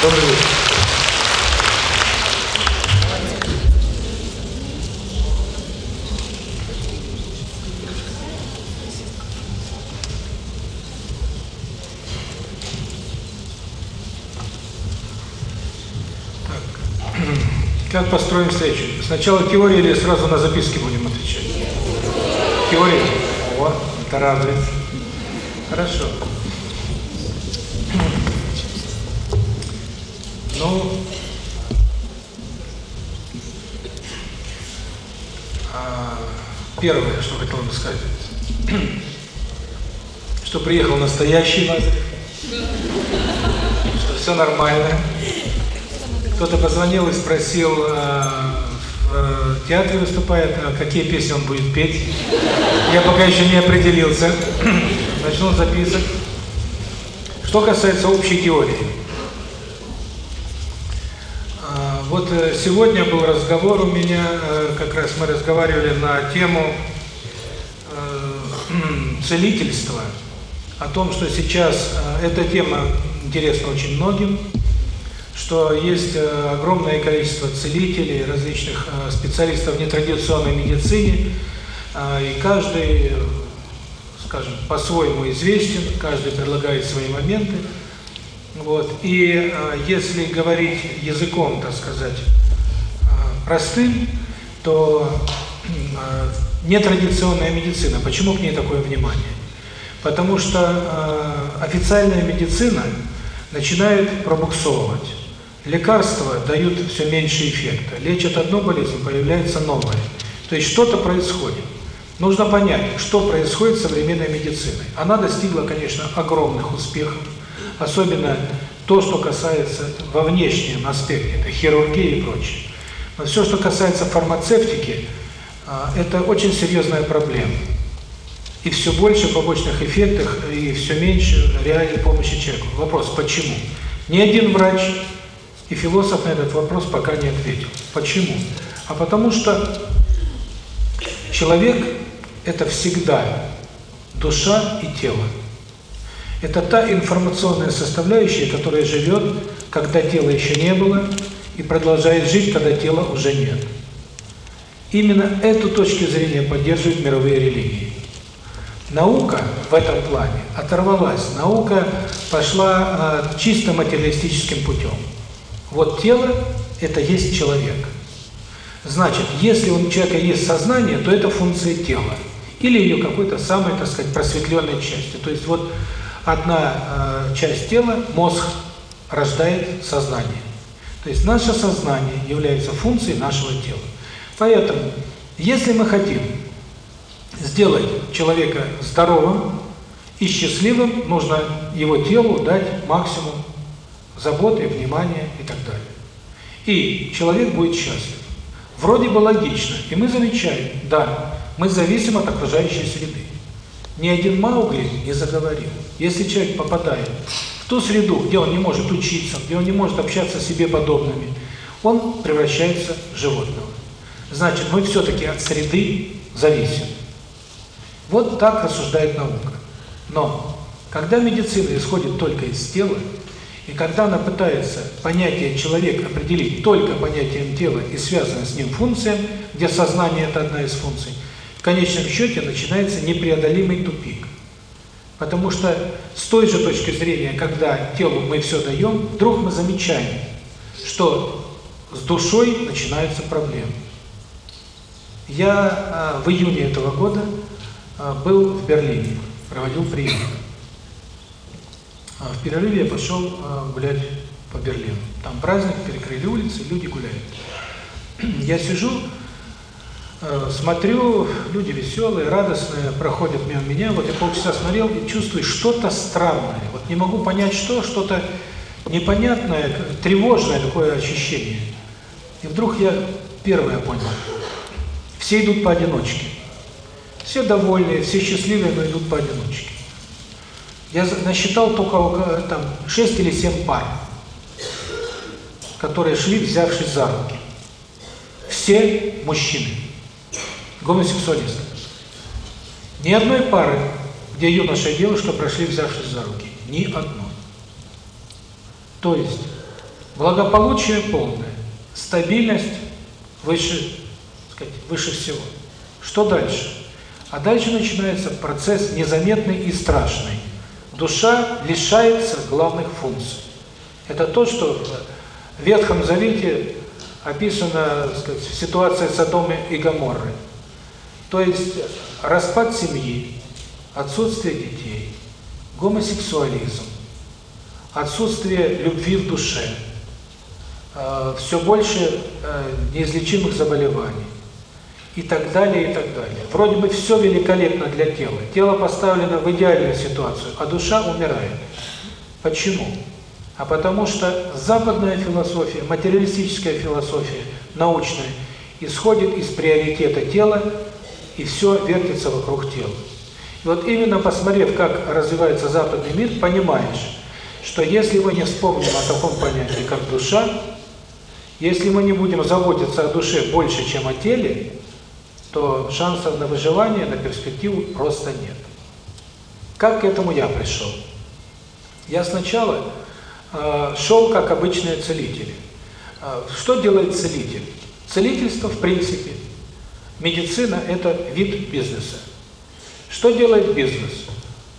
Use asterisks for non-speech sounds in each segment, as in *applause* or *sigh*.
Добрый вечер. Так. *clears throat* Как построим встречу? Сначала теория или сразу на записки будем отвечать? Теория. О, это радует. Хорошо. Ну, а, первое, что хотел бы сказать, *clears throat* что приехал настоящий Лазарев, что все нормально. Кто-то позвонил и спросил, а, в э, театре выступает, а какие песни он будет петь. Я пока еще не определился. *clears throat* Начну записывать. Что касается общей теории. А, Вот э, сегодня был разговор у меня, э, как раз мы разговаривали на тему э, *clears throat* целительства, о том, что сейчас эта тема интересна очень многим, что есть огромное количество целителей, различных специалистов в нетрадиционной медицине, и каждый, скажем, по-своему известен, каждый предлагает свои моменты. Вот. И э, если говорить языком, так сказать, э, простым, то э, нетрадиционная медицина, почему к ней такое внимание? Потому что официальная медицина начинает пробуксовывать. Лекарства дают все меньше эффекта. Лечат одну болезнь, появляется новая. То есть что-то происходит. Нужно понять, что происходит с современной медициной. Она достигла, конечно, огромных успехов. Особенно то, что касается во внешнем аспекте, это хирургия и прочее. Но все, что касается фармацевтики, а, это очень серьезная проблема. И все больше побочных эффектов, и все меньше реальной помощи человеку. Вопрос, почему? Ни один врач и философ на этот вопрос пока не ответил. Почему? А потому что человек – это всегда душа и тело. Это та информационная составляющая, которая живет, когда тела еще не было, и продолжает жить, когда тела уже нет. Именно эту точку зрения поддерживают мировые религии. Наука в этом плане оторвалась. Наука пошла э, чисто материалистическим путем. Вот тело – это есть человек. Значит, если у человека есть сознание, то это функция тела. Или ее какой-то самой, так сказать, просветленной части. То есть вот одна э, часть тела, мозг, рождает сознание. То есть наше сознание является функцией нашего тела. Поэтому, если мы хотим сделать человека здоровым и счастливым, нужно его телу дать максимум заботы, внимания и так далее. И человек будет счастлив. Вроде бы логично, и мы замечаем, да, мы зависим от окружающей среды. Ни один Маугли не заговорил. Если человек попадает в ту среду, где он не может учиться, где он не может общаться с себе подобными, он превращается в животного. Значит, мы все-таки от среды зависим. Вот так рассуждает наука. Но когда медицина исходит только из тела, и когда она пытается понятие человека определить только понятием тела и связанным с ним функциям, где сознание – это одна из функций, в конечном счете начинается непреодолимый тупик. Потому что с той же точки зрения, когда телу мы все даем, вдруг мы замечаем, что с душой начинаются проблемы. Я в июне этого года был в Берлине, проводил прием. В перерыве я пошел гулять по Берлину. Там праздник, перекрыли улицы, люди гуляют. Я сижу, смотрю, люди веселые, радостные, проходят мимо меня. Вот я полчаса смотрел и чувствую что-то странное. Вот не могу понять, что, что-то непонятное, тревожное такое ощущение. И вдруг я первое понял. Все идут поодиночке. Все довольные, все счастливые, но идут поодиночке. Я насчитал только там 6 или 7 пар, которые шли, взявшись за руки. Все мужчины, гомосексуалисты. Ни одной пары, где юноша и девушка прошли, взявшись за руки. Ни одной. То есть, Благополучие полное, стабильность выше, сказать, выше всего. Что дальше? А дальше начинается процесс незаметный и страшный. Душа лишается главных функций. Это то, что в Ветхом Завете описана сказать, ситуация Содома и Гоморры. То есть распад семьи, отсутствие детей, гомосексуализм, отсутствие любви в душе, э, все больше э, неизлечимых заболеваний и так далее, и так далее. Вроде бы все великолепно для тела. Тело поставлено в идеальную ситуацию, а душа умирает. Почему? А потому что западная философия, материалистическая философия, научная, исходит из приоритета тела, и все вертится вокруг тела. И вот именно посмотрев, как развивается западный мир, понимаешь, что если мы не вспомним о таком понятии, как душа, если мы не будем заботиться о душе больше, чем о теле, то шансов на выживание, на перспективу просто нет. Как к этому я пришел? Я сначала э, шел как обычные целители. Э, что делает целитель? Целительство, в принципе, медицина – это вид бизнеса. Что делает бизнес?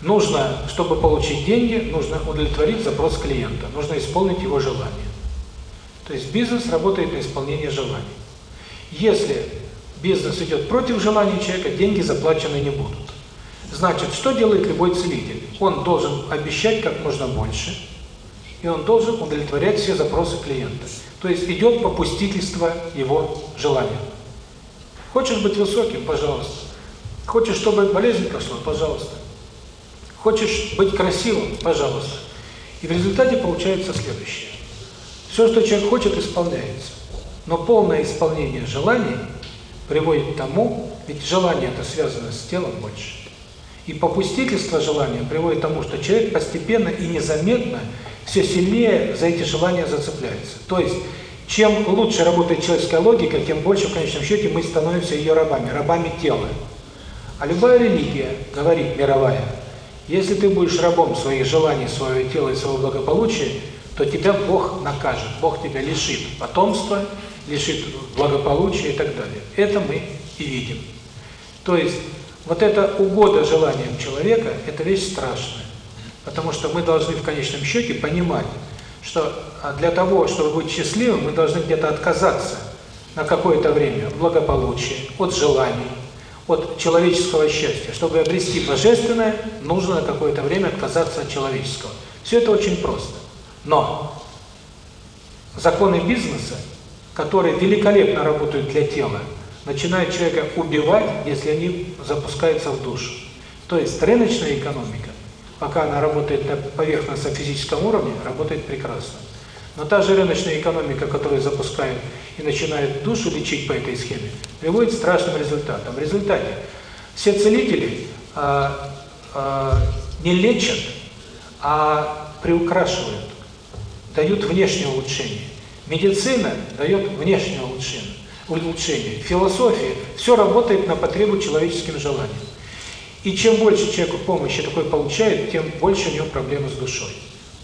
Нужно, чтобы получить деньги, нужно удовлетворить запрос клиента, нужно исполнить его желание. То есть бизнес работает на исполнение желаний. Если бизнес идет против желания человека, деньги заплачены не будут. Значит, что делает любой целитель? Он должен обещать как можно больше, и он должен удовлетворять все запросы клиента. То есть идет попустительство его желания. Хочешь быть высоким – пожалуйста. Хочешь, чтобы болезнь прошла – пожалуйста. Хочешь быть красивым – пожалуйста. И в результате получается следующее. Все, что человек хочет, исполняется. Но полное исполнение желаний приводит к тому, ведь желание это связано с телом больше. И попустительство желания приводит к тому, что человек постепенно и незаметно все сильнее за эти желания зацепляется. То есть, чем лучше работает человеческая логика, тем больше в конечном счете мы становимся ее рабами, рабами тела. А любая религия, говорит мировая, если ты будешь рабом своих желаний, своего тела и своего благополучия, то тебя Бог накажет, Бог тебя лишит потомства, лишит благополучия и так далее. Это мы и видим. То есть, вот эта угода желаниям человека – это вещь страшная. Потому что мы должны в конечном счете понимать, что а, для того, чтобы быть счастливым, мы должны где-то отказаться на какое-то время от благополучия, от желаний, от человеческого счастья. Чтобы обрести божественное, нужно на какое-то время отказаться от человеческого. Все это очень просто. Но законы бизнеса, которые великолепно работают для тела, начинают человека убивать, если они запускаются в душу. То есть рыночная экономика, пока она работает на поверхностном физическом уровне, работает прекрасно. Но та же рыночная экономика, которую запускают и начинает душу лечить по этой схеме, приводит к страшным результатам. В результате все целители а, а, не лечат, а приукрашивают, дают внешнее улучшение. Медицина дает внешнее улучшение. улучшение. Философия все работает на потребу человеческим желаниям. И чем больше человеку помощи такой получает, тем больше у него проблемы с душой.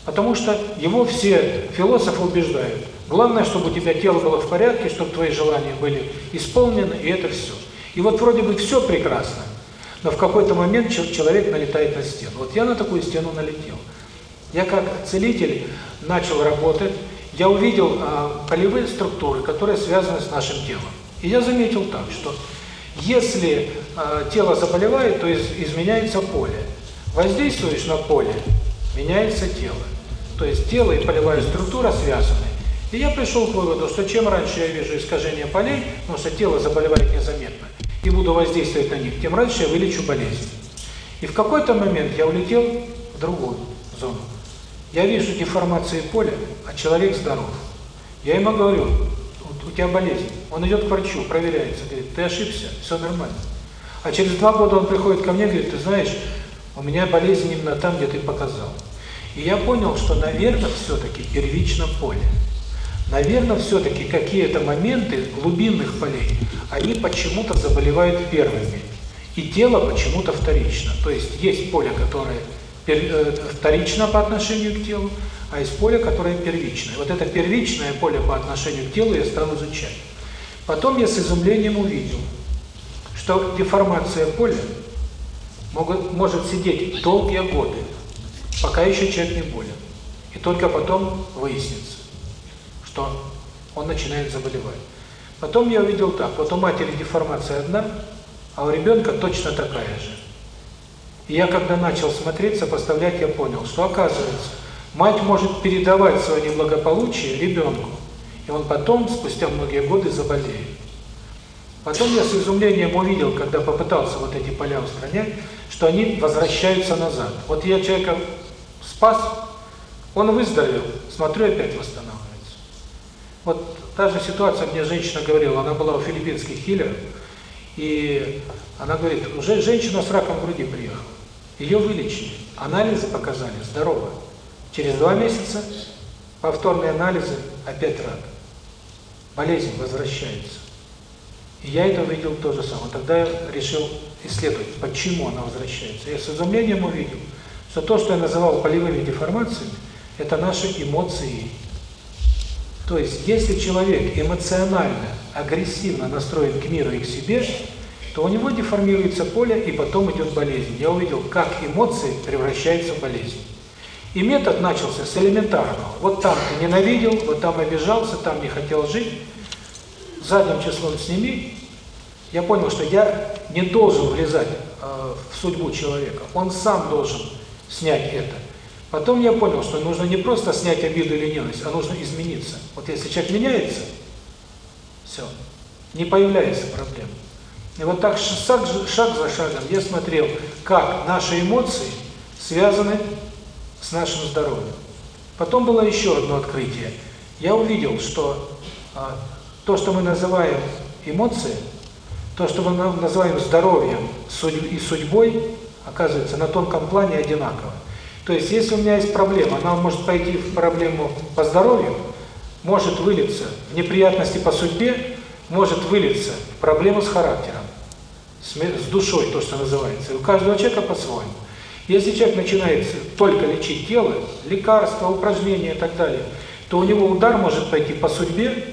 Потому что его все философы убеждают. Главное, чтобы у тебя тело было в порядке, чтобы твои желания были исполнены, и это все. И вот вроде бы все прекрасно, но в какой-то момент человек налетает на стену. Вот я на такую стену налетел. Я как целитель начал работать, я увидел а, полевые структуры, которые связаны с нашим телом. И я заметил так, что если э, тело заболевает, то из, изменяется поле. Воздействуешь на поле, меняется тело. То есть тело и полевая структура связаны. И я пришел к выводу, что чем раньше я вижу искажение полей, потому что тело заболевает незаметно, и буду воздействовать на них, тем раньше я вылечу болезнь. И в какой-то момент я улетел в другую зону. Я вижу деформации поля, а человек здоров. Я ему говорю, у тебя болезнь. Он идет к врачу, проверяется, говорит, ты ошибся, все нормально. А через два года он приходит ко мне, говорит, ты знаешь, у меня болезнь именно там, где ты показал. И я понял, что, наверное, все-таки первично поле. Наверное, все-таки какие-то моменты глубинных полей, они почему-то заболевают первыми. И тело почему-то вторично. То есть есть поле, которое э, вторично по отношению к телу, а есть поле, которое первичное. Вот это первичное поле по отношению к телу я стал изучать. Потом я с изумлением увидел, что деформация поля могут, может сидеть долгие годы, пока еще человек не болен. И только потом выяснится, что он начинает заболевать. Потом я увидел так, вот у матери деформация одна, а у ребенка точно такая же. И я когда начал смотреть, сопоставлять, я понял, что оказывается, мать может передавать свое неблагополучие ребенку, и он потом, спустя многие годы, заболеет. Потом я с изумлением увидел, когда попытался вот эти поля устранять, что они возвращаются назад. Вот я человека спас, он выздоровел, смотрю, опять восстанавливается. Вот та же ситуация, мне женщина говорила, она была у филиппинских хиллеров, и она говорит, уже женщина с раком груди приехала. Ее вылечили, анализы показали, здорово. Через два месяца повторные анализы, опять рак. Болезнь возвращается. И я это увидел то же самое. Тогда я решил исследовать, почему она возвращается. Я с изумлением увидел, что то, что я называл полевыми деформациями, это наши эмоции. То есть, если человек эмоционально, агрессивно настроен к миру и к себе, то у него деформируется поле, и потом идет болезнь. Я увидел, как эмоции превращаются в болезнь. И метод начался с элементарного. Вот там ты ненавидел, вот там обижался, там не хотел жить. Задним числом сними. Я понял, что я не должен влезать э, в судьбу человека. Он сам должен снять это. Потом я понял, что нужно не просто снять обиду или ненависть, а нужно измениться. Вот если человек меняется, все, не появляется проблем. И вот так шаг, шаг за шагом я смотрел, как наши эмоции связаны с нашим здоровьем. Потом было еще одно открытие. Я увидел, что а, то, что мы называем эмоции, то, что мы называем здоровьем и судьбой, оказывается на тонком плане одинаково. То есть, если у меня есть проблема, она может пойти в проблему по здоровью, может вылиться в неприятности по судьбе, может вылиться в проблему с характером, с, душой, то, что называется. И у каждого человека по-своему. Если человек начинает только лечить тело, лекарства, упражнения и так далее, то у него удар может пойти по судьбе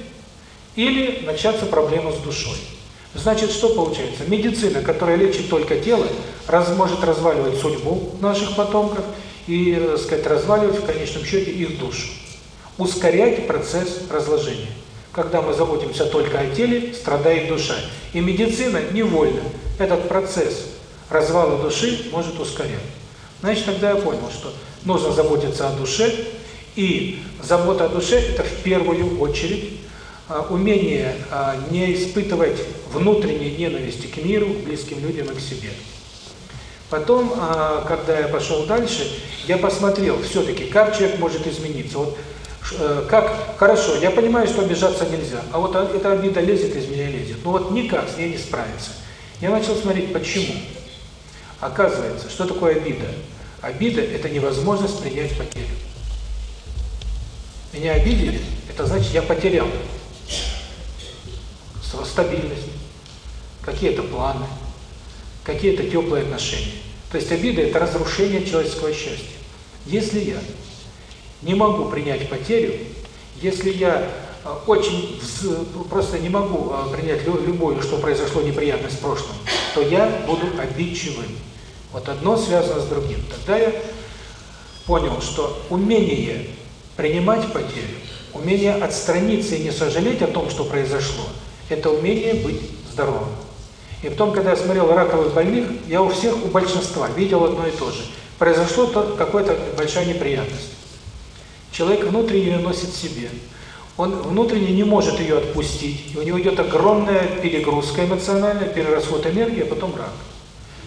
или начаться проблема с душой. Значит, что получается? Медицина, которая лечит только тело, раз, может разваливать судьбу наших потомков и, так сказать, разваливать в конечном счете их душу. Ускорять процесс разложения. Когда мы заботимся только о теле, страдает душа. И медицина невольно этот процесс развала души может ускорять. Значит, тогда я понял, что нужно заботиться о душе, и забота о душе – это в первую очередь а, умение а, не испытывать внутренней ненависти к миру, к близким людям и к себе. Потом, а, когда я пошел дальше, я посмотрел все-таки, как человек может измениться. Вот э, как, хорошо, я понимаю, что обижаться нельзя, а вот эта обида лезет из меня лезет. Ну вот никак с ней не справиться. Я начал смотреть, почему. Оказывается, что такое обида? Обида – это невозможность принять потерю. Меня обидели, это значит, я потерял стабильность, какие-то планы, какие-то теплые отношения. То есть обида – это разрушение человеческого счастья. Если я не могу принять потерю, если я а, очень просто не могу а, принять любое, что произошло неприятность в прошлом, то я буду обидчивым. Вот одно связано с другим. Тогда я понял, что умение принимать потерю, умение отстраниться и не сожалеть о том, что произошло, это умение быть здоровым. И потом, когда я смотрел раковых больных, я у всех, у большинства видел одно и то же. Произошло какая-то большая неприятность. Человек внутренне ее носит себе. Он внутренне не может ее отпустить. И у него идет огромная перегрузка эмоциональная, перерасход энергии, а потом рак.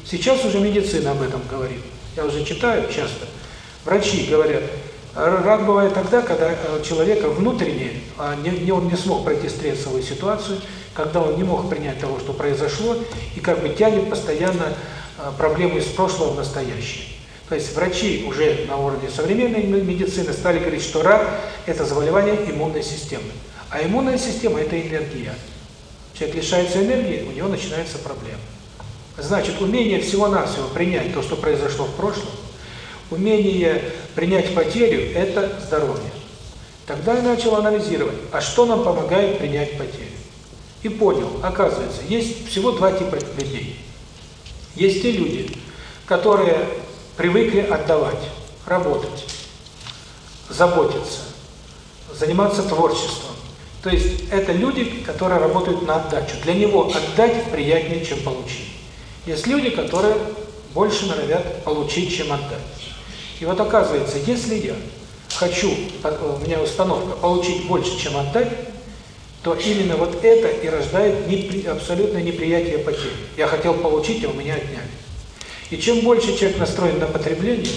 Сейчас уже медицина об этом говорит. Я уже читаю часто. Врачи говорят, рак бывает тогда, когда у человека внутренне, а не, он не смог пройти стрессовую ситуацию, когда он не мог принять того, что произошло, и как бы тянет постоянно а, проблемы из прошлого в настоящее. То есть врачи уже на уровне современной медицины стали говорить, что рак – это заболевание иммунной системы. А иммунная система – это энергия. Человек лишается энергии, у него начинается проблема. Значит, умение всего-навсего принять то, что произошло в прошлом, умение принять потерю – это здоровье. Тогда я начал анализировать, а что нам помогает принять потерю. И понял, оказывается, есть всего два типа людей. Есть те люди, которые привыкли отдавать, работать, заботиться, заниматься творчеством. То есть это люди, которые работают на отдачу. Для него отдать приятнее, чем получить. Есть люди, которые больше норовят получить, чем отдать. И вот оказывается, если я хочу, у меня установка получить больше, чем отдать, то именно вот это и рождает непри, абсолютное неприятие потери. Я хотел получить, а у меня отняли. И чем больше человек настроен на потребление,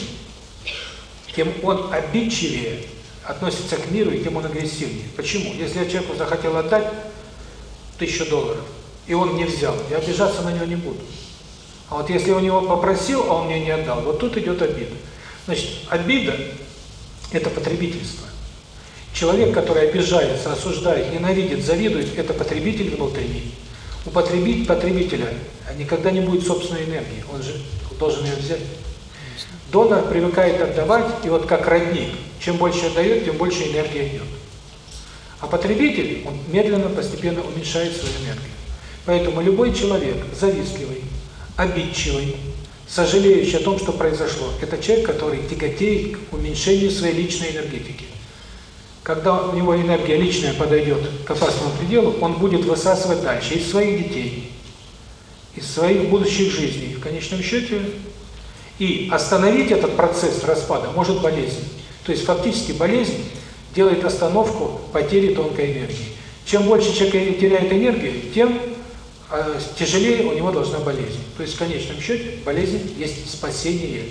тем он обидчивее относится к миру и тем он агрессивнее. Почему? Если я человеку захотел отдать тысячу долларов, и он не взял, я обижаться на него не буду. А вот если у него попросил, а он мне не отдал, вот тут идет обида. Значит, обида – это потребительство. Человек, который обижается, осуждает, ненавидит, завидует – это потребитель внутренний. У потребить, потребителя никогда не будет собственной энергии, он же должен ее взять. Донор привыкает отдавать, и вот как родник, чем больше отдает, тем больше энергии идет. А потребитель, он медленно, постепенно уменьшает свою энергию. Поэтому любой человек, завистливый, обидчивый, сожалеющий о том, что произошло, это человек, который тяготеет к уменьшению своей личной энергетики. Когда у него энергия личная подойдет к опасному пределу, он будет высасывать дальше из своих детей, из своих будущих жизней. В конечном счете и остановить этот процесс распада может болезнь. То есть фактически болезнь делает остановку потери тонкой энергии. Чем больше человек теряет энергию, тем тяжелее у него должна болезнь. То есть в конечном счете болезнь есть спасение.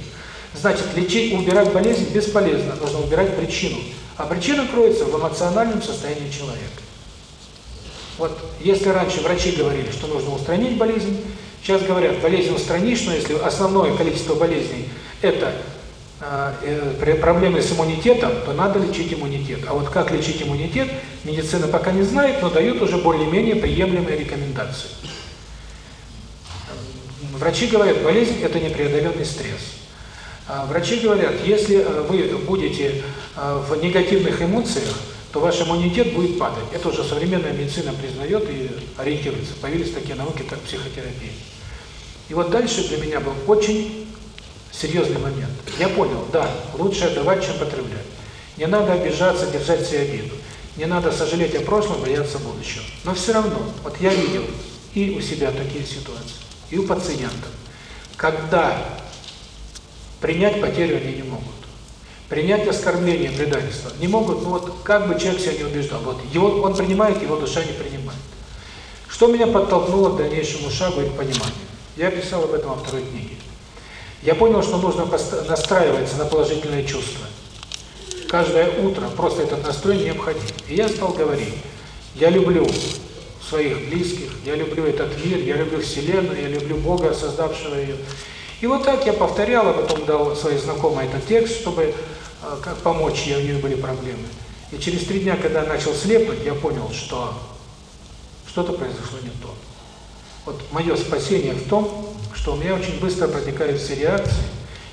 Значит, лечить, убирать болезнь бесполезно, нужно убирать причину. А причина кроется в эмоциональном состоянии человека. Вот если раньше врачи говорили, что нужно устранить болезнь, Сейчас говорят, болезнь устранишь, но если основное количество болезней – это проблемы с иммунитетом, то надо лечить иммунитет. А вот как лечить иммунитет, медицина пока не знает, но дает уже более-менее приемлемые рекомендации. Врачи говорят, болезнь – это непреодоленный стресс. Врачи говорят, если вы будете в негативных эмоциях, то ваш иммунитет будет падать. Это уже современная медицина признает и ориентируется. Появились такие науки, как психотерапия. И вот дальше для меня был очень серьезный момент. Я понял, да, лучше отдавать, чем потреблять. Не надо обижаться, держать себе обиду. Не надо сожалеть о прошлом, бояться будущего. Но все равно, вот я видел и у себя такие ситуации, и у пациентов, когда принять потерю они не могут. Принять оскорбление, предательство не могут, ну вот как бы человек себя не убеждал, вот его, он принимает, его душа не принимает. Что меня подтолкнуло к дальнейшему шагу и к пониманию? Я писал об этом во второй книге. Я понял, что нужно настраиваться на положительные чувства. Каждое утро просто этот настрой необходим. И я стал говорить, я люблю своих близких, я люблю этот мир, я люблю Вселенную, я люблю Бога, создавшего ее. И вот так я повторял, а потом дал своей знакомой этот текст, чтобы а, как помочь ей, у нее были проблемы. И через три дня, когда я начал слепнуть, я понял, что что-то произошло не то. Вот мое спасение в том, что у меня очень быстро протекают все реакции,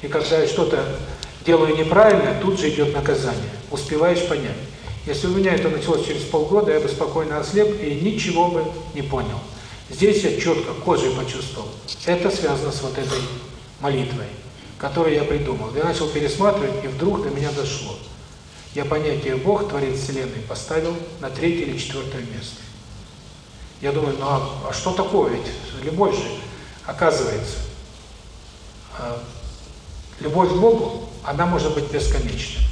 и когда я что-то делаю неправильно, тут же идет наказание. Успеваешь понять. Если у меня это началось через полгода, я бы спокойно ослеп и ничего бы не понял. Здесь я четко кожей почувствовал. Это связано с вот этой молитвой, которую я придумал. Я начал пересматривать, и вдруг до меня дошло. Я понятие Бог, Творец Вселенной, поставил на третье или четвертое место. Я думаю, ну а, а что такое ведь? Любовь же, оказывается, э, любовь к Богу, она может быть бесконечной.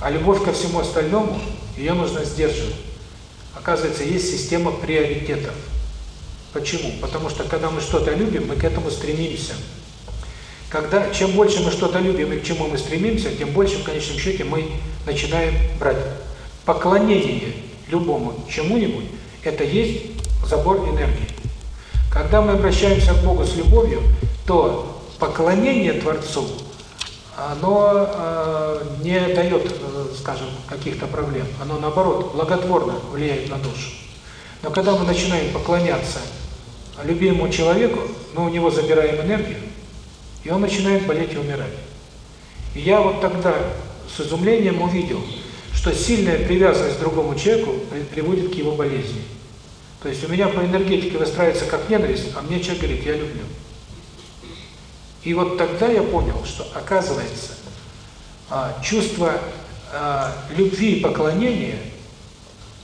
А любовь ко всему остальному, ее нужно сдерживать. Оказывается, есть система приоритетов. Почему? Потому что когда мы что-то любим, мы к этому стремимся. Когда чем больше мы что-то любим и к чему мы стремимся, тем больше в конечном счете мы начинаем брать. Поклонение любому чему-нибудь – это есть забор энергии. Когда мы обращаемся к Богу с любовью, то поклонение Творцу, оно э, не дает, э, скажем, каких-то проблем. Оно, наоборот, благотворно влияет на душу. Но когда мы начинаем поклоняться любимому человеку, мы у него забираем энергию, и он начинает болеть и умирать. И я вот тогда с изумлением увидел, что сильная привязанность к другому человеку приводит к его болезни. То есть у меня по энергетике выстраивается как ненависть, а мне человек говорит, я люблю. И вот тогда я понял, что оказывается, а, чувство а, любви и поклонения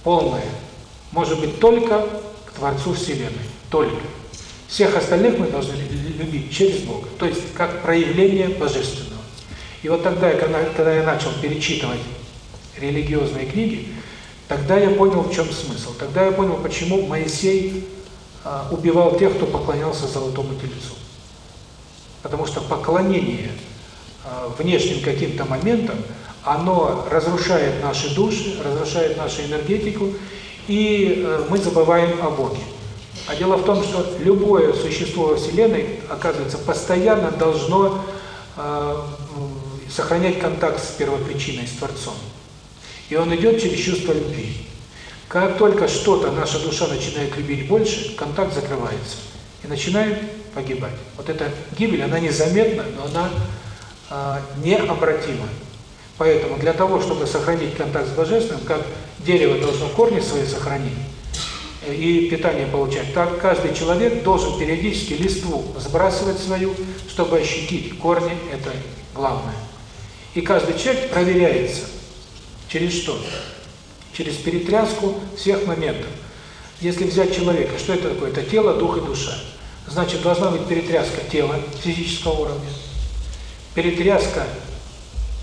полное может быть только к Творцу Вселенной. Только. Всех остальных мы должны любить через Бога. То есть как проявление Божественного. И вот тогда, когда, я начал перечитывать религиозные книги, тогда я понял, в чем смысл. Тогда я понял, почему Моисей а, убивал тех, кто поклонялся золотому тельцу. Потому что поклонение а, внешним каким-то моментам, оно разрушает наши души, разрушает нашу энергетику, и э, мы забываем о Боге. А дело в том, что любое существо во Вселенной, оказывается, постоянно должно э, сохранять контакт с первопричиной, с Творцом. И он идет через чувство любви. Как только что-то наша душа начинает любить больше, контакт закрывается. И начинает погибать. Вот эта гибель, она незаметна, но она э, необратима. Поэтому для того, чтобы сохранить контакт с Божественным, как дерево должно корни свои сохранить и питание получать, так каждый человек должен периодически листву сбрасывать свою, чтобы ощутить корни, это главное. И каждый человек проверяется. Через что? Через перетряску всех моментов. Если взять человека, что это такое? Это тело, дух и душа. Значит, должна быть перетряска тела физического уровня, перетряска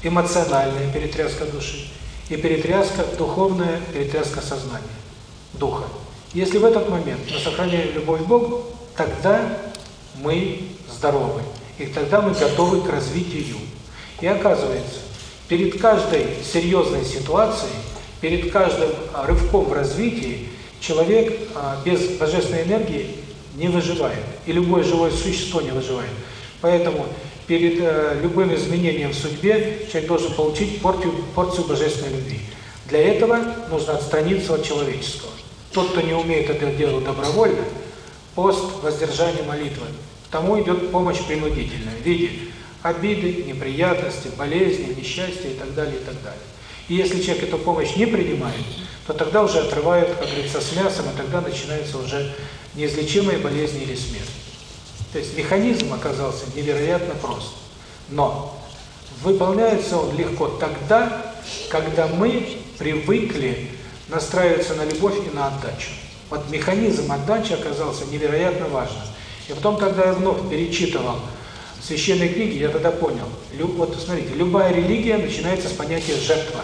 эмоциональная, перетряска души, и перетряска духовная, перетряска сознания, духа. Если в этот момент мы сохраняем любовь к Богу, тогда мы здоровы, и тогда мы готовы к развитию. И оказывается, перед каждой серьезной ситуацией, перед каждым рывком в развитии, человек а, без божественной энергии не выживает. И любое живое существо не выживает. Поэтому перед э, любым изменением в судьбе человек должен получить порцию, порцию божественной любви. Для этого нужно отстраниться от человеческого. Тот, кто не умеет это делать добровольно, пост, воздержание, молитва, тому идет помощь принудительная в виде обиды, неприятности, болезни, несчастья и так далее, и так далее. И если человек эту помощь не принимает, то тогда уже отрывают, как говорится, с мясом, и тогда начинается уже неизлечимые болезни или смерть. То есть механизм оказался невероятно прост. Но выполняется он легко тогда, когда мы привыкли настраиваться на любовь и на отдачу. Вот механизм отдачи оказался невероятно важным. И потом, когда я вновь перечитывал священные книги, я тогда понял, вот смотрите, любая религия начинается с понятия «жертва».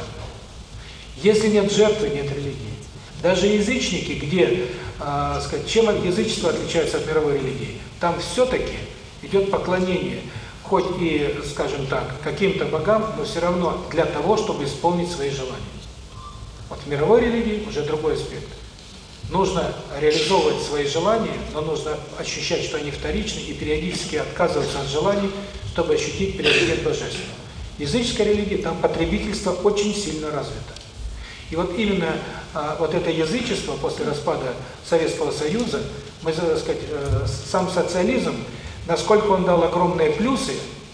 Если нет жертвы, нет религии. Даже язычники, где, э, сказать, чем язычество отличается от мировой религии? Там все-таки идет поклонение, хоть и, скажем так, каким-то богам, но все равно для того, чтобы исполнить свои желания. Вот в мировой религии уже другой аспект. Нужно реализовывать свои желания, но нужно ощущать, что они вторичны, и периодически отказываться от желаний, чтобы ощутить приоритет Божественного. В языческой религии там потребительство очень сильно развито. И вот именно а, вот это язычество после распада Советского Союза, мы, так сказать, э, сам социализм, насколько он дал огромные плюсы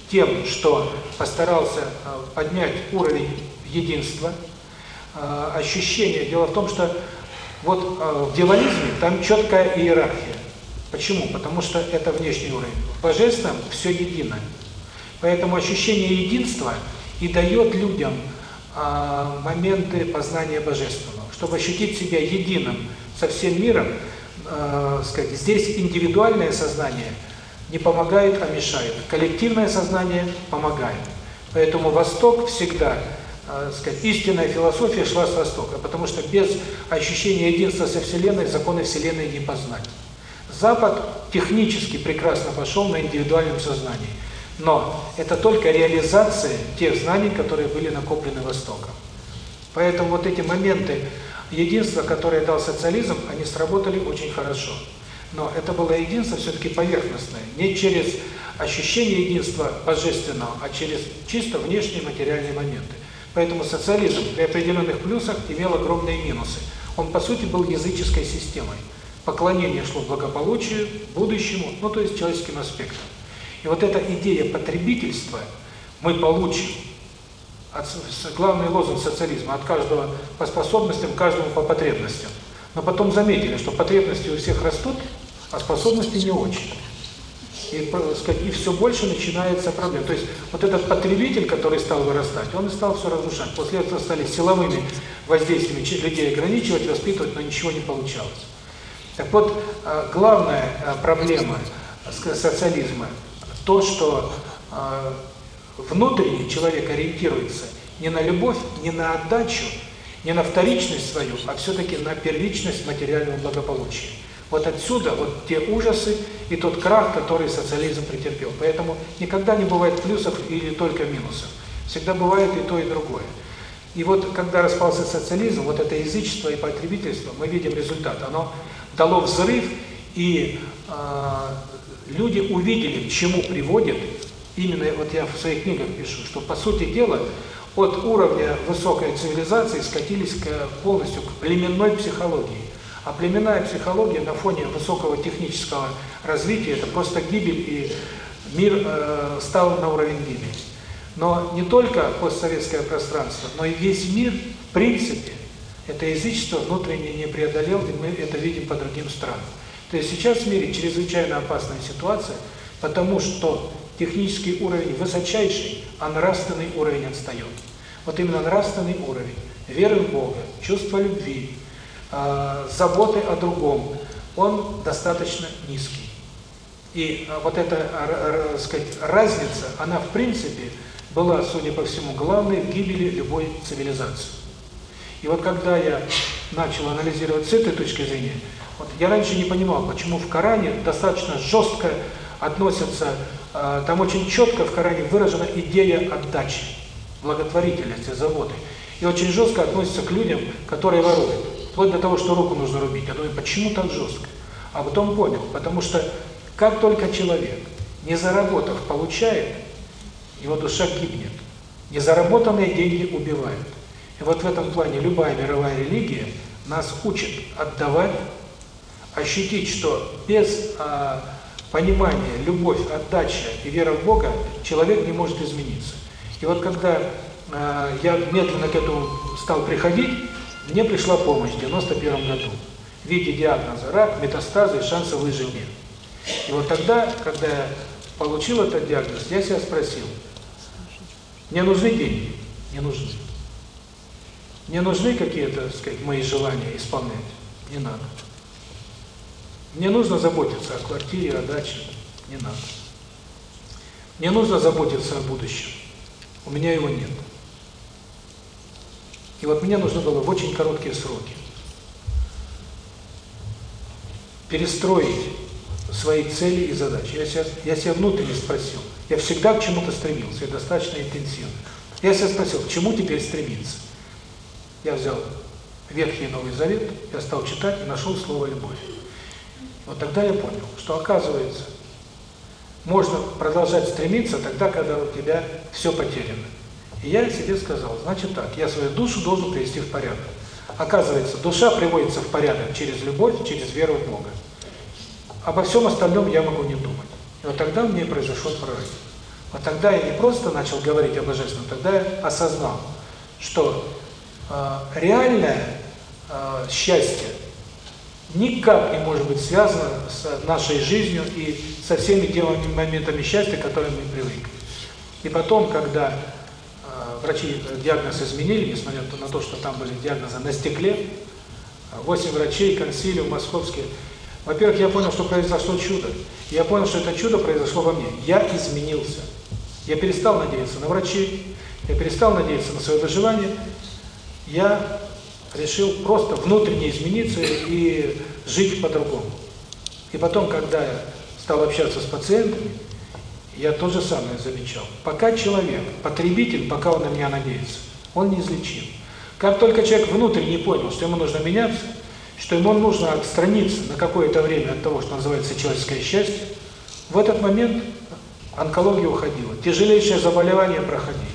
тем, что постарался э, поднять уровень единства, э, ощущение. Дело в том, что вот э, в дьяволизме там четкая иерархия. Почему? Потому что это внешний уровень. В божественном все едино. Поэтому ощущение единства и дает людям а, моменты познания Божественного. Чтобы ощутить себя единым со всем миром, э, сказать, здесь индивидуальное сознание не помогает, а мешает. Коллективное сознание помогает. Поэтому Восток всегда, э, сказать, истинная философия шла с Востока, потому что без ощущения единства со Вселенной законы Вселенной не познать. Запад технически прекрасно пошел на индивидуальном сознании. Но это только реализация тех знаний, которые были накоплены Востоком. Поэтому вот эти моменты единства, которые дал социализм, они сработали очень хорошо. Но это было единство все-таки поверхностное, не через ощущение единства божественного, а через чисто внешние материальные моменты. Поэтому социализм при определенных плюсах имел огромные минусы. Он, по сути, был языческой системой. Поклонение шло благополучию, будущему, ну то есть человеческим аспектам. И вот эта идея потребительства мы получим от, главный лозунг социализма от каждого по способностям, каждому по потребностям. Но потом заметили, что потребности у всех растут, а способности не очень. И, и все больше начинается проблем. То есть вот этот потребитель, который стал вырастать, он и стал все разрушать. После этого стали силовыми воздействиями людей ограничивать, воспитывать, но ничего не получалось. Так вот, а, главная а, проблема социализма то, что а, внутренний человек ориентируется не на любовь, не на отдачу, не на вторичность свою, а все-таки на первичность материального благополучия. Вот отсюда вот те ужасы и тот крах, который социализм претерпел. Поэтому никогда не бывает плюсов или только минусов. Всегда бывает и то, и другое. И вот когда распался социализм, вот это язычество и потребительство, мы видим результат. Оно дало взрыв, и э, люди увидели, к чему приводит, именно вот я в своих книгах пишу, что по сути дела от уровня высокой цивилизации скатились к, полностью к племенной психологии. А племенная психология на фоне высокого технического развития – это просто гибель, и мир э, стал на уровень гибели. Но не только постсоветское пространство, но и весь мир, в принципе, это язычество внутренне не преодолел, и мы это видим по другим странам. То есть сейчас в мире чрезвычайно опасная ситуация, потому что технический уровень высочайший, а нравственный уровень отстает. Вот именно нравственный уровень, веры в Бога, чувство любви, э, заботы о другом, он достаточно низкий. И э, вот эта, э, сказать, разница, она в принципе была, судя по всему, главной в гибели любой цивилизации. И вот когда я начал анализировать с этой точки зрения, вот я раньше не понимал, почему в Коране достаточно жестко относятся, там очень четко в Коране выражена идея отдачи, благотворительности, заботы. И очень жестко относятся к людям, которые воруют. Вплоть до того, что руку нужно рубить. Я думаю, почему так жестко? А потом понял, потому что как только человек, не заработав, получает, его душа гибнет. Незаработанные деньги убивают. И вот в этом плане любая мировая религия нас учит отдавать, ощутить, что без а, понимания, любовь, отдача и вера в Бога человек не может измениться. И вот когда а, я медленно к этому стал приходить, мне пришла помощь в 91 году в виде диагноза рак, метастазы и шанса выжить нет. И вот тогда, когда я получил этот диагноз, я себя спросил, мне нужны деньги? Не нужны. Мне нужны какие-то, так сказать, мои желания исполнять? Не надо. Мне нужно заботиться о квартире, о даче? Не надо. Мне нужно заботиться о будущем. У меня его нет. И вот мне нужно было в очень короткие сроки перестроить свои цели и задачи. Я себя, я себя внутренне спросил. Я всегда к чему-то стремился, и достаточно интенсивно. Я себя спросил, к чему теперь стремиться? Я взял Ветхий Новый Завет, я стал читать и нашел слово «любовь». Вот тогда я понял, что оказывается, можно продолжать стремиться тогда, когда у тебя все потеряно. И я себе сказал, значит так, я свою душу должен привести в порядок. Оказывается, душа приводится в порядок через любовь, через веру в Бога. Обо всем остальном я могу не думать. И вот тогда мне произошел прорыв. Вот тогда я не просто начал говорить о Божественном, тогда я осознал, что э, реальное э, счастье никак не может быть связано с нашей жизнью и со всеми теми моментами счастья, к которым мы привыкли. И потом, когда врачи диагноз изменили, несмотря на то, что там были диагнозы на стекле, 8 врачей, консилиум московский, во-первых, я понял, что произошло чудо. Я понял, что это чудо произошло во мне. Я изменился. Я перестал надеяться на врачей, я перестал надеяться на свое выживание. Я решил просто внутренне измениться и жить по-другому. И потом, когда я стал общаться с пациентами, я то же самое замечал. Пока человек, потребитель, пока он на меня надеется, он неизлечим. Как только человек внутренне понял, что ему нужно меняться, что ему нужно отстраниться на какое-то время от того, что называется человеческое счастье, в этот момент онкология уходила, тяжелейшие заболевания проходили.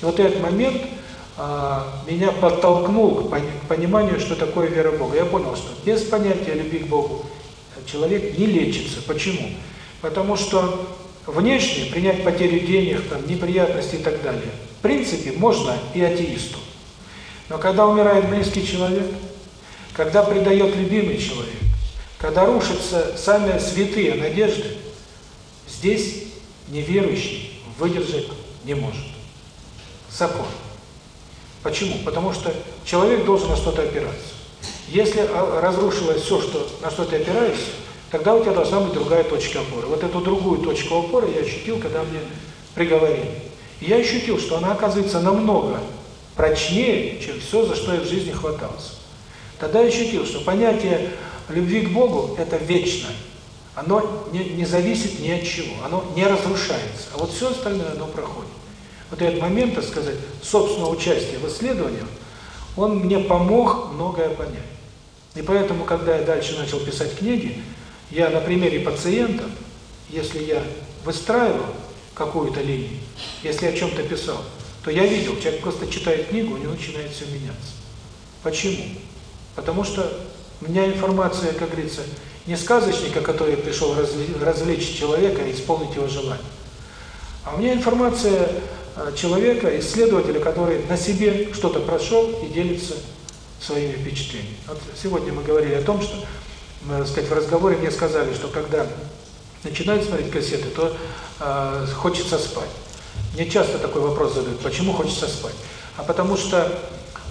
И вот этот момент а, меня подтолкнул к пониманию, что такое вера в Бога. Я понял, что без понятия любви к Богу человек не лечится. Почему? Потому что внешне принять потерю денег, там, неприятности и так далее. В принципе, можно и атеисту. Но когда умирает близкий человек, когда предает любимый человек, когда рушатся сами святые надежды, здесь неверующий выдержать не может. Закон. Почему? Потому что человек должен на что-то опираться. Если а, разрушилось все, что на что ты опираешься, тогда у тебя должна быть другая точка опоры. Вот эту другую точку опоры я ощутил, когда мне приговорили. И я ощутил, что она оказывается намного прочнее, чем все, за что я в жизни хватался. Тогда я ощутил, что понятие любви к Богу – это вечно. Оно не, не зависит ни от чего, оно не разрушается. А вот все остальное, оно проходит. Вот этот момент, так сказать, собственного участия в исследованиях, он мне помог многое понять. И поэтому, когда я дальше начал писать книги, я на примере пациентов, если я выстраивал какую-то линию, если о чем-то писал, то я видел, человек просто читает книгу, у него начинает все меняться. Почему? Потому что у меня информация, как говорится, не сказочника, который пришел развлечь человека и исполнить его желание, а у меня информация э, человека, исследователя, который на себе что-то прошел и делится своими впечатлениями. Вот сегодня мы говорили о том, что, э, сказать, в разговоре мне сказали, что когда начинают смотреть кассеты, то э, хочется спать. Мне часто такой вопрос задают, почему хочется спать? А потому что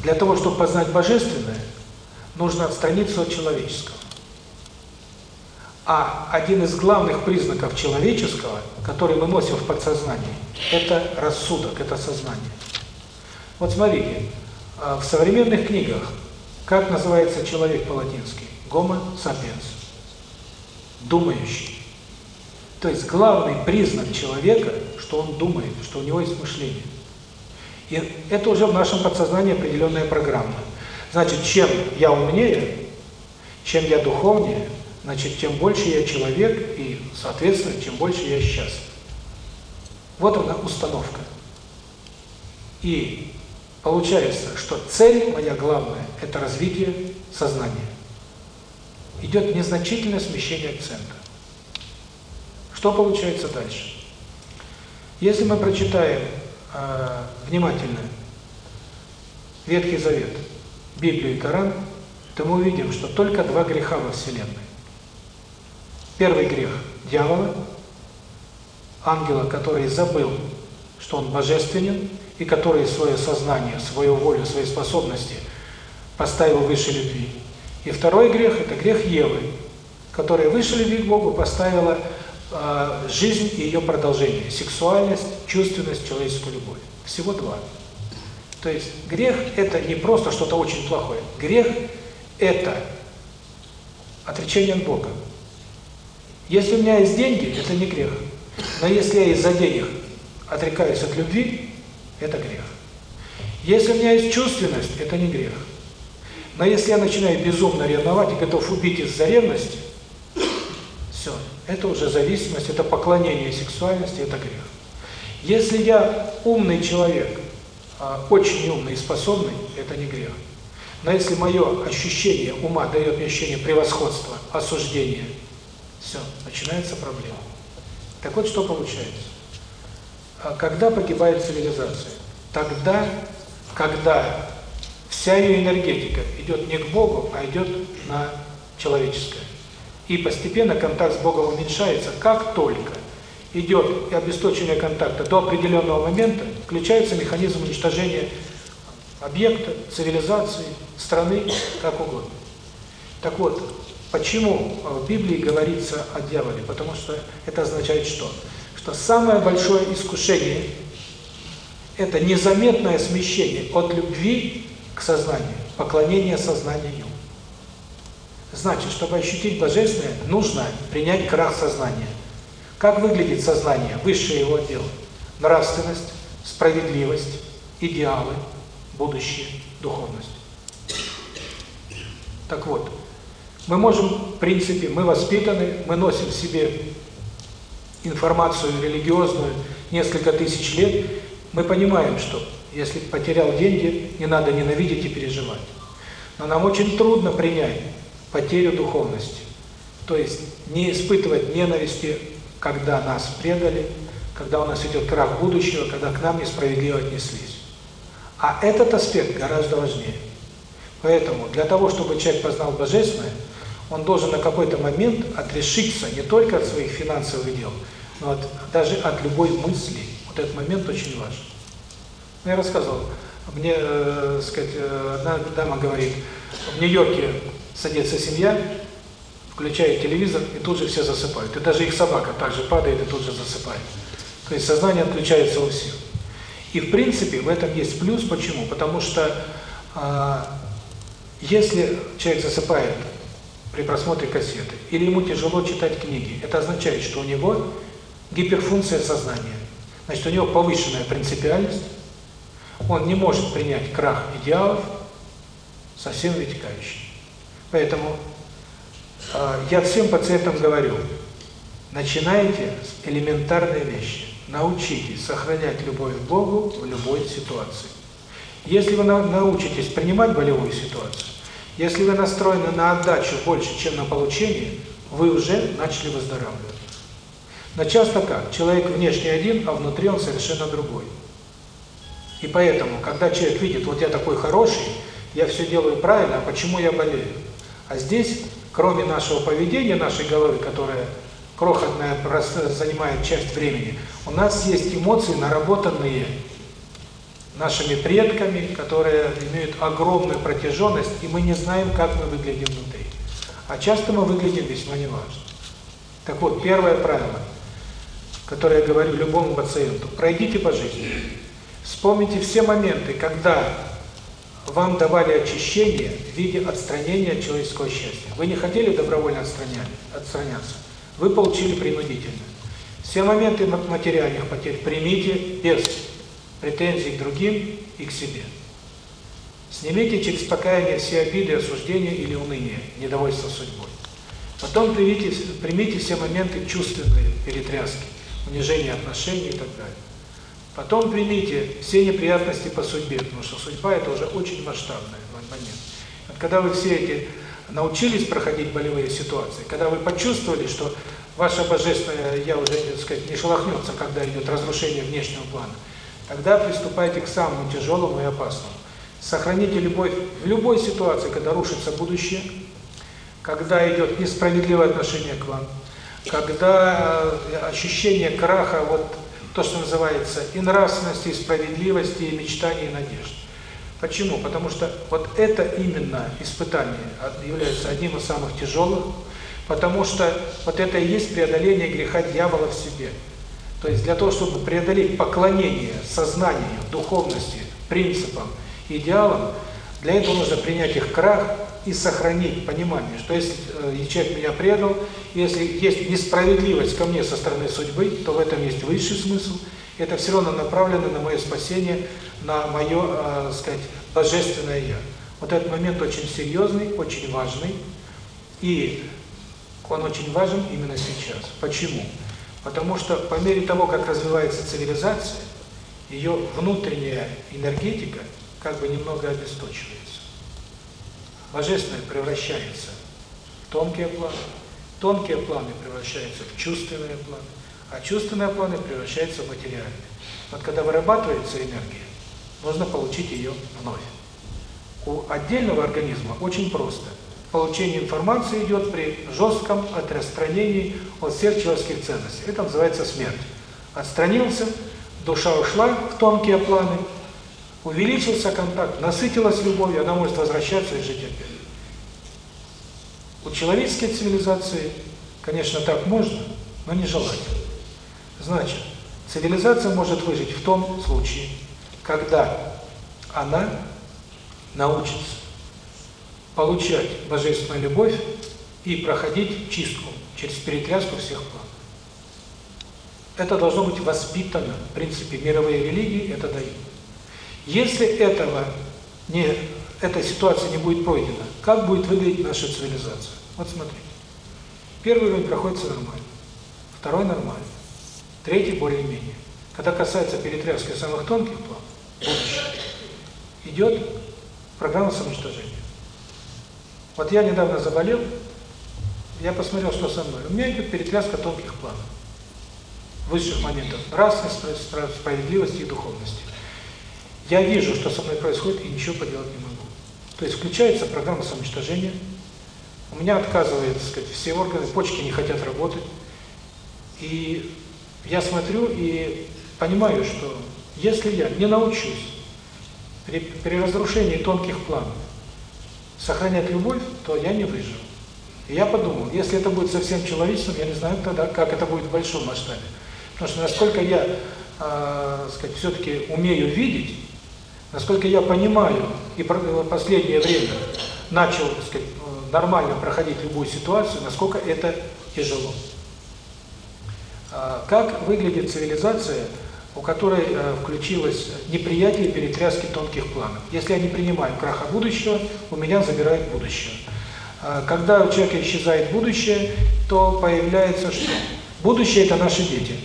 для того, чтобы познать божественное, нужно отстраниться от человеческого. А один из главных признаков человеческого, который мы носим в подсознании, это рассудок, это сознание. Вот смотрите, а, в современных книгах как называется человек по-латински? Гомо сапиенс. Думающий. То есть главный признак человека, что он думает, что у него есть мышление. И это уже в нашем подсознании определенная программа. Значит, чем я умнее, чем я духовнее, значит, тем больше я человек, и, соответственно, чем больше я счастлив. Вот она установка. И Получается, что цель моя главная – это развитие сознания. Идет незначительное смещение акцента. Что получается дальше? Если мы прочитаем э, внимательно Ветхий Завет, Библию и Коран, то мы увидим, что только два греха во Вселенной. Первый грех – дьявола, ангела, который забыл, что он божественен, и который свое сознание, свою волю, свои способности поставил выше любви. И второй грех – это грех Евы, которая выше любви к Богу поставила э, жизнь и ее продолжение, сексуальность, чувственность, человеческую любовь. Всего два. То есть грех – это не просто что-то очень плохое. Грех – это отречение от Бога. Если у меня есть деньги, это не грех. Но если я из-за денег отрекаюсь от любви, это грех. Если у меня есть чувственность, это не грех. Но если я начинаю безумно ревновать и готов убить из-за ревности, все, это уже зависимость, это поклонение сексуальности, это грех. Если я умный человек, а, очень умный и способный, это не грех. Но если мое ощущение ума дает ощущение превосходства, осуждения, все, начинается проблема. Так вот, что получается? А когда погибает цивилизация? Тогда, когда вся ее энергетика идет не к Богу, а идет на человеческое. И постепенно контакт с Богом уменьшается, как только идет обесточение контакта до определенного момента, включается механизм уничтожения объекта, цивилизации, страны, как угодно. Так вот, почему в Библии говорится о дьяволе? Потому что это означает что? что самое большое искушение – это незаметное смещение от любви к сознанию, поклонение сознанию. Значит, чтобы ощутить Божественное, нужно принять крах сознания. Как выглядит сознание, высшее его отдел? Нравственность, справедливость, идеалы, будущее, духовность. Так вот, мы можем, в принципе, мы воспитаны, мы носим в себе информацию религиозную несколько тысяч лет, мы понимаем, что если потерял деньги, не надо ненавидеть и переживать. Но нам очень трудно принять потерю духовности. То есть не испытывать ненависти когда нас предали, когда у нас идет крах будущего, когда к нам несправедливо отнеслись. А этот аспект гораздо важнее. Поэтому для того, чтобы человек познал Божественное, он должен на какой-то момент отрешиться не только от своих финансовых дел, но от, даже от любой мысли. Вот этот момент очень важен. Ну, я рассказывал, мне, э, сказать, э, одна дама говорит, в Нью-Йорке садится семья, включает телевизор, и тут же все засыпают. И даже их собака также падает и тут же засыпает. То есть сознание отключается у всех. И в принципе в этом есть плюс. Почему? Потому что э, если человек засыпает при просмотре кассеты, или ему тяжело читать книги, это означает, что у него гиперфункция сознания. Значит, у него повышенная принципиальность, он не может принять крах идеалов со всем вытекающим. Поэтому э, я всем пациентам говорю, начинайте с элементарной вещи. Научитесь сохранять любовь к Богу в любой ситуации. Если вы научитесь принимать болевую ситуацию, если вы настроены на отдачу больше, чем на получение, вы уже начали выздоравливать. Но часто как? Человек внешне один, а внутри он совершенно другой. И поэтому, когда человек видит, вот я такой хороший, я все делаю правильно, а почему я болею? А здесь, кроме нашего поведения, нашей головы, которая крохотная занимает часть времени, у нас есть эмоции, наработанные нашими предками, которые имеют огромную протяженность, и мы не знаем, как мы выглядим внутри. А часто мы выглядим весьма неважно. Так вот, первое правило, которое я говорю любому пациенту, пройдите по жизни. Вспомните все моменты, когда вам давали очищение в виде отстранения от человеческого счастья. Вы не хотели добровольно отстраняться, вы получили принудительно. Все моменты материальных потерь примите без претензий к другим и к себе. Снимите через покаяние все обиды, осуждения или уныния, недовольство судьбой. Потом примите, примите все моменты чувственные перетряски, унижения отношений и так далее. Потом примите все неприятности по судьбе, потому что судьба – это уже очень масштабный момент. Вот когда вы все эти научились проходить болевые ситуации, когда вы почувствовали, что ваше божественное «я» уже, так сказать, не шелохнется, когда идет разрушение внешнего плана, тогда приступайте к самому тяжелому и опасному. Сохраните любовь в любой ситуации, когда рушится будущее, когда идет несправедливое отношение к вам, когда э, ощущение краха, вот то, что называется и нравственности, и справедливости, и мечтаний, и надежд. Почему? Потому что вот это именно испытание является одним из самых тяжелых, потому что вот это и есть преодоление греха дьявола в себе. То есть для того, чтобы преодолеть поклонение сознанию, духовности, принципам, идеалам, для этого нужно принять их крах и сохранить понимание, что если э, человек меня предал, если есть несправедливость ко мне со стороны судьбы, то в этом есть высший смысл. Это все равно направлено на мое спасение, на мое, э, сказать, божественное я. Вот этот момент очень серьезный, очень важный, и он очень важен именно сейчас. Почему? Потому что по мере того, как развивается цивилизация, ее внутренняя энергетика как бы немного обесточивается. Божественное превращается в тонкие планы, тонкие планы превращаются в чувственные планы, а чувственные планы превращаются в материальные. Вот когда вырабатывается энергия, нужно получить ее вновь. У отдельного организма очень просто. Получение информации идет при жестком отстранении от всех человеческих ценностей. Это называется смерть. Отстранился, душа ушла в тонкие планы, увеличился контакт, насытилась любовью, она может возвращаться и жить опять. У человеческой цивилизации, конечно, так можно, но не желательно. Значит, цивилизация может выжить в том случае, когда она научится получать божественную любовь и проходить чистку через перетряску всех планов. Это должно быть воспитано. В принципе, мировые религии это дают. Если этого не, эта ситуация не будет пройдена, как будет выглядеть наша цивилизация? Вот смотрите. Первый уровень проходится нормально, второй нормально, третий более-менее. Когда касается перетряски самых тонких планов, идет программа самоуничтожения. Вот я недавно заболел, я посмотрел, что со мной. У меня идет перетряска тонких планов. высших моментов нравственности, справедливости и духовности. Я вижу, что со мной происходит, и ничего поделать не могу. То есть включается программа самоуничтожения, у меня отказывает, так сказать, все органы, почки не хотят работать. И я смотрю и понимаю, что если я не научусь при, при разрушении тонких планов сохранять любовь, то я не выживу. И я подумал, если это будет совсем человечным, я не знаю тогда, как это будет в большом масштабе. Потому что насколько я, э, сказать, все-таки умею видеть, насколько я понимаю, и в последнее время начал, так сказать, нормально проходить любую ситуацию, насколько это тяжело. А, как выглядит цивилизация, у которой э, включилось неприятие перетряски тонких планов? Если я не принимаю краха будущего, у меня забирают будущее. А, когда у человека исчезает будущее, то появляется что? Будущее – это наши дети,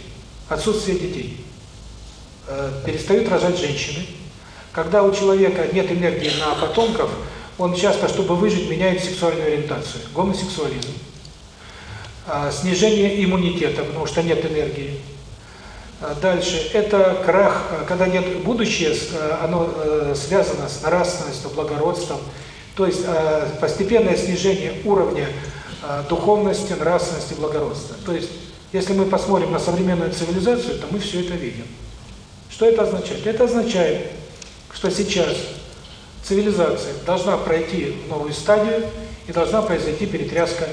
отсутствие детей. Э, перестают рожать женщины. Когда у человека нет энергии на потомков – он часто, чтобы выжить, меняет сексуальную ориентацию. Гомосексуализм. А, снижение иммунитета, потому что нет энергии. А, дальше. Это крах, а, когда нет будущее, оно э, связано с нравственностью, благородством. То есть постепенное снижение уровня духовности, нравственности, благородства. То есть, если мы посмотрим на современную цивилизацию, то мы все это видим. Что это означает? Это означает, что сейчас цивилизация должна пройти новую стадию и должна произойти перетряска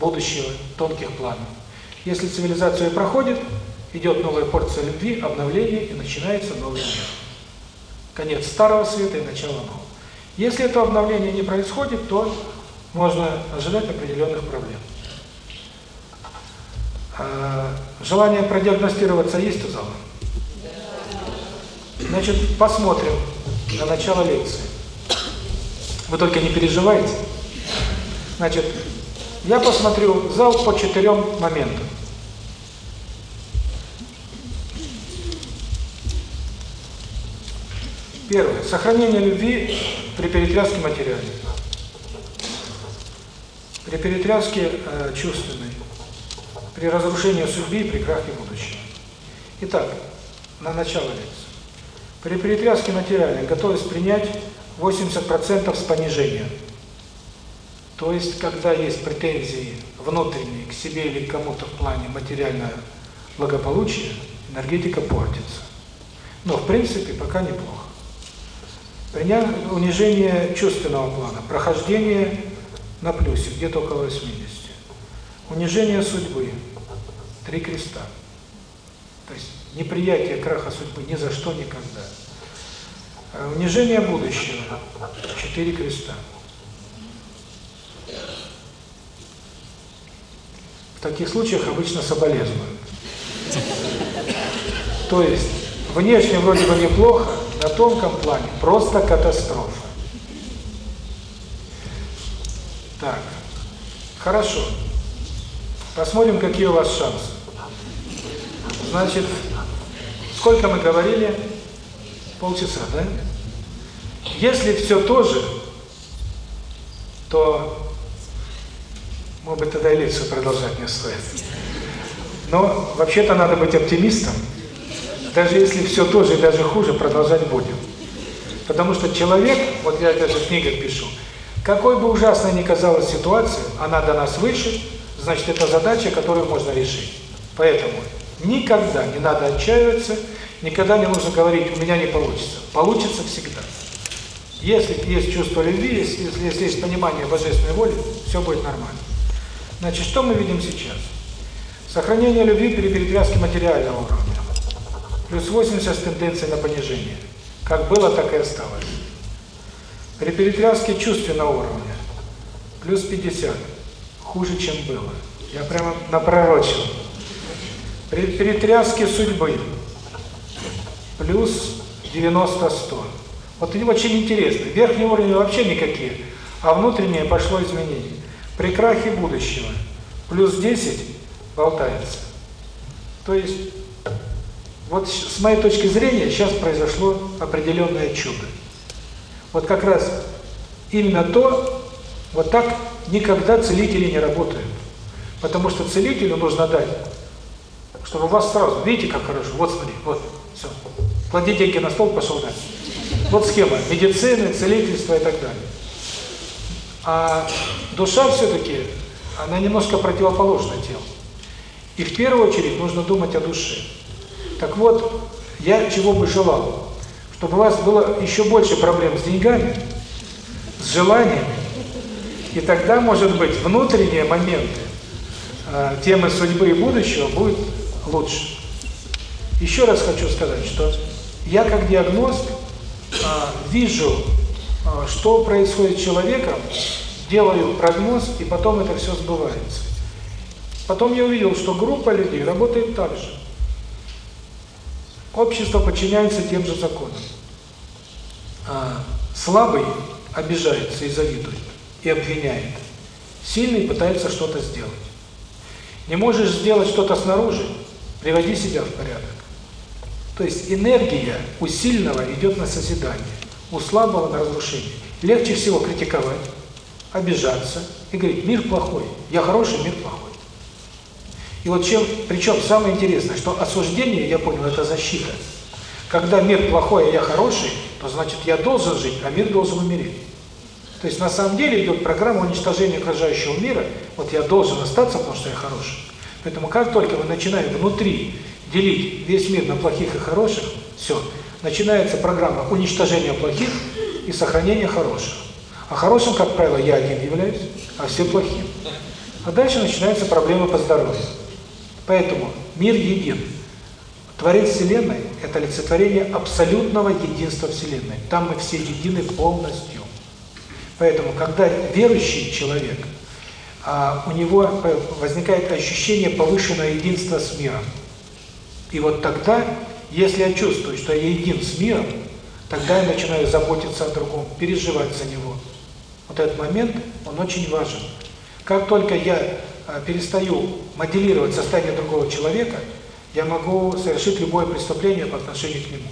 будущего, тонких планов. Если цивилизация проходит, идет новая порция любви, обновления и начинается новый мир. Конец старого света и начало нового. Если это обновление не происходит, то можно ожидать определенных проблем. А, желание продиагностироваться есть у зала? Значит, посмотрим на начало лекции. Вы только не переживайте. Значит, я посмотрю зал по четырем моментам. Первое. Сохранение любви при перетряске материальной. При перетряске э, чувственной. При разрушении судьбы и при крахе будущего. Итак, на начало лекции. При перетряске материальной готовность принять 80% с понижением. То есть, когда есть претензии внутренние к себе или к кому-то в плане материального благополучия, энергетика портится. Но, в принципе, пока неплохо. Принять унижение чувственного плана, прохождение на плюсе, где-то около 80. Унижение судьбы, три креста. То есть, неприятие краха судьбы ни за что никогда. Э, унижение будущего. Четыре креста. В таких случаях обычно соболезнуют. То есть, внешне вроде бы неплохо, на тонком плане просто катастрофа. Так, хорошо. Посмотрим, какие у вас шансы. Значит, сколько мы говорили? Полчаса, да? Если все то же, то, может быть, тогда и лекцию продолжать не стоит. Но вообще-то надо быть оптимистом. Даже если все то же и даже хуже, продолжать будем. Потому что человек, вот я даже в книгах пишу, какой бы ужасной ни казалась ситуация, она до нас выше, значит, это задача, которую можно решить. Поэтому никогда не надо отчаиваться, Никогда не нужно говорить, у меня не получится. Получится всегда. Если есть чувство любви, если, если есть понимание божественной воли, все будет нормально. Значит, что мы видим сейчас? Сохранение любви при перетряске материального уровня. Плюс 80 с тенденцией на понижение. Как было, так и осталось. При перетряске чувственного уровня. Плюс 50. Хуже, чем было. Я прямо напророчил. При перетряске судьбы плюс 90-100. Вот очень интересно. Верхний уровень вообще никакие, а внутреннее пошло изменение. При крахе будущего плюс 10 болтается. То есть, вот с моей точки зрения, сейчас произошло определенное чудо. Вот как раз именно то, вот так никогда целители не работают. Потому что целителю нужно дать Чтобы у вас сразу, видите, как хорошо, вот смотри, вот, все. Клади деньги на стол, пошел дальше. Вот схема медицины, целительства и так далее. А душа все-таки, она немножко противоположна телу. И в первую очередь нужно думать о душе. Так вот, я чего бы желал? Чтобы у вас было еще больше проблем с деньгами, с желаниями, и тогда, может быть, внутренние моменты э, темы судьбы и будущего будут лучше. Еще раз хочу сказать, что я как диагност э, вижу, э, что происходит с человеком, делаю прогноз, и потом это все сбывается. Потом я увидел, что группа людей работает так же. Общество подчиняется тем же законам. А слабый обижается и завидует и обвиняет. Сильный пытается что-то сделать. Не можешь сделать что-то снаружи, приводи себя в порядок. То есть энергия у сильного идет на созидание, у слабого на разрушение. Легче всего критиковать, обижаться и говорить, мир плохой, я хороший, мир плохой. И вот чем, причем самое интересное, что осуждение, я понял, это защита. Когда мир плохой, а я хороший, то значит я должен жить, а мир должен умереть. То есть на самом деле идет программа уничтожения окружающего мира. Вот я должен остаться, потому что я хороший. Поэтому как только вы начинаете внутри делить весь мир на плохих и хороших, все, начинается программа уничтожения плохих и сохранения хороших. А хорошим, как правило, я один являюсь, а все плохим. А дальше начинаются проблемы по здоровью. Поэтому мир един. Творец Вселенной – это олицетворение абсолютного единства Вселенной. Там мы все едины полностью. Поэтому, когда верующий человек, а, у него возникает ощущение повышенного единства с миром. И вот тогда, если я чувствую, что я един с миром, тогда я начинаю заботиться о другом, переживать за него. Вот этот момент, он очень важен. Как только я а, перестаю моделировать состояние другого человека, я могу совершить любое преступление по отношению к нему.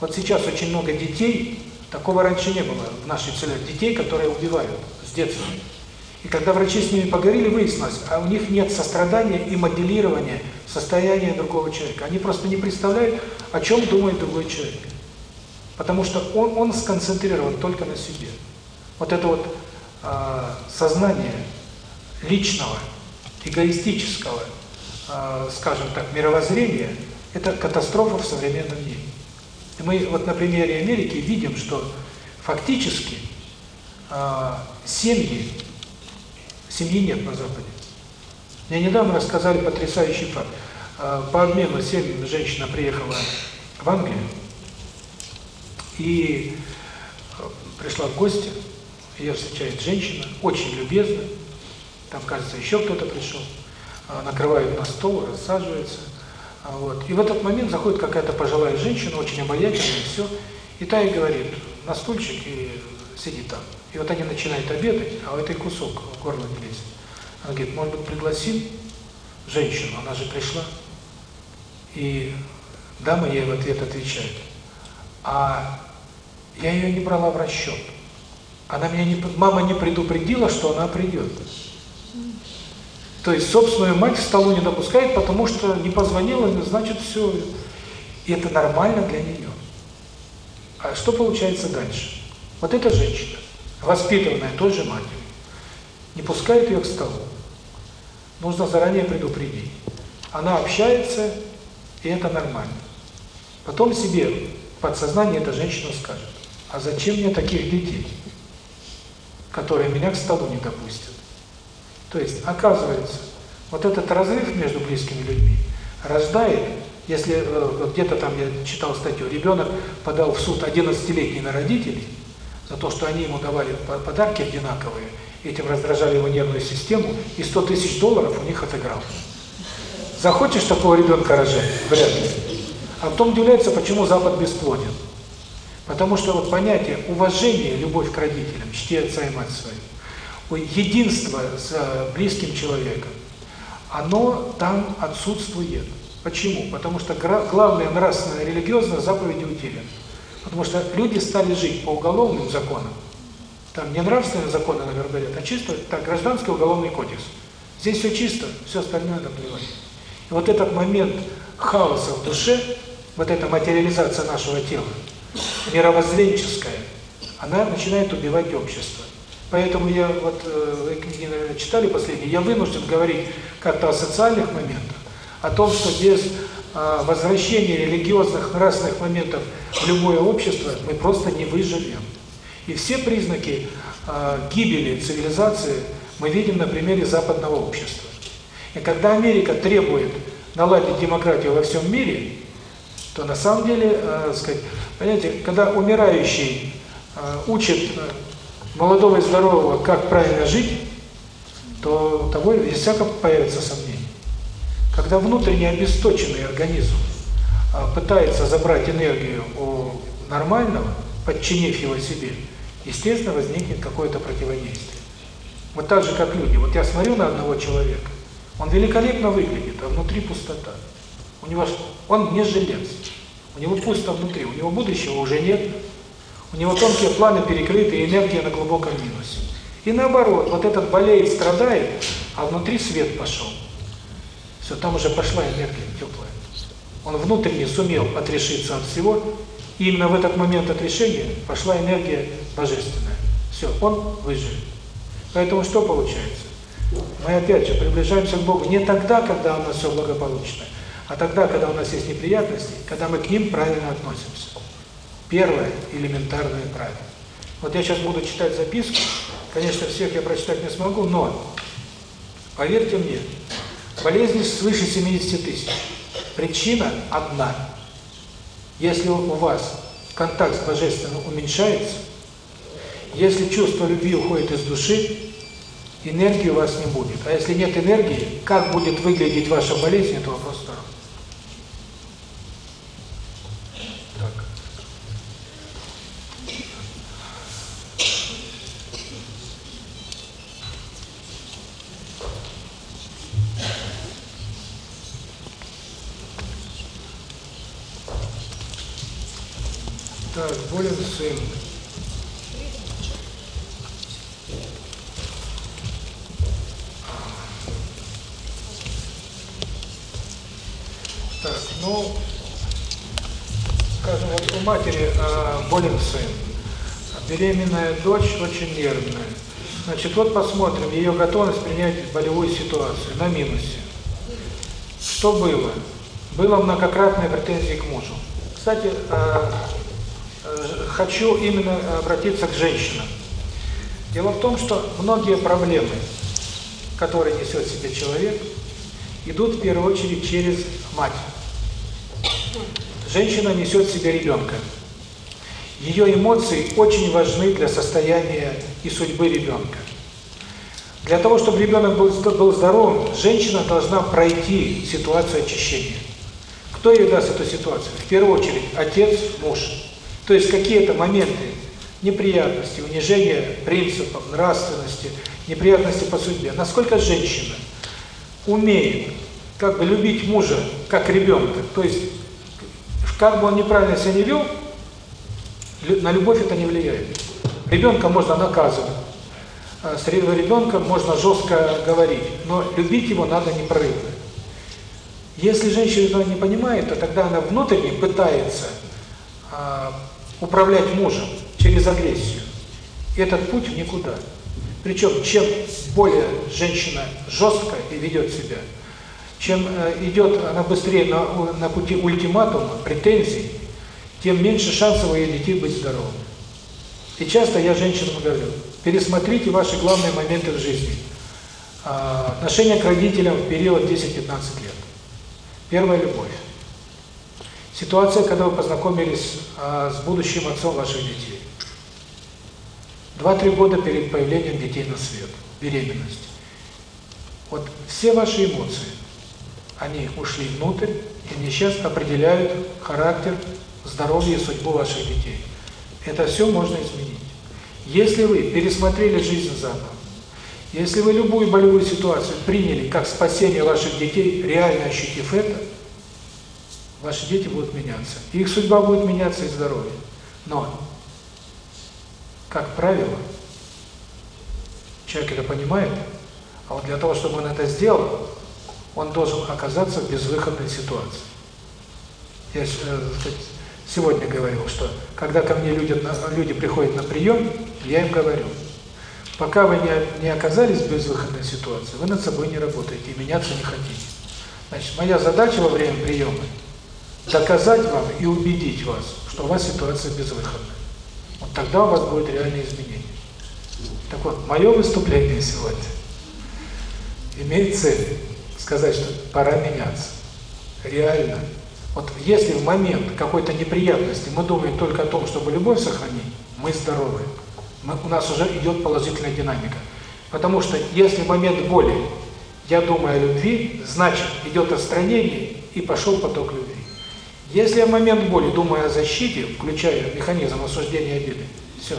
Вот сейчас очень много детей, Такого раньше не было в нашей целях детей, которые убивают с детства. И когда врачи с ними поговорили, выяснилось, а у них нет сострадания и моделирования состояния другого человека. Они просто не представляют, о чем думает другой человек. Потому что он, он сконцентрирован только на себе. Вот это вот э, сознание личного, эгоистического, э, скажем так, мировоззрения, это катастрофа в современном мире. И мы вот на примере Америки видим, что фактически э, семьи, семьи нет на Западе. Мне недавно рассказали потрясающий факт. Э, по обмену семьями женщина приехала в Англию и пришла в гости, ее встречает женщина, очень любезно, там, кажется, еще кто-то пришел, накрывают на стол, рассаживается, а вот. И в этот момент заходит какая-то пожилая женщина, очень обаятельная, все, и та и говорит, на стульчик и сиди там. И вот они начинают обедать, а у этой кусок в горло не лезет. Она говорит, может быть, пригласим женщину, она же пришла. И дама ей в ответ отвечает, а я ее не брала в расчет. Она меня не, мама не предупредила, что она придет. То есть собственную мать к столу не допускает, потому что не позвонила, значит все. И это нормально для нее. А что получается дальше? Вот эта женщина, воспитанная той же матерью, не пускает ее к столу. Нужно заранее предупредить. Она общается, и это нормально. Потом себе подсознание эта женщина скажет, а зачем мне таких детей, которые меня к столу не допустят? То есть, оказывается, вот этот разрыв между близкими людьми рождает, если э, где-то там я читал статью, ребенок подал в суд 11-летний на родителей за то, что они ему давали подарки одинаковые, этим раздражали его нервную систему, и 100 тысяч долларов у них отыграл. Захочешь такого ребенка рожать? Вряд ли. А потом удивляется, почему Запад бесплоден. Потому что вот понятие уважения, любовь к родителям, чти отца и мать свою, единство с э, близким человеком, оно там отсутствует. Почему? Потому что главная нравственная религиозная заповеди утеряны. Потому что люди стали жить по уголовным законам. Там не нравственные законы, наверное, говорят, а чисто так, гражданский уголовный кодекс. Здесь все чисто, все остальное наплевать. И вот этот момент хаоса в душе, вот эта материализация нашего тела, мировоззренческая, она начинает убивать общество. Поэтому я, вот э, вы книги, наверное, читали последние, я вынужден говорить как-то о социальных моментах, о том, что без возвращения религиозных, нравственных моментов в любое общество мы просто не выживем. И все признаки э, гибели цивилизации мы видим на примере западного общества. И когда Америка требует наладить демократию во всем мире, то на самом деле, э, сказать, понимаете, когда умирающий э, учит э, молодого и здорового, как правильно жить, то того без всяко появится сомнение. Когда внутренне обесточенный организм э, пытается забрать энергию у нормального, подчинив его себе, естественно, возникнет какое-то противодействие. Вот так же, как люди. Вот я смотрю на одного человека, он великолепно выглядит, а внутри пустота. У него он не жилец. У него пусто внутри, у него будущего уже нет. У него тонкие планы перекрыты, энергия на глубоком минусе. И наоборот, вот этот болеет, страдает, а внутри свет пошел. Все, там уже пошла энергия теплая. Он внутренне сумел отрешиться от всего, и именно в этот момент отрешения пошла энергия божественная. Все, он выжил. Поэтому что получается? Мы опять же приближаемся к Богу не тогда, когда у нас все благополучно, а тогда, когда у нас есть неприятности, когда мы к ним правильно относимся. Первое элементарное правило. Вот я сейчас буду читать записку, конечно, всех я прочитать не смогу, но, поверьте мне, болезни свыше 70 тысяч. Причина одна. Если у вас контакт с Божественным уменьшается, если чувство любви уходит из души, энергии у вас не будет. А если нет энергии, как будет выглядеть ваша болезнь, это вопрос второй. Так. Так, болен сын. Так, ну, скажем, вот у матери э, болен сын, беременная дочь очень нервная. Значит, вот посмотрим ее готовность принять болевую ситуацию на минусе. Что было? Было многократные претензии к мужу. Кстати, э, э, хочу именно обратиться к женщинам. Дело в том, что многие проблемы, которые несет себе человек, идут в первую очередь через мать. Женщина несет в себе ребенка. Ее эмоции очень важны для состояния и судьбы ребенка. Для того, чтобы ребенок был, был здоровым, женщина должна пройти ситуацию очищения. Кто ей даст эту ситуацию? В первую очередь отец, муж. То есть какие-то моменты неприятности, унижения принципов, нравственности, неприятности по судьбе. Насколько женщина умеет как бы любить мужа как ребенка, то есть как бы он неправильно себя не вел, на любовь это не влияет. Ребенка можно наказывать, с ребенком можно жестко говорить, но любить его надо непрерывно. Если женщина этого не понимает, то тогда она внутренне пытается э, управлять мужем через агрессию. И этот путь никуда. Причем, чем более женщина жестко и ведет себя, чем э, идет она быстрее на, на пути ультиматума, претензий, тем меньше шансов у ее детей быть здоровыми. И часто я женщинам говорю, пересмотрите ваши главные моменты в жизни. А, отношение к родителям в период 10-15 лет. Первая любовь. Ситуация, когда вы познакомились а, с будущим отцом ваших детей. Два-три года перед появлением детей на свет, беременность. Вот все ваши эмоции, они ушли внутрь, и они сейчас определяют характер, здоровье и судьбу ваших детей. Это все можно изменить. Если вы пересмотрели жизнь заново, если вы любую болевую ситуацию приняли как спасение ваших детей, реально ощутив это, ваши дети будут меняться. Их судьба будет меняться и здоровье. Но, как правило, человек это понимает, а вот для того, чтобы он это сделал, он должен оказаться в безвыходной ситуации. Я э, сегодня говорил, что когда ко мне люди, люди приходят на прием, я им говорю, пока вы не, не оказались в безвыходной ситуации, вы над собой не работаете и меняться не хотите. Значит, моя задача во время приема – доказать вам и убедить вас, что у вас ситуация безвыходная. Вот тогда у вас будет реальное изменение. Так вот, мое выступление сегодня имеет цель сказать, что пора меняться. Реально. Вот если в момент какой-то неприятности мы думаем только о том, чтобы любовь сохранить, мы здоровы. Мы, у нас уже идет положительная динамика. Потому что если в момент боли я думаю о любви, значит идет отстранение и пошел поток любви. Если я в момент боли думаю о защите, включая механизм осуждения обиды, все,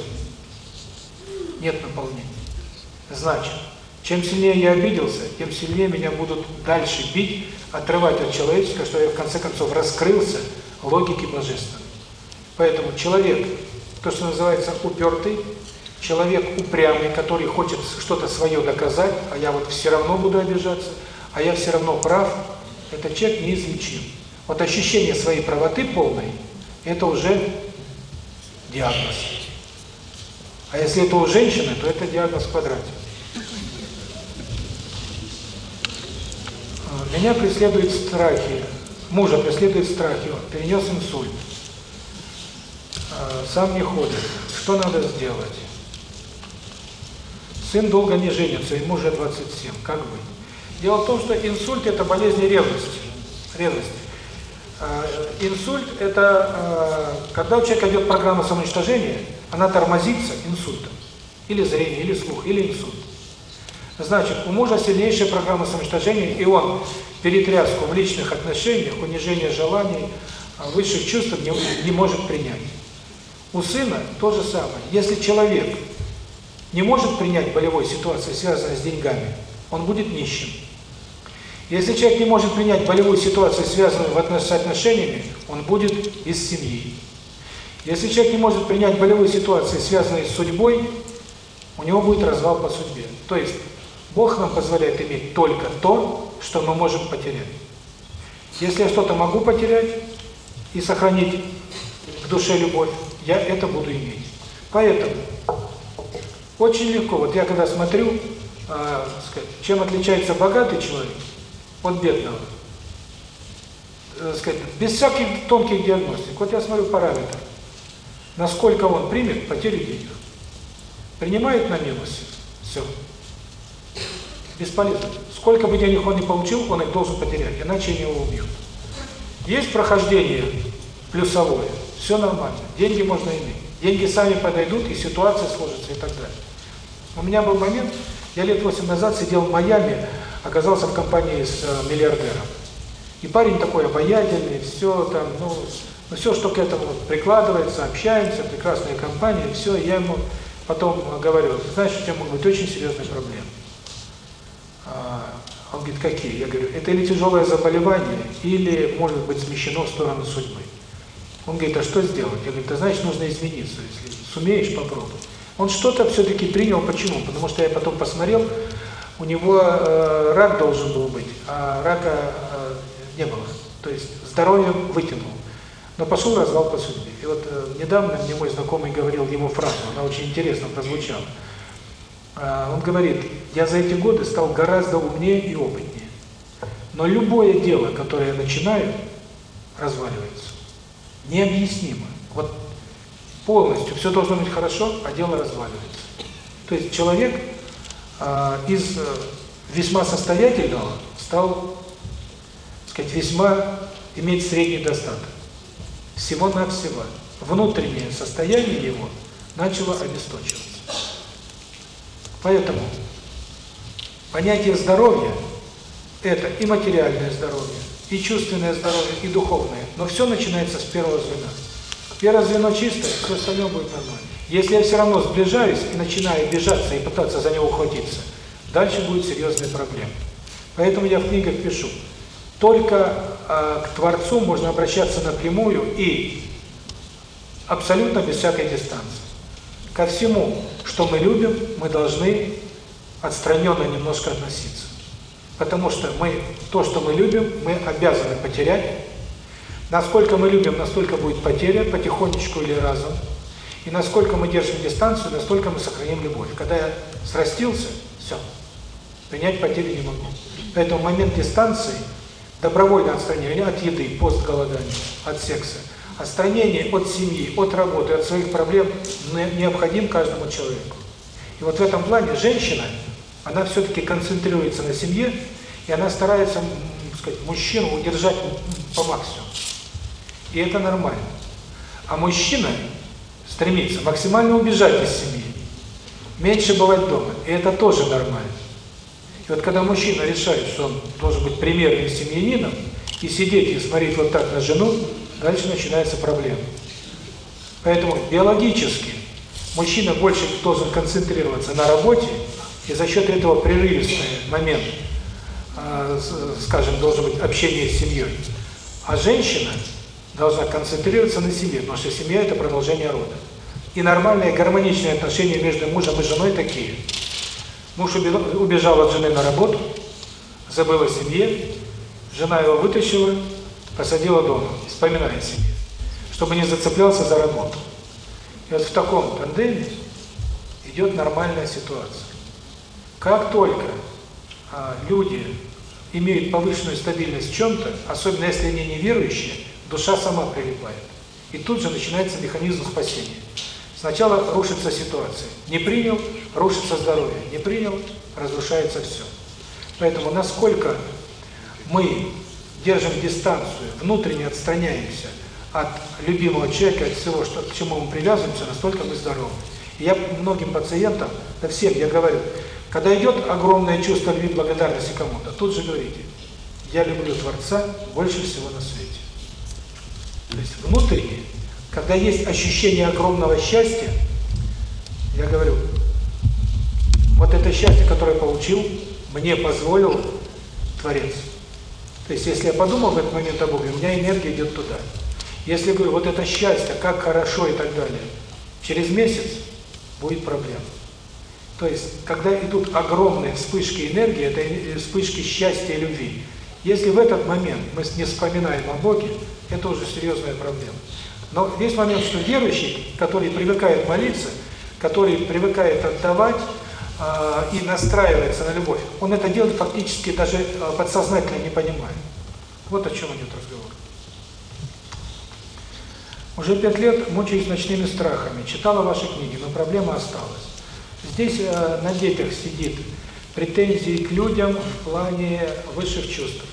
нет наполнения. Значит, чем сильнее я обиделся, тем сильнее меня будут дальше бить, отрывать от человеческого, что я в конце концов раскрылся логике божественной. Поэтому человек, то, что называется упертый, человек упрямый, который хочет что-то свое доказать, а я вот все равно буду обижаться, а я все равно прав, этот человек неизлечим. Вот ощущение своей правоты полной – это уже диагноз. А если это у женщины, то это диагноз в квадрате. Меня преследуют страхи, мужа преследуют страхи, он перенес инсульт. А, сам не ходит. Что надо сделать? Сын долго не женится, ему уже 27. Как быть? Дело в том, что инсульт – это болезнь ревности. ревности. Э, инсульт – это э, когда у человека идет программа самоуничтожения, она тормозится инсультом. Или зрение, или слух, или инсульт. Значит, у мужа сильнейшая программа самоуничтожения, и он перетряску в личных отношениях, унижение желаний, э, высших чувств не, не может принять. У сына то же самое. Если человек не может принять болевой ситуации, связанной с деньгами, он будет нищим. Если человек не может принять болевую ситуацию, связанную с отношениями, он будет из семьи. Если человек не может принять болевую ситуацию, связанную с судьбой, у него будет развал по судьбе. То есть Бог нам позволяет иметь только то, что мы можем потерять. Если я что-то могу потерять и сохранить к душе любовь, я это буду иметь. Поэтому очень легко, вот я когда смотрю, э, сказать, чем отличается богатый человек от бедного. Э, сказать, без всяких тонких диагностик. Вот я смотрю параметр. Насколько он примет потерю денег. Принимает на минусе. Все. Бесполезно. Сколько бы денег он не получил, он их должен потерять, иначе они его убьют. Есть прохождение плюсовое, все нормально, деньги можно иметь. Деньги сами подойдут, и ситуация сложится, и так далее. У меня был момент, я лет 8 назад сидел в Майами, оказался в компании с э, миллиардером. И парень такой обаятельный, все там, ну, ну все, что к этому прикладывается, общаемся, прекрасная компания, все, я ему потом говорю, знаешь, у тебя могут быть очень серьезные проблемы. А, он говорит, какие? Я говорю, это или тяжелое заболевание, или может быть смещено в сторону судьбы. Он говорит, а что сделать? Я говорю, ты знаешь, нужно измениться, если сумеешь, попробуй. Он что-то все-таки принял, почему? Потому что я потом посмотрел, у него э, рак должен был быть, а рака э, не было. То есть здоровье вытянул. Но пошел развал по судьбе. И вот э, недавно мне мой знакомый говорил ему фразу, она очень интересно прозвучала. Э, он говорит, я за эти годы стал гораздо умнее и опытнее. Но любое дело, которое я начинаю, разваливается. Необъяснимо. Вот полностью все должно быть хорошо, а дело разваливается. То есть человек э, из э, весьма состоятельного стал, так сказать, весьма иметь средний достаток. Всего-навсего. Внутреннее состояние его начало обесточиваться. Поэтому понятие здоровья – это и материальное здоровье, и чувственное здоровье, и духовное. Но все начинается с первого звена. Первое звено чистое, все остальное будет нормально. Если я все равно сближаюсь и начинаю обижаться и пытаться за него ухватиться, дальше будет серьезная проблема. Поэтому я в книгах пишу, только э, к Творцу можно обращаться напрямую и абсолютно без всякой дистанции. Ко всему, что мы любим, мы должны отстраненно немножко относиться. Потому что мы то, что мы любим, мы обязаны потерять. Насколько мы любим, настолько будет потеря, потихонечку или разом. И насколько мы держим дистанцию, настолько мы сохраним любовь. Когда я срастился, все. Принять потери не могу. Поэтому момент дистанции, добровольное отстранение от еды, постголодания, от секса, отстранение от семьи, от работы, от своих проблем необходим каждому человеку. И вот в этом плане женщина, она все-таки концентрируется на семье, и она старается, сказать, мужчину удержать по максимуму. И это нормально. А мужчина стремится максимально убежать из семьи, меньше бывать дома. И это тоже нормально. И вот когда мужчина решает, что он должен быть примерным семьянином, и сидеть и смотреть вот так на жену, дальше начинается проблема. Поэтому биологически мужчина больше должен концентрироваться на работе, и за счет этого прерывистый момент, э, скажем, должен быть общение с семьей. А женщина должна концентрироваться на себе, потому что семья – это продолжение рода. И нормальные гармоничные отношения между мужем и женой такие. Муж убежал от жены на работу, забыл о семье, жена его вытащила, посадила дома, вспоминая себе, чтобы не зацеплялся за работу. И вот в таком тандеме идет нормальная ситуация. Как только а, люди имеют повышенную стабильность в чем-то, особенно если они неверующие, душа сама прилипает. И тут же начинается механизм спасения. Сначала рушится ситуация. Не принял – рушится здоровье. Не принял – разрушается все. Поэтому насколько мы держим дистанцию, внутренне отстраняемся от любимого человека, от всего, что, к чему мы привязываемся, настолько мы здоровы. И я многим пациентам, да всем, я говорю, когда идет огромное чувство любви, благодарности кому-то, тут же говорите, я люблю Творца больше всего на свете. То есть внутренне когда есть ощущение огромного счастья, я говорю, вот это счастье, которое получил, мне позволил Творец. То есть, если я подумал в этот момент о Боге, у меня энергия идет туда. Если говорю, вот это счастье, как хорошо и так далее, через месяц будет проблема. То есть, когда идут огромные вспышки энергии, это вспышки счастья и любви. Если в этот момент мы не вспоминаем о Боге, это уже серьезная проблема. Но весь момент, что верующий, который привыкает молиться, который привыкает отдавать э, и настраивается на любовь, он это делает фактически даже э, подсознательно не понимая. Вот о чем идет разговор. Уже пять лет мучаюсь ночными страхами, читала ваши книги, но проблема осталась. Здесь э, на детях сидит претензии к людям в плане высших чувств.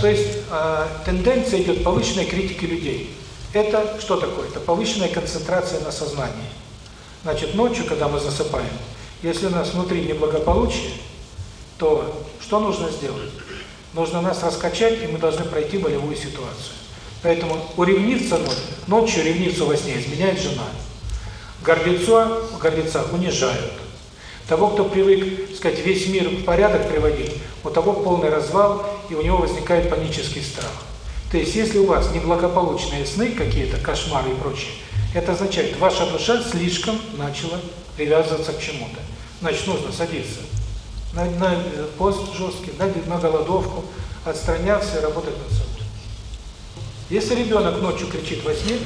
То есть э, тенденция идет повышенной критики людей. Это что такое? Это повышенная концентрация на сознании. Значит, ночью, когда мы засыпаем, если у нас внутри неблагополучие, то что нужно сделать? Нужно нас раскачать, и мы должны пройти болевую ситуацию. Поэтому у ревнивца ночью, ночью ревнивцу во сне изменяет жена. Гордецу, гордеца унижают. Того, кто привык, сказать, весь мир в порядок приводить, у того полный развал, и у него возникает панический страх. То есть, если у вас неблагополучные сны, какие-то кошмары и прочее, это означает, ваша душа слишком начала привязываться к чему-то. Значит, нужно садиться на, на пост жесткий, на, на голодовку, отстраняться и работать над собой. Если ребенок ночью кричит во сне,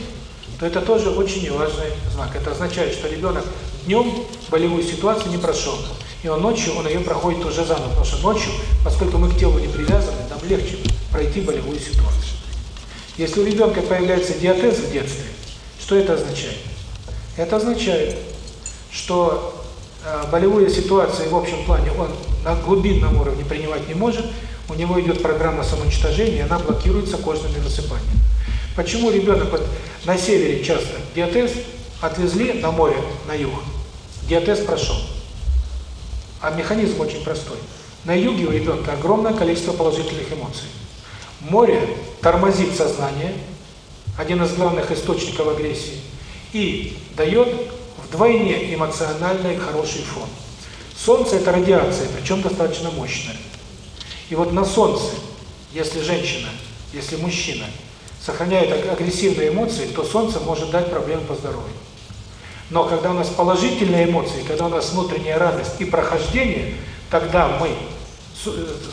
то это тоже очень важный знак. Это означает, что ребенок днем болевую ситуацию не прошел. И он ночью, он ее проходит уже заново, потому что ночью, поскольку мы к телу не привязаны, нам легче пройти болевую ситуацию. Если у ребенка появляется диатез в детстве, что это означает? Это означает, что э, болевые ситуации в общем плане он на глубинном уровне принимать не может, у него идет программа самоуничтожения, она блокируется кожными высыпаниями. Почему ребенок вот на севере часто диатез отвезли на море, на юг, диатез прошел. А механизм очень простой. На юге у ребенка огромное количество положительных эмоций. Море тормозит сознание, один из главных источников агрессии, и дает вдвойне эмоциональный хороший фон. Солнце – это радиация, причем достаточно мощная. И вот на Солнце, если женщина, если мужчина сохраняет агрессивные эмоции, то Солнце может дать проблемы по здоровью. Но когда у нас положительные эмоции, когда у нас внутренняя радость и прохождение, тогда мы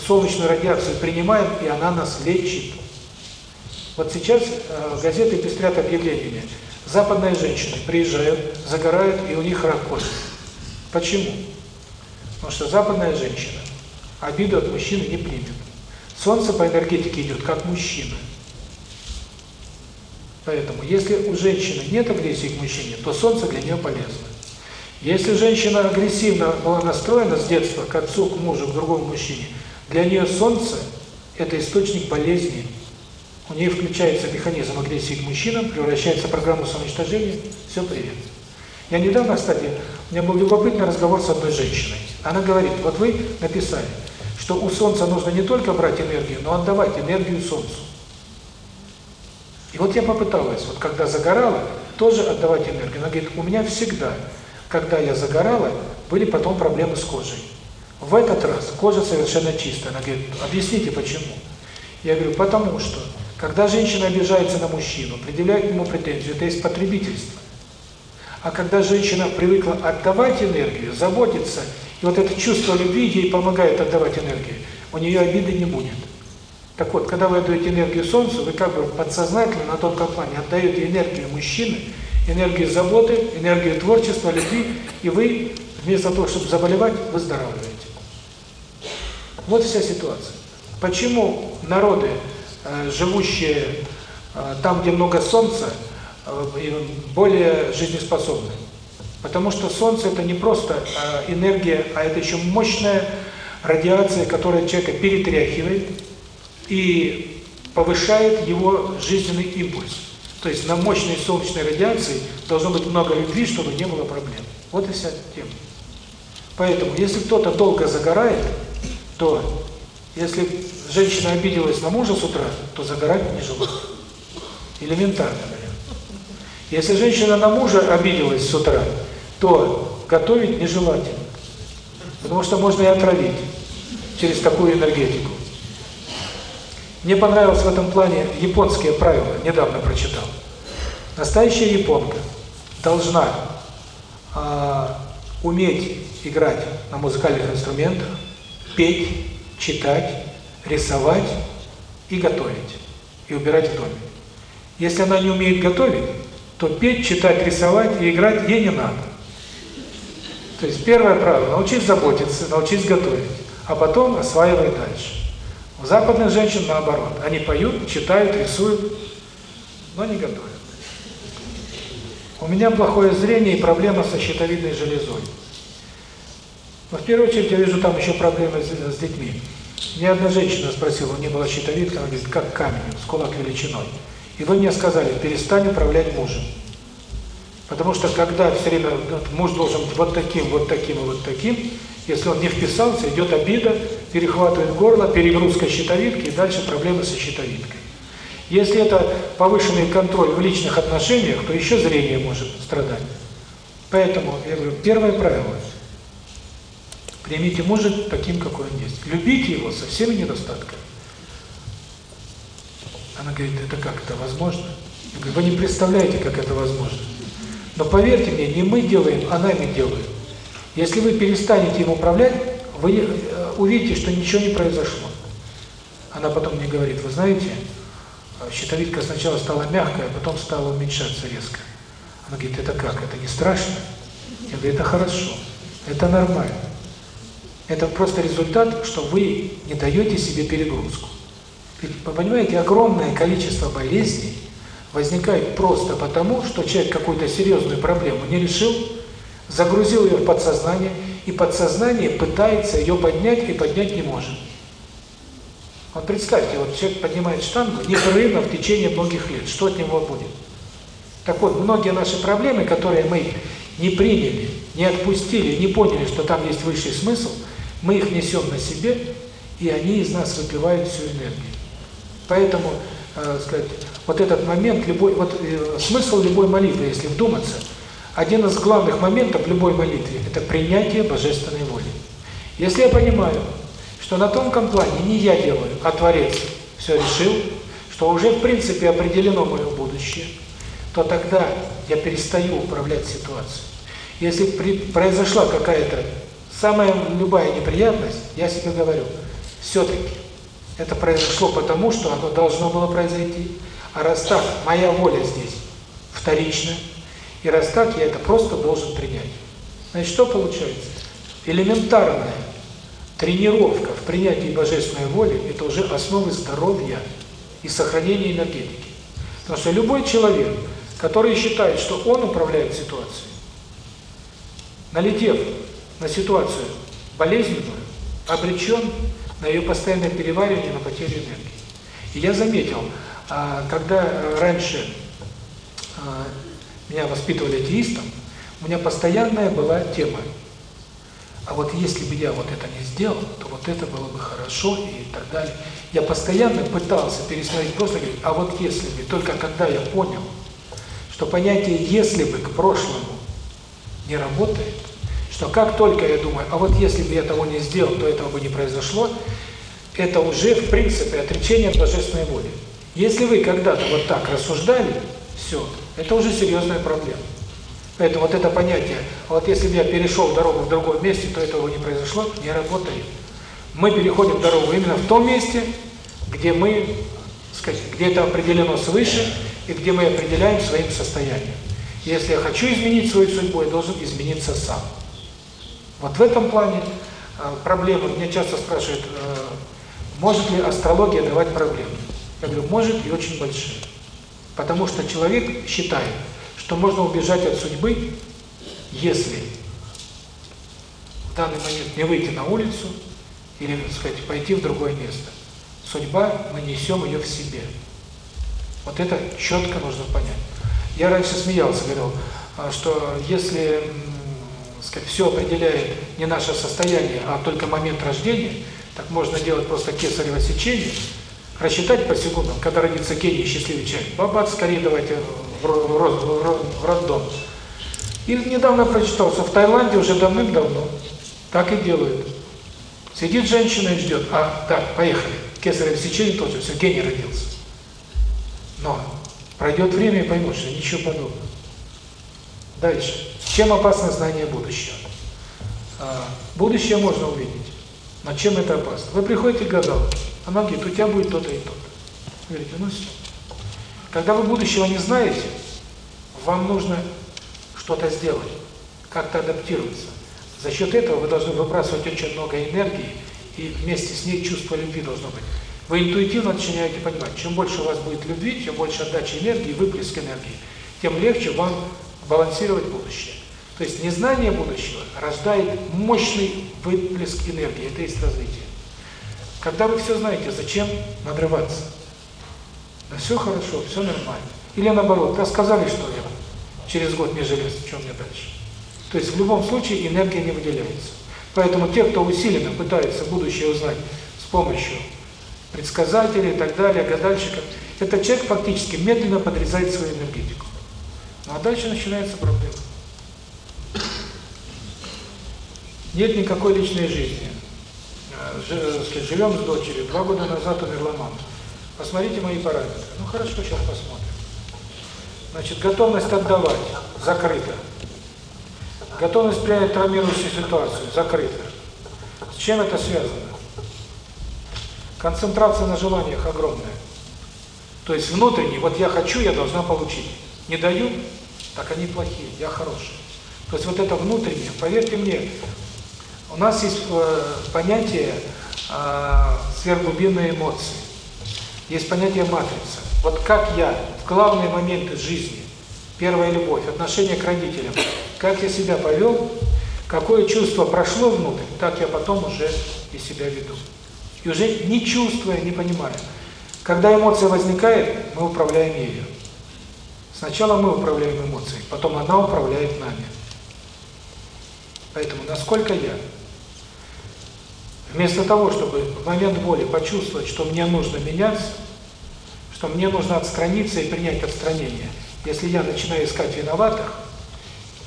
солнечную радиацию принимаем, и она нас лечит. Вот сейчас э, газеты пестрят объявлениями. Западные женщины приезжают, загорают, и у них рак кожи. Почему? Потому что западная женщина обиду от мужчины не примет. Солнце по энергетике идет как мужчина. Поэтому, если у женщины нет агрессии к мужчине, то солнце для нее полезно. Если женщина агрессивно была настроена с детства к отцу, к мужу, к другому мужчине, для нее солнце – это источник болезни. У нее включается механизм агрессии к мужчинам, превращается в программу самоуничтожения, все привет. Я недавно, кстати, у меня был любопытный разговор с одной женщиной. Она говорит, вот вы написали, что у Солнца нужно не только брать энергию, но отдавать энергию Солнцу. И вот я попыталась, вот когда загорала, тоже отдавать энергию. Она говорит, у меня всегда когда я загорала, были потом проблемы с кожей. В этот раз кожа совершенно чистая. Она говорит, объясните почему. Я говорю, потому что, когда женщина обижается на мужчину, предъявляет ему претензию, это есть потребительство. А когда женщина привыкла отдавать энергию, заботиться, и вот это чувство любви ей помогает отдавать энергию, у нее обиды не будет. Так вот, когда вы отдаете энергию Солнцу, вы как бы подсознательно на тонком плане отдаете энергию мужчины, энергию заботы, энергию творчества, любви, и вы, вместо того, чтобы заболевать, выздоравливаете. Вот вся ситуация. Почему народы, живущие э, там, где много солнца, э, более жизнеспособны? Потому что солнце – это не просто энергия, а это еще мощная радиация, которая человека перетряхивает и повышает его жизненный импульс. То есть на мощной солнечной радиации должно быть много любви, чтобы не было проблем. Вот и вся тема. Поэтому, если кто-то долго загорает, то если женщина обиделась на мужа с утра, то загорать не желает. Элементарно, говоря. Если женщина на мужа обиделась с утра, то готовить нежелательно. Потому что можно и отравить через такую энергетику. Мне понравилось в этом плане японские правила, недавно прочитал. Настоящая японка должна э, уметь играть на музыкальных инструментах, петь, читать, рисовать и готовить, и убирать в доме. Если она не умеет готовить, то петь, читать, рисовать и играть ей не надо. То есть первое правило – научись заботиться, научись готовить, а потом осваивай дальше. У западных женщин наоборот. Они поют, читают, рисуют, но не готовят. У меня плохое зрение и проблема со щитовидной железой. Но в первую очередь я вижу там еще проблемы с, с детьми. Мне одна женщина спросила, у нее была щитовидка, она говорит, как камень, с кулак величиной. И вы мне сказали, перестань управлять мужем. Потому что когда все время муж должен вот таким, вот таким и вот таким, если он не вписался, идет обида, перехватывает горло, перегрузка щитовидки и дальше проблемы со щитовидкой. Если это повышенный контроль в личных отношениях, то еще зрение может страдать. Поэтому, я говорю, первое правило – примите мужа таким, какой он есть. Любите его со всеми недостатками. Она говорит, это как это возможно? Я говорю, вы не представляете, как это возможно. Но поверьте мне, не мы делаем, а нами делают. Если вы перестанете им управлять, вы э, увидите, что ничего не произошло. Она потом мне говорит, вы знаете, э, щитовидка сначала стала мягкая, а потом стала уменьшаться резко. Она говорит, это как? Это не страшно? Я говорю, это хорошо, это нормально. Это просто результат, что вы не даете себе перегрузку. Ведь, вы понимаете, огромное количество болезней возникает просто потому, что человек какую-то серьезную проблему не решил, загрузил ее в подсознание, и подсознание пытается ее поднять и поднять не может. Вот представьте, вот человек поднимает штангу непрерывно в течение многих лет, что от него будет? Так вот, многие наши проблемы, которые мы не приняли, не отпустили, не поняли, что там есть высший смысл, мы их несем на себе, и они из нас выпивают всю энергию. Поэтому, э, сказать, вот этот момент, любой, вот э, смысл любой молитвы, если вдуматься – один из главных моментов любой молитвы – это принятие божественной воли. Если я понимаю, что на тонком плане не я делаю, а Творец все решил, что уже в принципе определено мое будущее, то тогда я перестаю управлять ситуацией. Если при, произошла какая-то самая любая неприятность, я себе говорю, все-таки это произошло потому, что оно должно было произойти. А раз так, моя воля здесь вторична, и раз так, я это просто должен принять. Значит, что получается? Элементарная тренировка в принятии божественной воли – это уже основы здоровья и сохранения энергетики. Потому что любой человек, который считает, что он управляет ситуацией, налетев на ситуацию болезненную, обречен на ее постоянное переваривание, на потерю энергии. И я заметил, а, когда раньше а, меня воспитывали атеистом, у меня постоянная была тема. А вот если бы я вот это не сделал, то вот это было бы хорошо и так далее. Я постоянно пытался пересмотреть, просто говорить, а вот если бы, только когда я понял, что понятие «если бы» к прошлому не работает, что как только я думаю, а вот если бы я того не сделал, то этого бы не произошло, это уже, в принципе, отречение от божественной воли. Если вы когда-то вот так рассуждали, все, это уже серьезная проблема. Поэтому вот это понятие, вот если бы я перешел дорогу в другом месте, то этого не произошло, не работает. Мы переходим дорогу именно в том месте, где мы, сказать, где это определено свыше, и где мы определяем своим состоянием. Если я хочу изменить свою судьбу, я должен измениться сам. Вот в этом плане э, проблема. Меня часто спрашивают, э, может ли астрология давать проблемы. Я говорю, может и очень большие. Потому что человек считает, что можно убежать от судьбы, если в данный момент не выйти на улицу или, так сказать, пойти в другое место. Судьба, мы несем ее в себе. Вот это четко нужно понять. Я раньше смеялся, говорил, а, что если сказать, все определяет не наше состояние, а только момент рождения, так можно делать просто кесарево сечение, рассчитать по секундам, когда родится гений, счастливый человек, бабац, скорее давайте в, в, в, роддом. И недавно прочитал, что в Таиланде уже давным-давно так и делают. Сидит женщина и ждет, а, так, поехали, кесарево сечение тоже, все, гений родился. Но пройдет время и поймут, что ничего подобного. Дальше. Чем опасно знание будущего? А, будущее можно увидеть. Но чем это опасно? Вы приходите к гадалке, она говорит, у тебя будет то-то и то-то. Говорите, ну все. Когда вы будущего не знаете, вам нужно что-то сделать, как-то адаптироваться. За счет этого вы должны выбрасывать очень много энергии, и вместе с ней чувство любви должно быть. Вы интуитивно начинаете понимать, чем больше у вас будет любви, чем больше отдачи энергии, выплеск энергии, тем легче вам балансировать будущее. То есть незнание будущего рождает мощный выплеск энергии, это есть развитие. Когда вы все знаете, зачем надрываться? Да все хорошо, все нормально. Или наоборот, рассказали, что я через год не желез, что мне дальше? То есть в любом случае энергия не выделяется. Поэтому те, кто усиленно пытается будущее узнать с помощью предсказателей и так далее, гадальщиков, этот человек фактически медленно подрезает свою энергетику. А дальше начинается проблема. Нет никакой личной жизни. Э, живем с дочерью. Два года назад умерла. Посмотрите мои параметры. Ну хорошо, сейчас посмотрим. Значит, готовность отдавать закрыта. Готовность принять травмирующую ситуацию закрыта. С чем это связано? Концентрация на желаниях огромная. То есть внутренне, вот я хочу, я должна получить. Не даю, так они плохие, я хороший. То есть вот это внутреннее, поверьте мне, у нас есть э, понятие э, эмоции. Есть понятие матрица. Вот как я в главные моменты жизни, первая любовь, отношение к родителям, как я себя повел, какое чувство прошло внутрь, так я потом уже и себя веду. И уже не чувствуя, не понимая. Когда эмоция возникает, мы управляем ею. Сначала мы управляем эмоцией, потом она управляет нами. Поэтому насколько я Вместо того, чтобы в момент боли почувствовать, что мне нужно меняться, что мне нужно отстраниться и принять отстранение, если я начинаю искать виноватых,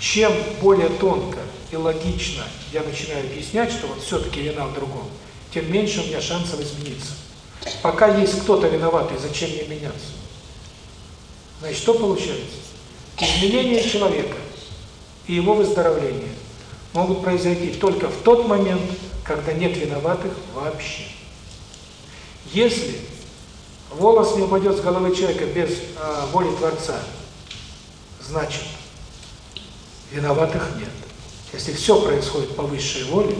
чем более тонко и логично я начинаю объяснять, что вот все-таки вина в другом, тем меньше у меня шансов измениться. Пока есть кто-то виноватый, зачем мне меняться? Значит, что получается? Изменение человека и его выздоровление могут произойти только в тот момент, когда нет виноватых вообще. Если волос не упадет с головы человека без э, воли Творца, значит, виноватых нет. Если все происходит по высшей воле,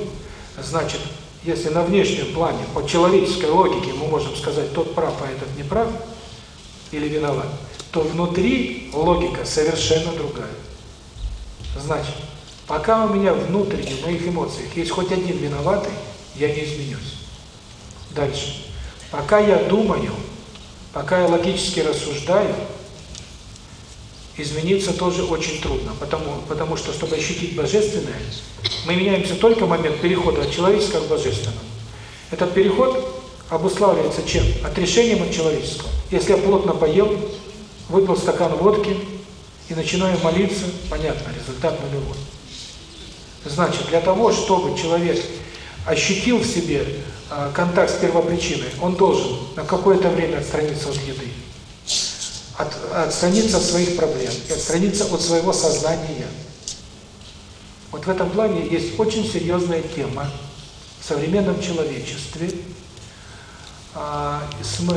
значит, если на внешнем плане, по человеческой логике мы можем сказать, тот прав, а этот не прав, или виноват, то внутри логика совершенно другая. Значит, пока у меня внутренне, в моих эмоциях, есть хоть один виноватый, я не изменюсь. Дальше. Пока я думаю, пока я логически рассуждаю, измениться тоже очень трудно, потому, потому что, чтобы ощутить Божественное, мы меняемся только в момент перехода от человеческого к божественному. Этот переход обуславливается чем? Отрешением от человеческого. Если я плотно поел, выпил стакан водки и начинаю молиться, понятно, результат нулевой. Значит, для того, чтобы человек ощутил в себе э, контакт с первопричиной, он должен на какое-то время отстраниться от еды, от, отстраниться от своих проблем и отстраниться от своего сознания. Вот в этом плане есть очень серьезная тема в современном человечестве. А,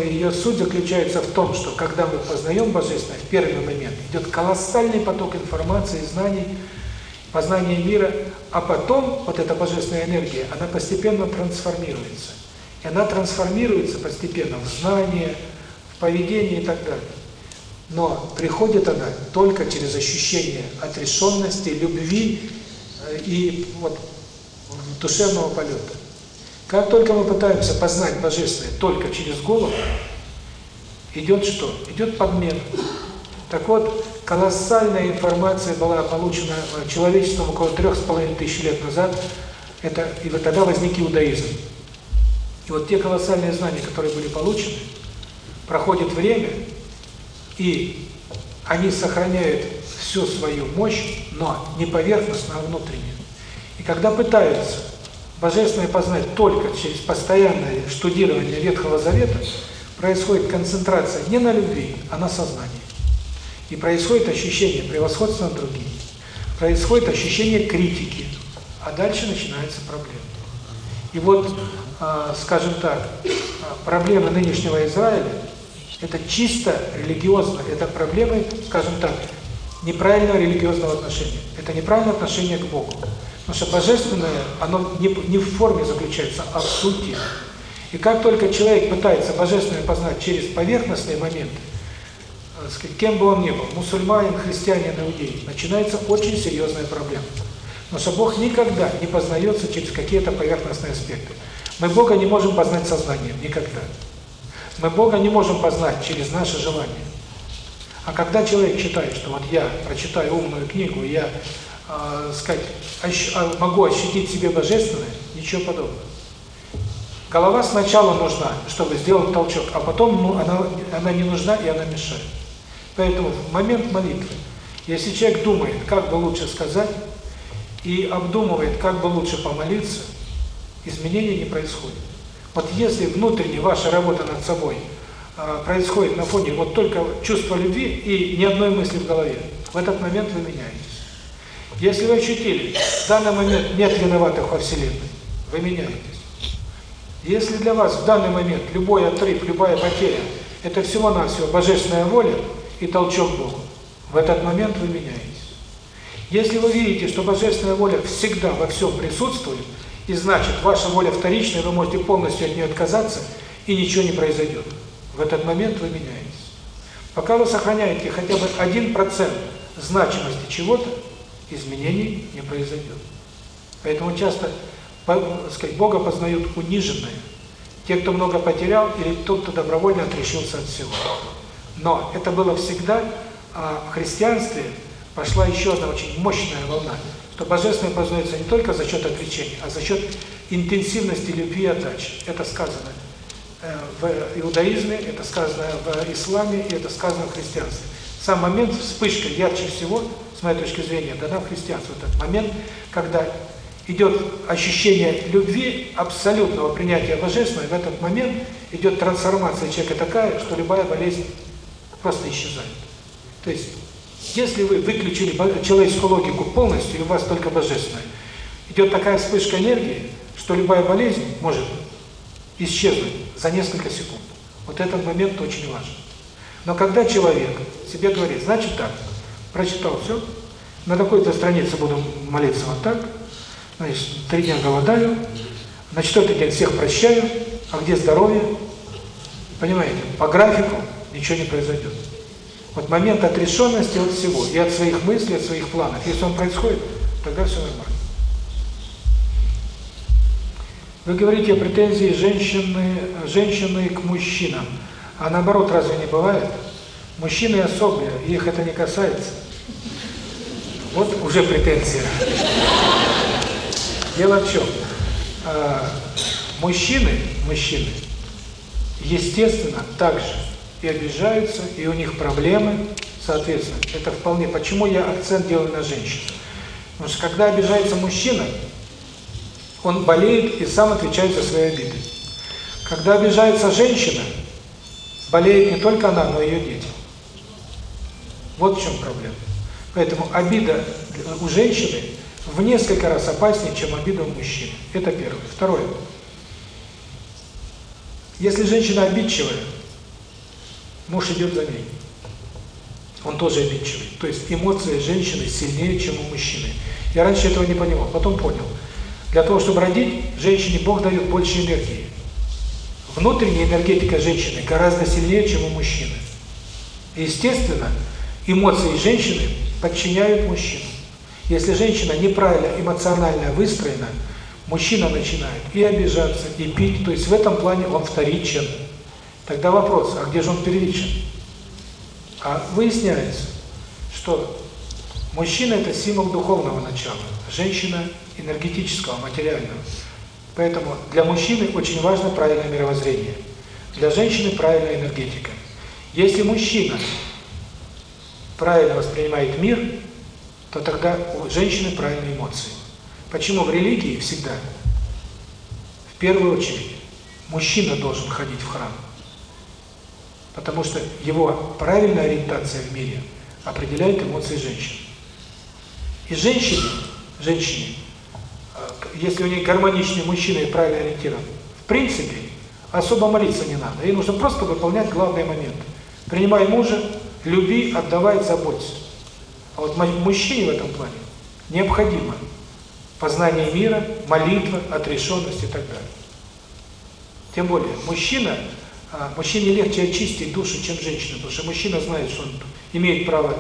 ее суть заключается в том, что когда мы познаем Божественное, в первый момент идет колоссальный поток информации, знаний, познания мира, а потом вот эта Божественная энергия, она постепенно трансформируется. И она трансформируется постепенно в знание, в поведение и так далее. Но приходит она только через ощущение отрешенности, любви э, и вот душевного полета. Как только мы пытаемся познать Божественное только через голову, идет что? Идет подмен. Так вот, колоссальная информация была получена человечеством около трех с половиной тысяч лет назад, это, и вот тогда возник иудаизм. И вот те колоссальные знания, которые были получены, проходит время, и они сохраняют всю свою мощь, но не поверхностно, а внутреннюю. И когда пытаются Божественное познать только через постоянное штудирование Ветхого Завета, происходит концентрация не на любви, а на сознании. И происходит ощущение превосходства над другими. Происходит ощущение критики. А дальше начинается проблема. И вот, скажем так, проблемы нынешнего Израиля это чисто религиозно, это проблемы, скажем так, неправильного религиозного отношения. Это неправильное отношение к Богу. Потому что божественное, оно не, не в форме заключается, а в сути. И как только человек пытается божественное познать через поверхностные моменты, э, сказать, кем бы он ни был, мусульманин, христианин, иудей, начинается очень серьезная проблема. Потому что Бог никогда не познается через какие-то поверхностные аспекты. Мы Бога не можем познать сознанием, никогда. Мы Бога не можем познать через наши желания. А когда человек считает, что вот я прочитаю умную книгу, я, э, сказать, ощ а, могу ощутить себе божественное, ничего подобного. Голова сначала нужна, чтобы сделать толчок, а потом ну, она, она не нужна и она мешает. Поэтому в момент молитвы, если человек думает, как бы лучше сказать, и обдумывает, как бы лучше помолиться, изменения не происходит. Вот если внутренне ваша работа над собой э, происходит на фоне вот только чувства любви и ни одной мысли в голове, в этот момент вы меняетесь. Если вы ощутили, в данный момент нет виноватых во Вселенной, вы меняетесь. Если для вас в данный момент любой отрыв, любая потеря – это всего-навсего божественная воля и толчок Богу, в этот момент вы меняетесь. Если вы видите, что божественная воля всегда во всем присутствует, и значит, ваша воля вторичная, вы можете полностью от нее отказаться, и ничего не произойдет. В этот момент вы меняетесь. Пока вы сохраняете хотя бы один процент значимости чего-то, изменений не произойдет. Поэтому часто сказать, Бога познают униженные. Те, кто много потерял, или тот, кто добровольно отрешился от всего. Но это было всегда, а в христианстве пошла еще одна очень мощная волна – что Божественное познается не только за счет отречения, а за счет интенсивности любви и отдачи. Это сказано э, в иудаизме, это сказано в исламе и это сказано в христианстве. Сам момент вспышка ярче всего, с моей точки зрения, дана в христианстве. Этот момент, когда идет ощущение любви, абсолютного принятия Божественного, и в этот момент идет трансформация человека такая, что любая болезнь просто исчезает. То есть если вы выключили человеческую логику полностью, и у вас только божественное, идет такая вспышка энергии, что любая болезнь может исчезнуть за несколько секунд. Вот этот момент очень важен. Но когда человек себе говорит, значит так, прочитал все, на такой-то странице буду молиться вот так, значит, три дня голодаю, на четвертый день всех прощаю, а где здоровье? Понимаете, по графику ничего не произойдет. Вот момент отрешенности от всего, и от своих мыслей, от своих планов. Если он происходит, тогда все нормально. Вы говорите о претензии женщины, женщины к мужчинам. А наоборот, разве не бывает? Мужчины особые, их это не касается. Вот уже претензия. Дело в чем? А, мужчины, мужчины, естественно, также и обижаются, и у них проблемы, соответственно. Это вполне... Почему я акцент делаю на женщин? Потому что когда обижается мужчина, он болеет и сам отвечает за свои обиды. Когда обижается женщина, болеет не только она, но и ее дети. Вот в чем проблема. Поэтому обида у женщины в несколько раз опаснее, чем обида у мужчины. Это первое. Второе. Если женщина обидчивая, муж идет за ней. Он тоже обидчивый. То есть эмоции женщины сильнее, чем у мужчины. Я раньше этого не понимал, потом понял. Для того, чтобы родить, женщине Бог дает больше энергии. Внутренняя энергетика женщины гораздо сильнее, чем у мужчины. естественно, эмоции женщины подчиняют мужчину. Если женщина неправильно эмоционально выстроена, мужчина начинает и обижаться, и пить, то есть в этом плане он вторичен. Тогда вопрос, а где же он первичен? А выясняется, что мужчина – это символ духовного начала, женщина – энергетического, материального. Поэтому для мужчины очень важно правильное мировоззрение, для женщины – правильная энергетика. Если мужчина правильно воспринимает мир, то тогда у женщины правильные эмоции. Почему в религии всегда, в первую очередь, мужчина должен ходить в храм? Потому что его правильная ориентация в мире определяет эмоции женщины. И женщине, женщине, э, если у нее гармоничный мужчина и правильно ориентирован, в принципе, особо молиться не надо. Ей нужно просто выполнять главный момент. Принимай мужа, люби, отдавай, заботься. А вот мужчине в этом плане необходимо познание мира, молитва, отрешенность и так далее. Тем более, мужчина а, мужчине легче очистить душу, чем женщина, потому что мужчина знает, что он имеет право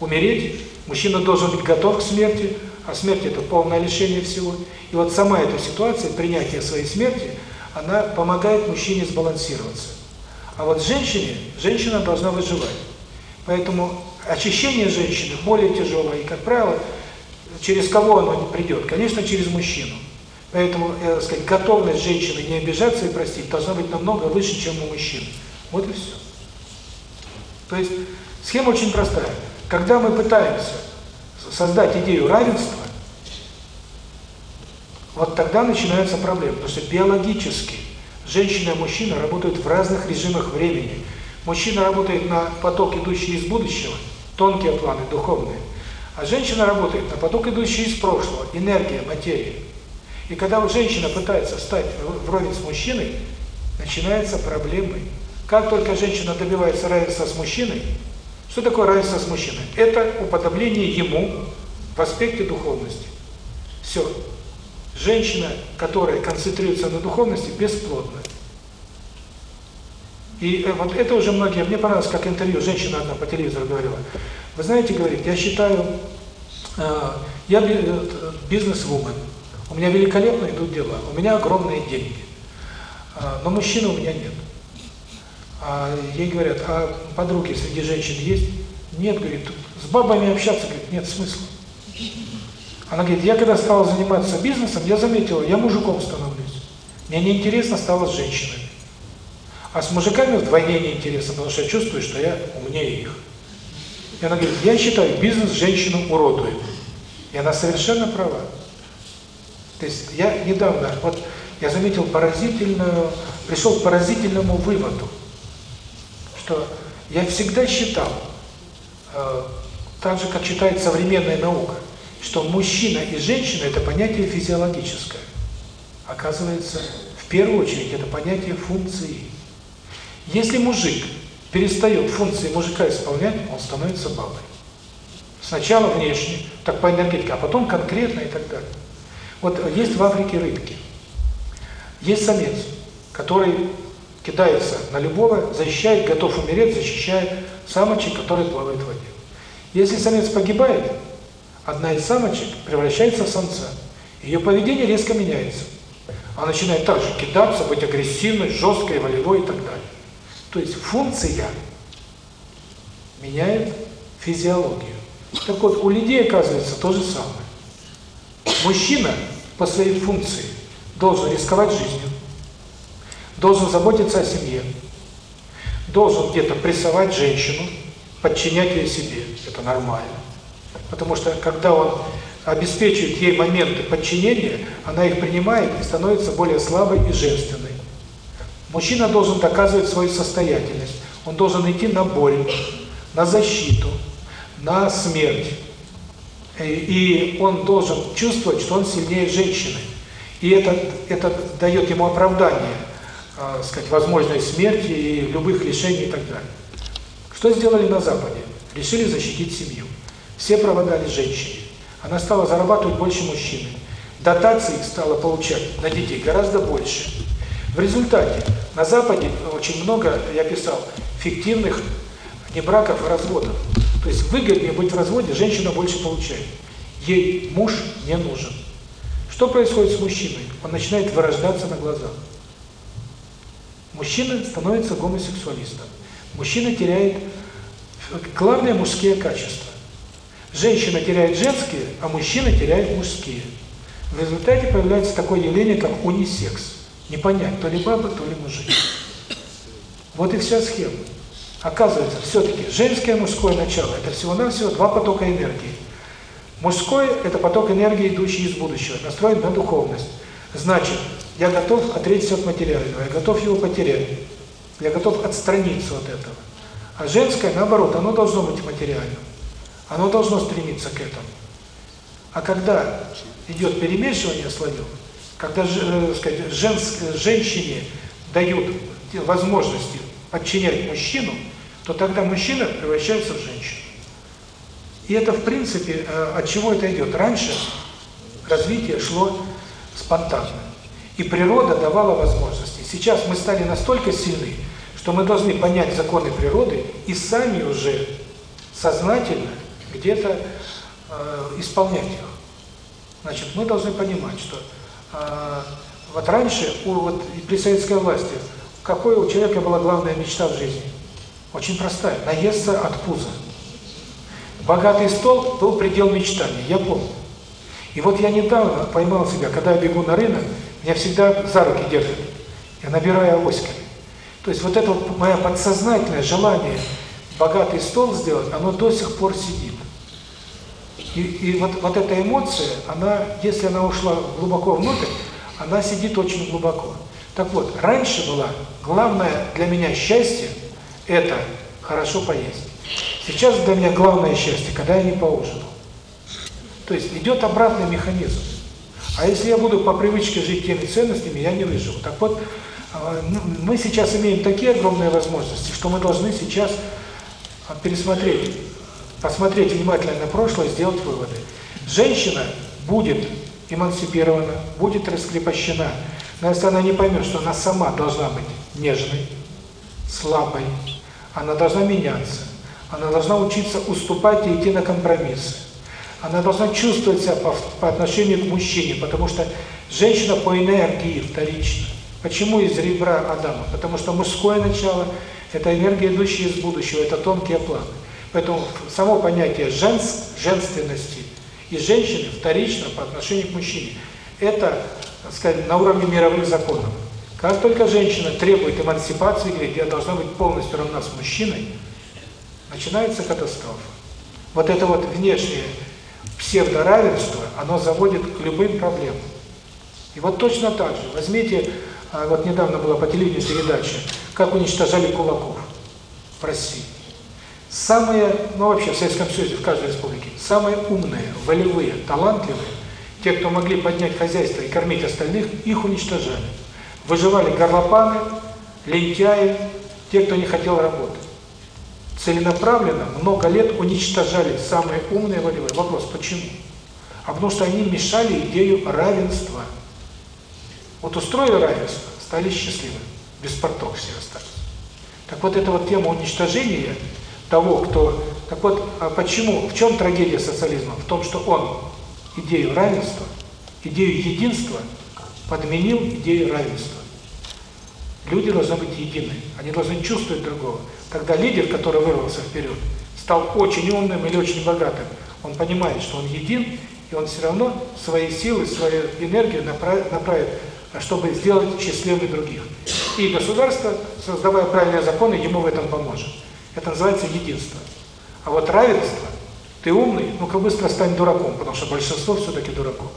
умереть, мужчина должен быть готов к смерти, а смерть – это полное лишение всего. И вот сама эта ситуация, принятие своей смерти, она помогает мужчине сбалансироваться. А вот женщине, женщина должна выживать. Поэтому очищение женщины более тяжелое, и, как правило, через кого оно придет? Конечно, через мужчину. Поэтому, я сказать, готовность женщины не обижаться и простить должна быть намного выше, чем у мужчин. Вот и все. То есть схема очень простая. Когда мы пытаемся создать идею равенства, вот тогда начинаются проблемы, потому что биологически женщина и мужчина работают в разных режимах времени. Мужчина работает на поток, идущий из будущего, тонкие планы, духовные, а женщина работает на поток, идущий из прошлого, энергия, материя. И когда вот женщина пытается стать вровень с мужчиной, начинаются проблемы. Как только женщина добивается равенства с мужчиной, что такое равенство с мужчиной? Это уподобление ему в аспекте духовности. Все. Женщина, которая концентрируется на духовности, бесплодна. И э, вот это уже многие, мне понравилось, как интервью, женщина одна по телевизору говорила. Вы знаете, говорит, я считаю, э, я э, бизнес-вумен, у меня великолепно идут дела, у меня огромные деньги. А, но мужчины у меня нет. А ей говорят, а подруги среди женщин есть? Нет, говорит, с бабами общаться, говорит, нет смысла. Она говорит, я когда стала заниматься бизнесом, я заметила, я мужиком становлюсь. Мне неинтересно стало с женщинами. А с мужиками вдвойне неинтересно, потому что я чувствую, что я умнее их. И она говорит, я считаю, бизнес женщину уродует. И она совершенно права. То есть я недавно, вот я заметил поразительную, пришел к поразительному выводу, что я всегда считал, э, так же, как считает современная наука, что мужчина и женщина – это понятие физиологическое. Оказывается, В первую очередь это понятие функции. Если мужик перестает функции мужика исполнять, он становится бабой. Сначала внешне, так по энергетике, а потом конкретно и так далее. Вот есть в Африке рыбки. Есть самец, который кидается на любого, защищает, готов умереть, защищает самочек, которые плавают в воде. Если самец погибает, одна из самочек превращается в самца. Ее поведение резко меняется. Она начинает также кидаться, быть агрессивной, жесткой, волевой и так далее. То есть функция меняет физиологию. Так вот, у людей оказывается то же самое. Мужчина по своей функции должен рисковать жизнью, должен заботиться о семье, должен где-то прессовать женщину, подчинять ее себе. Это нормально. Потому что когда он обеспечивает ей моменты подчинения, она их принимает и становится более слабой и женственной. Мужчина должен доказывать свою состоятельность. Он должен идти на боль, на защиту, на смерть. И он должен чувствовать, что он сильнее женщины. И это, это дает ему оправдание, э, сказать, возможной смерти и любых лишений и так далее. Что сделали на Западе? Решили защитить семью. Все проводали женщине. Она стала зарабатывать больше мужчины. Дотации стала получать на детей гораздо больше. В результате на Западе очень много, я писал, фиктивных не браков, а разводов. То есть выгоднее быть в разводе, женщина больше получает. Ей муж не нужен. Что происходит с мужчиной? Он начинает вырождаться на глазах. Мужчина становится гомосексуалистом. Мужчина теряет главные мужские качества. Женщина теряет женские, а мужчина теряет мужские. В результате появляется такое явление, как унисекс. Не понять, то ли баба, то ли мужик. Вот и вся схема. Оказывается, все-таки женское и мужское начало – это всего-навсего два потока энергии. Мужской – это поток энергии, идущий из будущего, настроен на духовность. Значит, я готов отречься от материального, я готов его потерять, я готов отстраниться от этого. А женское, наоборот, оно должно быть материальным. Оно должно стремиться к этому. А когда идет перемешивание слоев, когда э, сказать, женск, женщине дают возможности подчинять мужчину, то тогда мужчина превращается в женщину. И это, в принципе, э, от чего это идет? Раньше развитие шло спонтанно. И природа давала возможности. Сейчас мы стали настолько сильны, что мы должны понять законы природы и сами уже сознательно где-то э, исполнять их. Значит, мы должны понимать, что вот раньше, у, вот при советской власти, какой у человека была главная мечта в жизни? Очень простая – наесться от пуза. Богатый стол был предел мечтаний, я помню. И вот я недавно поймал себя, когда я бегу на рынок, меня всегда за руки держат. Я набираю авоськами. То есть вот это вот мое подсознательное желание богатый стол сделать, оно до сих пор сидит. И, и вот, вот эта эмоция, она, если она ушла глубоко внутрь, она сидит очень глубоко. Так вот, раньше было главное для меня счастье – это хорошо поесть. Сейчас для меня главное счастье, когда я не поужинал. То есть идет обратный механизм. А если я буду по привычке жить теми ценностями, я не выживу. Так вот, а, ну, мы сейчас имеем такие огромные возможности, что мы должны сейчас пересмотреть посмотреть внимательно на прошлое, сделать выводы. Женщина будет эмансипирована, будет раскрепощена, но если она не поймет, что она сама должна быть нежной, слабой, она должна меняться, она должна учиться уступать и идти на компромиссы. Она должна чувствовать себя по, по отношению к мужчине, потому что женщина по энергии вторична. Почему из ребра Адама? Потому что мужское начало – это энергия, идущая из будущего, это тонкие планы. Поэтому само понятие женс, женственности и женщины вторично по отношению к мужчине. Это, так сказать, на уровне мировых законов. Как только женщина требует эмансипации, говорит, я должна быть полностью равна с мужчиной, начинается катастрофа. Вот это вот внешнее псевдоравенство, оно заводит к любым проблемам. И вот точно так же, возьмите, а, вот недавно была по телевидению передача, как уничтожали кулаков в России. Самые, ну вообще в Советском Союзе, в каждой республике, самые умные, волевые, талантливые, те, кто могли поднять хозяйство и кормить остальных, их уничтожали. Выживали горлопаны, лентяи, те, кто не хотел работать. Целенаправленно много лет уничтожали самые умные волевые. Вопрос, почему? А потому что они мешали идею равенства. Вот устроили равенство, стали счастливы. Без портов все остались. Так вот, эта вот тема уничтожения того, кто... Так вот, а почему, в чем трагедия социализма? В том, что он идею равенства, идею единства подменил идею равенства. Люди должны быть едины, они должны чувствовать другого. Тогда лидер, который вырвался вперед, стал очень умным или очень богатым. Он понимает, что он един, и он все равно свои силы, свою энергию направит, направит чтобы сделать счастливыми других. И государство, создавая правильные законы, ему в этом поможет. Это называется единство. А вот равенство, ты умный, ну-ка быстро стань дураком, потому что большинство все-таки дураков.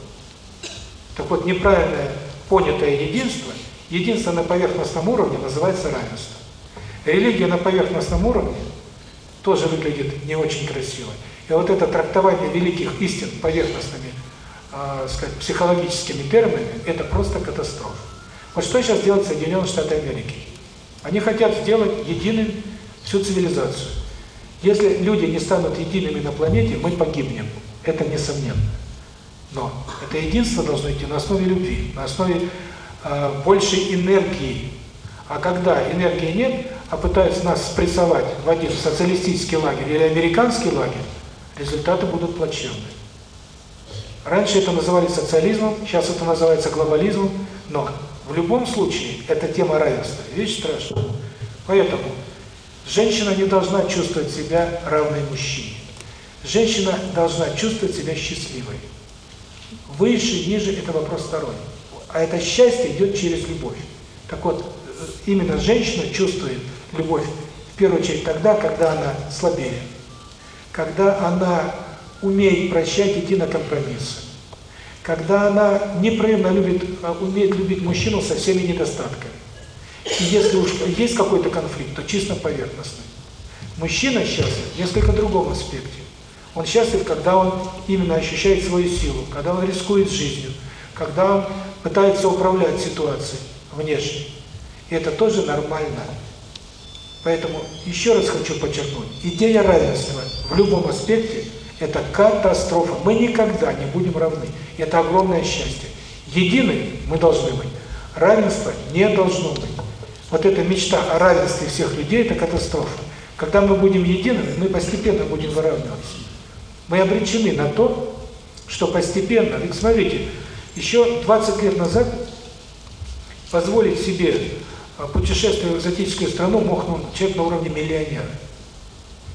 Так вот, неправильное понятое единство, единство на поверхностном уровне называется равенство. Религия на поверхностном уровне тоже выглядит не очень красиво. И вот это трактование великих истин поверхностными э, сказать, психологическими терминами, это просто катастрофа. Вот что сейчас делают Соединенные Штаты Америки? Они хотят сделать единым всю цивилизацию. Если люди не станут едиными на планете, мы погибнем. Это несомненно. Но это единство должно идти на основе любви, на основе э, большей энергии. А когда энергии нет, а пытаются нас спрессовать в один социалистический лагерь или американский лагерь, результаты будут плачевны. Раньше это называли социализмом, сейчас это называется глобализмом, но в любом случае это тема равенства. Вещь страшная. Поэтому женщина не должна чувствовать себя равной мужчине. Женщина должна чувствовать себя счастливой. Выше, ниже – это вопрос второй. А это счастье идет через любовь. Так вот, именно женщина чувствует любовь в первую очередь тогда, когда она слабее. Когда она умеет прощать, идти на компромиссы. Когда она непрерывно любит, а, умеет любить мужчину со всеми недостатками. И если уж есть какой-то конфликт, то чисто поверхностный. Мужчина счастлив в несколько другом аспекте. Он счастлив, когда он именно ощущает свою силу, когда он рискует жизнью, когда он пытается управлять ситуацией внешней. И это тоже нормально. Поэтому еще раз хочу подчеркнуть, идея равенства в любом аспекте – это катастрофа. Мы никогда не будем равны. Это огромное счастье. Едины мы должны быть. Равенства не должно быть. Вот эта мечта о равенстве всех людей – это катастрофа. Когда мы будем едиными, мы постепенно будем выравниваться. Мы обречены на то, что постепенно, ведь смотрите, еще 20 лет назад позволить себе а, путешествие в экзотическую страну мог ну, человек на уровне миллионера.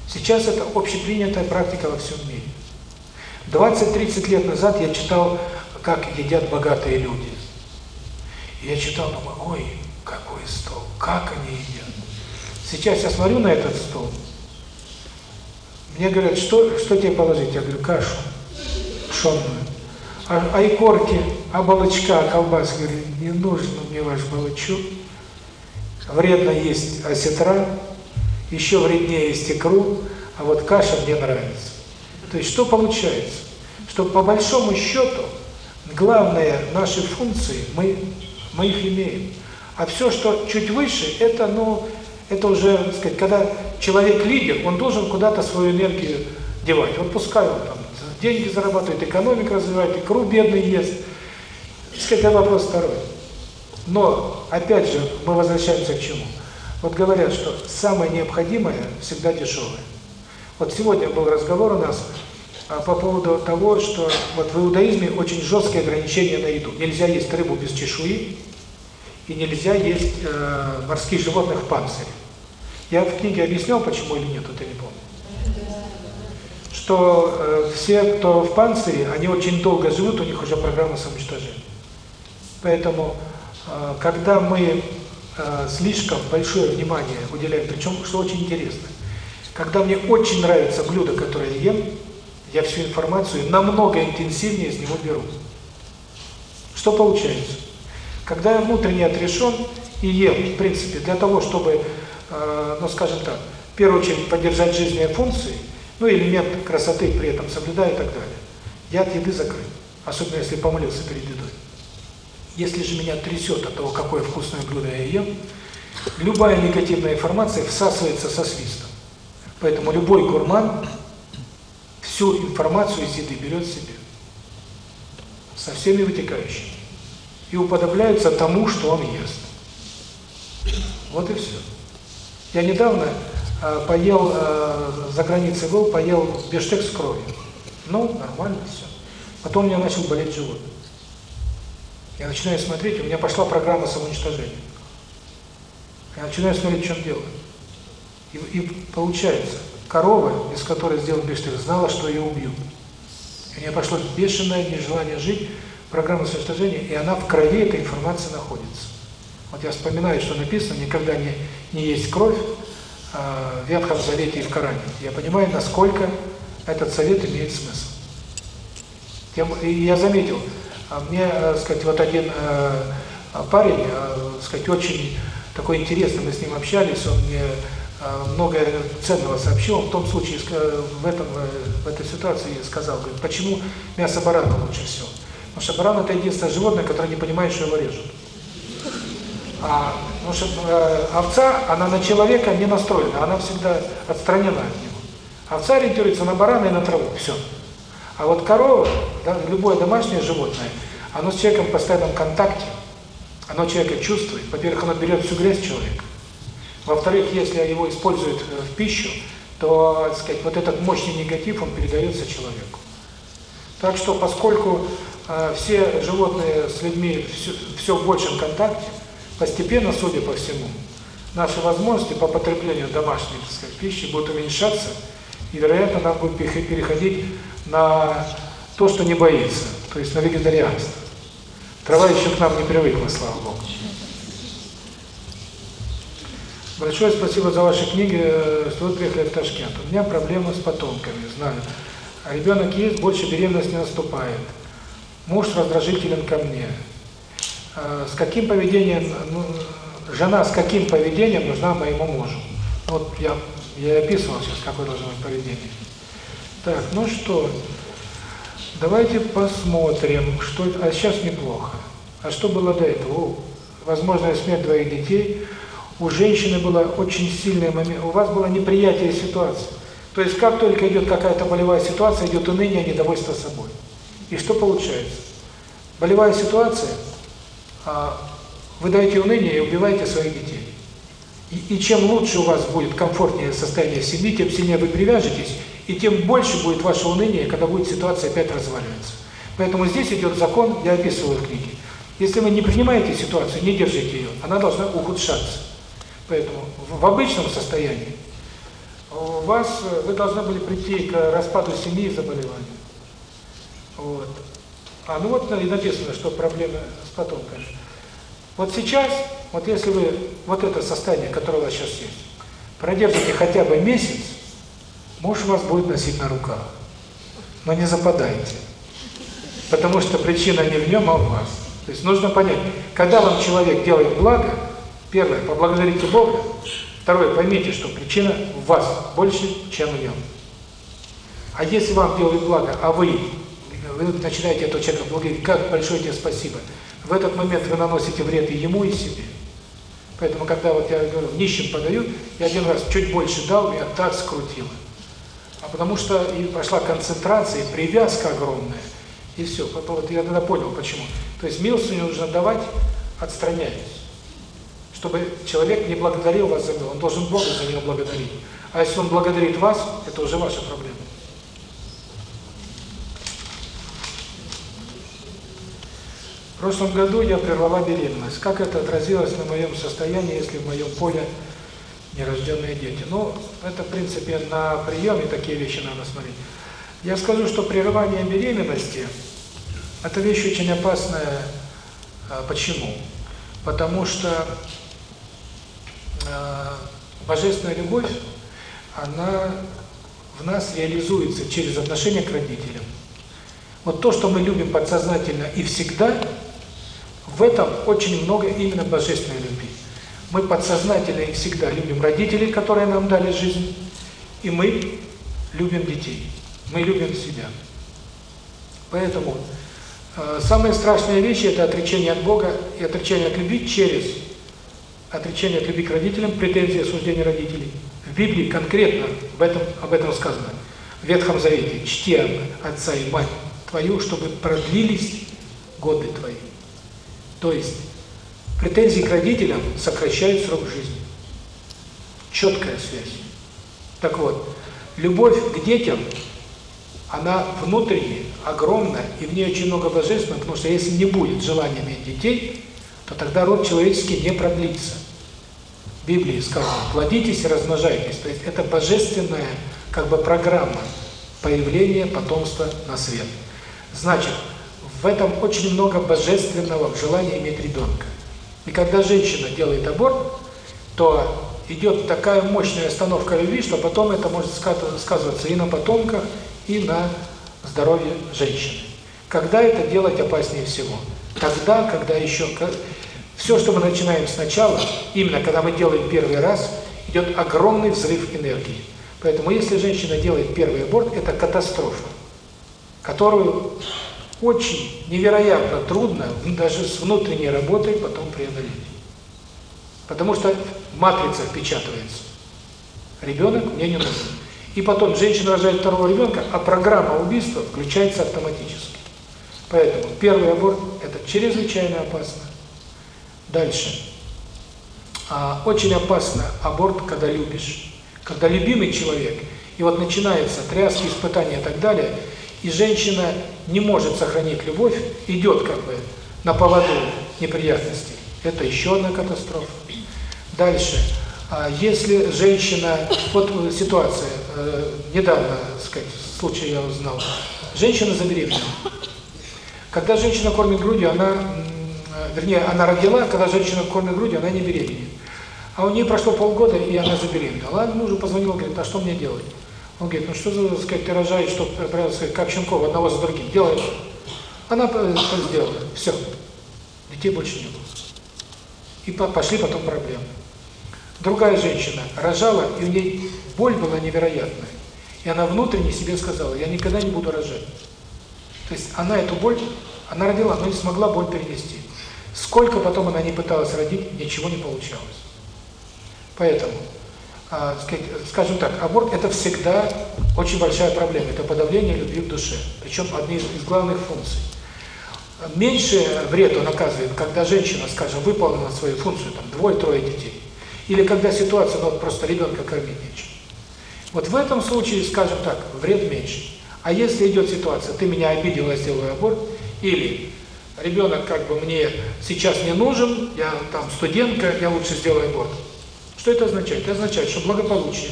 Сейчас это общепринятая практика во всем мире. 20-30 лет назад я читал, как едят богатые люди. И я читал, думаю, ой, какой стол, как они едят. Сейчас я смотрю на этот стол, мне говорят, что, что тебе положить? Я говорю, кашу пшенную. А, а икорки, а балычка, а колбас? Говорю, не нужно мне ваш балычок. Вредно есть осетра, еще вреднее есть икру, а вот каша мне нравится. То есть что получается? Что по большому счету главные наши функции, мы, мы их имеем. А все, что чуть выше, это, ну, это уже, так сказать, когда человек лидер, он должен куда-то свою энергию девать. Вот пускай он там деньги зарабатывает, экономику развивает, икру бедный ест. Так сказать, это вопрос второй. Но, опять же, мы возвращаемся к чему? Вот говорят, что самое необходимое всегда дешевое. Вот сегодня был разговор у нас а, по поводу того, что вот в иудаизме очень жесткие ограничения на еду. Нельзя есть рыбу без чешуи, и нельзя есть э, морских животных в панцире. Я в книге объяснял, почему или нет, я не помню. Что э, все, кто в панцире, они очень долго живут, у них уже программа самоуничтожения. Поэтому, э, когда мы э, слишком большое внимание уделяем, причем, что очень интересно, когда мне очень нравится блюдо, которое я ем, я всю информацию намного интенсивнее из него беру. Что получается? Когда я внутренне отрешен и ем, в принципе, для того, чтобы Э, ну, скажем так, в первую очередь поддержать жизненные функции, ну, элемент красоты при этом соблюдая и так далее. Я от еды закрыт, особенно если помолился перед едой. Если же меня трясет от того, какое вкусное блюдо я ем, любая негативная информация всасывается со свистом. Поэтому любой гурман всю информацию из еды берет себе. Со всеми вытекающими. И уподобляется тому, что он ест. Вот и все. Я недавно э, поел, э, за границей был, поел бештек с кровью. Ну, нормально все. Потом у меня начал болеть живот. Я начинаю смотреть, у меня пошла программа самоуничтожения. Я начинаю смотреть, в чем дело. И, и получается, корова, из которой сделан бештек, знала, что ее убьют. У меня пошло бешеное нежелание жить, программа самоуничтожения, и она в крови, эта информация находится. Вот я вспоминаю, что написано, никогда не, не есть кровь э, в Ветхом Завете и в Коране. Я понимаю, насколько этот совет имеет смысл. Тем, и я заметил, а мне, э, сказать, вот один э, парень, э, сказать, очень такой интересный, мы с ним общались, он мне э, многое ценного сообщил, в том случае, э, в, этом, э, в этой ситуации сказал, говорит, почему мясо барана лучше всего? Потому что баран – это единственное животное, которое не понимает, что его режут. А, потому что э, овца, она на человека не настроена, она всегда отстранена от него. Овца ориентируется на барана и на траву, все. А вот корова, да, любое домашнее животное, оно с человеком в постоянном контакте, оно человека чувствует. Во-первых, оно берет всю грязь человека. Во-вторых, если его используют э, в пищу, то, так сказать, вот этот мощный негатив, он передается человеку. Так что, поскольку все животные с людьми все, все в большем контакте, постепенно, судя по всему, наши возможности по потреблению домашней так сказать, пищи будут уменьшаться, и, вероятно, нам будет переходить на то, что не боится, то есть на вегетарианство. Трава еще к нам не привыкла, слава Богу. Большое спасибо за ваши книги, что вы приехали в Ташкент. У меня проблемы с потомками, знаю. А ребенок есть, больше беременность не наступает. Муж раздражителен ко мне. С каким поведением, ну, жена с каким поведением нужна моему мужу? Вот я, я описывал сейчас, какое должно быть поведение. Так, ну что, давайте посмотрим, что... А сейчас неплохо. А что было до этого? Возможная смерть двоих детей. У женщины было очень сильный момент, у вас было неприятие ситуации. То есть как только идет какая-то болевая ситуация, идет уныние, недовольство собой. И что получается? Болевая ситуация, а, вы даете уныние и убиваете своих детей. И, и чем лучше у вас будет комфортнее состояние семьи, тем сильнее вы привяжетесь, и тем больше будет ваше уныние, когда будет ситуация опять разваливаться. Поэтому здесь идет закон, я описываю в книге. Если вы не принимаете ситуацию, не держите ее, она должна ухудшаться. Поэтому в обычном состоянии у вас, вы должны были прийти к распаду семьи и заболеванию. Вот. А ну вот и написано, что проблемы с потомками. Вот сейчас, вот если вы вот это состояние, которое у вас сейчас есть, продержите хотя бы месяц, муж вас будет носить на руках. Но не западайте. Потому что причина не в нем, а в вас. То есть нужно понять, когда вам человек делает благо, первое, поблагодарите Бога, второе, поймите, что причина в вас больше, чем в нем. А если вам делают благо, а вы, вы начинаете этого человека благодарить, как большое тебе спасибо, в этот момент вы наносите вред и ему, и себе. Поэтому, когда вот я говорю, нищим подают, я один раз чуть больше дал, меня так скрутило. А потому что и пошла концентрация, и привязка огромная, и все. Вот я тогда понял, почему. То есть милостыню нужно давать, отстраняясь. Чтобы человек не благодарил вас за милость, он должен Бога за него благодарить. А если он благодарит вас, это уже ваша проблема. В прошлом году я прервала беременность. Как это отразилось на моем состоянии, если в моем поле нерожденные дети? Ну, это, в принципе, на приеме такие вещи надо смотреть. Я скажу, что прерывание беременности – это вещь очень опасная. А, почему? Потому что э, божественная любовь, она в нас реализуется через отношение к родителям. Вот то, что мы любим подсознательно и всегда – в этом очень много именно божественной любви. Мы подсознательно и всегда любим родителей, которые нам дали жизнь, и мы любим детей. Мы любим себя. Поэтому Э, самые страшные вещи – это отречение от Бога и отречение от любви через отречение от любви к родителям, претензии, осуждение родителей. В Библии конкретно об этом, об этом сказано. В Ветхом Завете «Чти отца и мать твою, чтобы продлились годы твои». То есть претензии к родителям сокращают срок жизни. Четкая связь. Так вот, любовь к детям, она внутренняя, огромная, и в ней очень много божественного, потому что если не будет желания иметь детей, то тогда род человеческий не продлится. В Библии сказано, плодитесь и размножайтесь. То есть это божественная как бы программа появления потомства на свет. Значит, в этом очень много божественного в желании иметь ребенка. И когда женщина делает аборт, то идет такая мощная остановка любви, что потом это может сказываться и на потомках, и на здоровье женщины. Когда это делать опаснее всего? Тогда, когда еще... Все, что мы начинаем сначала, именно когда мы делаем первый раз, идет огромный взрыв энергии. Поэтому если женщина делает первый аборт, это катастрофа, которую очень невероятно трудно даже с внутренней работой потом преодолеть. Потому что матрица впечатывается. Ребенок мне не нужен. И потом женщина рожает второго ребенка, а программа убийства включается автоматически. Поэтому первый аборт – это чрезвычайно опасно. Дальше. А, очень опасно аборт, когда любишь. Когда любимый человек, и вот начинается тряски, испытания и так далее, и женщина не может сохранить любовь, идет как бы на поводу неприятностей. Это еще одна катастрофа. Дальше. А если женщина, вот ситуация, э, недавно, сказать, случай я узнал, женщина забеременела. Когда женщина кормит грудью, она, вернее, она родила, когда женщина кормит грудью, она не беременеет. А у нее прошло полгода, и она забеременела. Она мужу позвонила, говорит, а что мне делать? Он говорит, ну что за, сказать, ты рожаешь, что, сказать, как щенков, одного за другим, делай. Она сделала, все, детей больше не было. И пошли потом проблемы. Другая женщина рожала, и у ней боль была невероятная. И она внутренне себе сказала, я никогда не буду рожать. То есть она эту боль, она родила, но не смогла боль перенести. Сколько потом она не пыталась родить, ничего не получалось. Поэтому, э, скажем так, аборт – это всегда очень большая проблема. Это подавление любви в душе. Причем одни из, из главных функций. Меньше вред он оказывает, когда женщина, скажем, выполнила свою функцию, там, двое-трое детей. Или когда ситуация, ну, просто ребенка кормить нечем. Вот в этом случае, скажем так, вред меньше. А если идет ситуация, ты меня обидел, я сделаю аборт, или ребенок как бы мне сейчас не нужен, я там студентка, я лучше сделаю аборт. Что это означает? Это означает, что благополучие,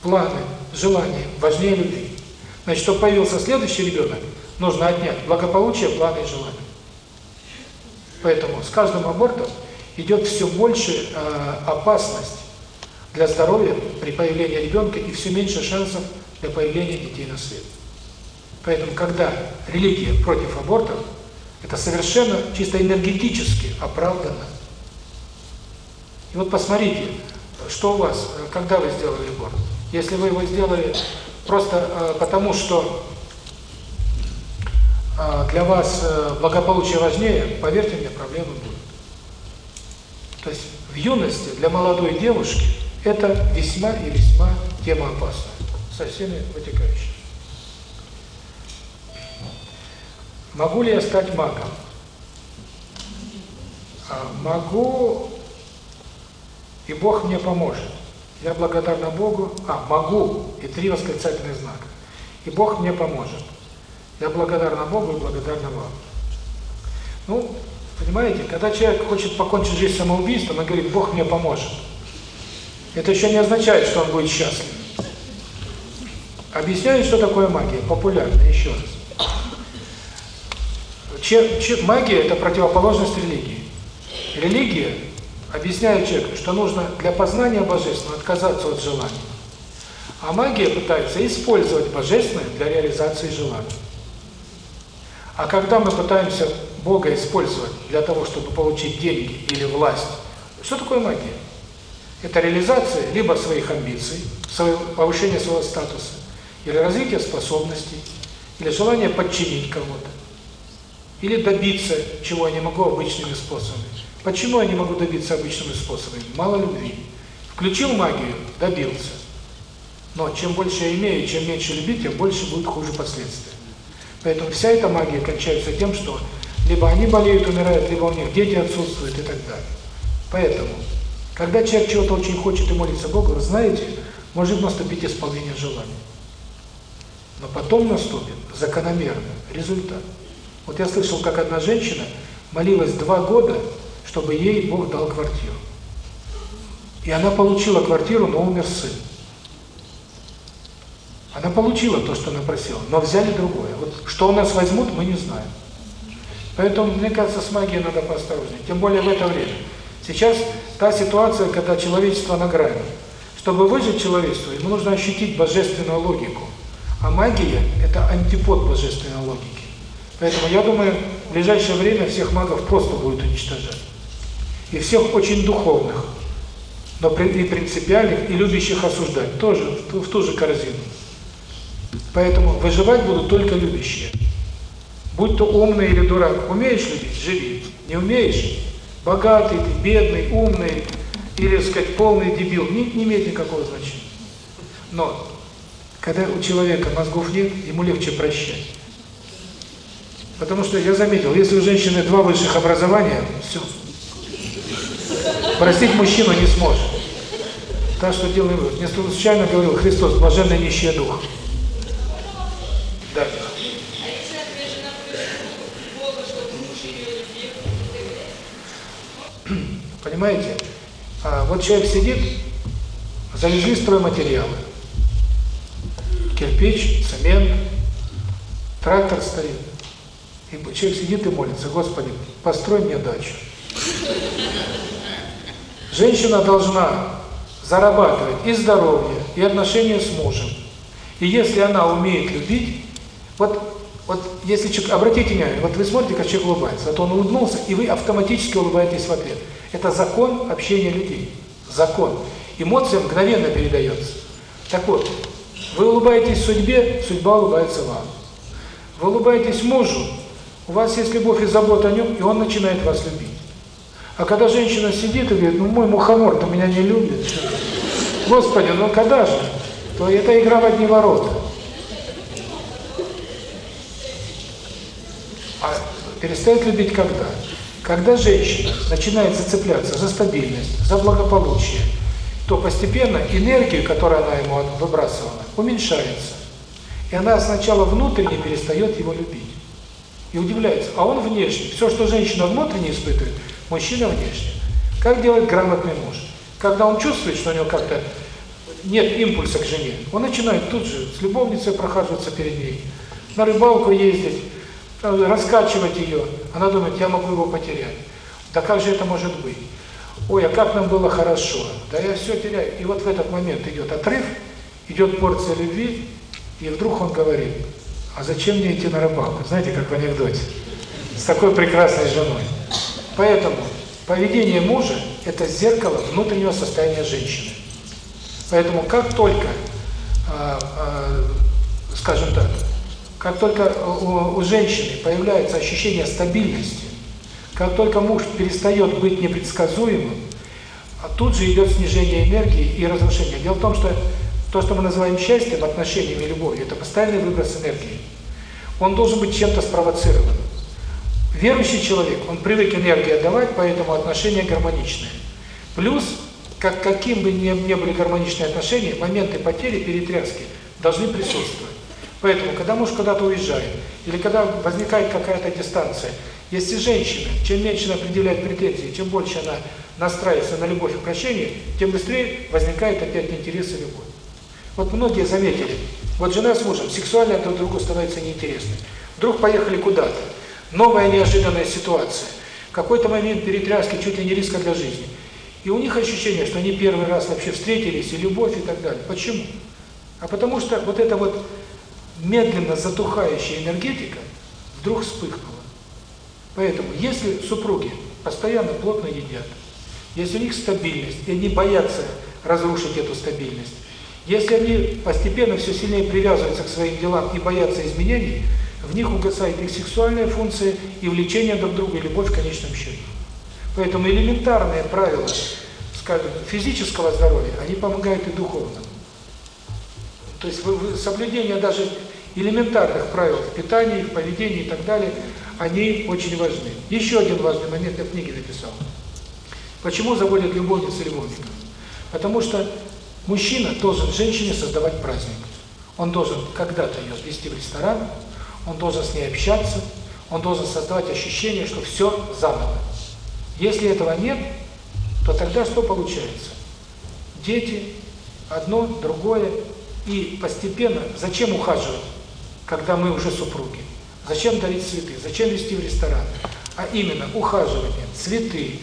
планы, желания важнее любви. Значит, чтобы появился следующий ребенок, нужно отнять благополучие, планы и желания. Поэтому с каждым абортом идет все больше э, опасность для здоровья при появлении ребенка и все меньше шансов для появления детей на свет. Поэтому, когда религия против абортов, это совершенно чисто энергетически оправдано. И вот посмотрите, что у вас, когда вы сделали аборт. Если вы его сделали просто э, потому, что э, для вас э, благополучие важнее, поверьте мне, проблемы будут. То есть в юности для молодой девушки это весьма и весьма тема опасная, со всеми вытекающими. Могу ли я стать магом? А, могу, и Бог мне поможет. Я благодарна Богу. А, могу, и три восклицательных знака. И Бог мне поможет. Я благодарна Богу и благодарна вам. Ну, Понимаете, когда человек хочет покончить жизнь самоубийством, он говорит, Бог мне поможет. Это еще не означает, что он будет счастлив. Объясняю, что такое магия, популярно, еще раз. Че, че, магия – это противоположность религии. Религия объясняет человеку, что нужно для познания Божественного отказаться от желаний. А магия пытается использовать Божественное для реализации желаний. А когда мы пытаемся Бога использовать для того, чтобы получить деньги или власть, что такое магия? Это реализация либо своих амбиций, свое, повышение своего статуса, или развитие способностей, или желание подчинить кого-то. или добиться, чего я не могу обычными способами. Почему я не могу добиться обычными способами? Мало любви. Включил магию, добился. Но чем больше я имею, чем меньше любить, тем больше будет хуже последствия. Поэтому вся эта магия кончается тем, что либо они болеют, умирают, либо у них дети отсутствуют и так далее. Поэтому, когда человек чего-то очень хочет и молится Богу, знаете, может наступить исполнение желания. Но потом наступит закономерный результат. Вот я слышал, как одна женщина молилась два года, чтобы ей Бог дал квартиру. И она получила квартиру, но умер сын. Она получила то, что она просила, но взяли другое. Вот что у нас возьмут, мы не знаем. Поэтому, мне кажется, с магией надо поосторожнее. Тем более в это время. Сейчас та ситуация, когда человечество на грани. Чтобы выжить человечеству, ему нужно ощутить божественную логику. А магия – это антипод божественной логики. Поэтому я думаю, в ближайшее время всех магов просто будут уничтожать. И всех очень духовных, но и принципиальных, и любящих осуждать. Тоже в ту же корзину. Поэтому выживать будут только любящие. Будь то умный или дурак, умеешь любить – живи. Не умеешь – богатый ты, бедный, умный или, сказать, полный дебил – не, не имеет никакого значения. Но, когда у человека мозгов нет, ему легче прощать. Потому что я заметил, если у женщины два высших образования, все. Простить мужчину не сможет. Так что делаем вывод. Не случайно говорил Христос, блаженный нищий дух. Да. Понимаете? А вот человек сидит, завезли стройматериалы. Кирпич, цемент, трактор стоит. И человек сидит и молится, Господи, построй мне дачу. Женщина должна зарабатывать и здоровье, и отношения с мужем. И если она умеет любить, вот, вот если человек, обратите внимание, вот вы смотрите, как человек улыбается, вот он улыбнулся, и вы автоматически улыбаетесь в ответ. Это закон общения людей. Закон. Эмоция мгновенно передается. Так вот, вы улыбаетесь судьбе, судьба улыбается вам. Вы улыбаетесь мужу, у вас есть любовь и забота о нем, и он начинает вас любить. А когда женщина сидит и говорит, ну мой мухомор-то меня не любит, Господи, ну когда же? То это игра в одни ворота. А перестает любить когда? Когда женщина начинает зацепляться за стабильность, за благополучие, то постепенно энергия, которую она ему выбрасывала, уменьшается. И она сначала внутренне перестает его любить. И удивляется, а он внешне. Все, что женщина внутренне испытывает, мужчина внешне. Как делает грамотный муж? Когда он чувствует, что у него как-то нет импульса к жене, он начинает тут же с любовницей прохаживаться перед ней, на рыбалку ездить, э, раскачивать ее. Она думает, я могу его потерять. Да как же это может быть? Ой, а как нам было хорошо. Да я все теряю. И вот в этот момент идет отрыв, идет порция любви, и вдруг он говорит, а зачем мне идти на рыбалку? Знаете, как в анекдоте. С такой прекрасной женой. Поэтому поведение мужа – это зеркало внутреннего состояния женщины. Поэтому как только, э, э, скажем так, как только у, у женщины появляется ощущение стабильности, как только муж перестает быть непредсказуемым, а тут же идет снижение энергии и разрушение. Дело в том, что то, что мы называем счастьем, отношениями, любовью, это постоянный выброс энергии. Он должен быть чем-то спровоцирован. Верующий человек, он привык энергию отдавать, поэтому отношения гармоничные. Плюс, как каким бы ни, ни были гармоничные отношения, моменты потери, перетряски должны присутствовать. Поэтому, когда муж куда-то уезжает, или когда возникает какая-то дистанция, если женщина, чем меньше она определяет претензии, чем больше она настраивается на любовь и прощение, тем быстрее возникает опять интерес и любовь. Вот многие заметили, вот жена с мужем сексуально друг другу становится неинтересны. Вдруг поехали куда-то. Новая неожиданная ситуация. Какой-то момент перетряски, чуть ли не риска для жизни. И у них ощущение, что они первый раз вообще встретились, и любовь, и так далее. Почему? А потому что вот эта вот медленно затухающая энергетика вдруг вспыхнула. Поэтому, если супруги постоянно плотно едят, если у них стабильность, и они боятся разрушить эту стабильность, если они постепенно все сильнее привязываются к своим делам и боятся изменений, в них угасает их сексуальная функция, и влечение друг к другу, и любовь в конечном счете. Поэтому элементарные правила, скажем, физического здоровья, они помогают и духовному. То есть соблюдение даже элементарных правил в питании, в поведении и так далее, они очень важны. Еще один важный момент я в книге написал. Почему заводят любовницы любовников? Потому что мужчина должен женщине создавать праздник. Он должен когда-то ее вести в ресторан, он должен с ней общаться, он должен создавать ощущение, что все заново. Если этого нет, то тогда что получается? Дети, одно, другое, и постепенно, зачем ухаживать, когда мы уже супруги? Зачем дарить цветы? Зачем вести в ресторан? А именно ухаживание, цветы,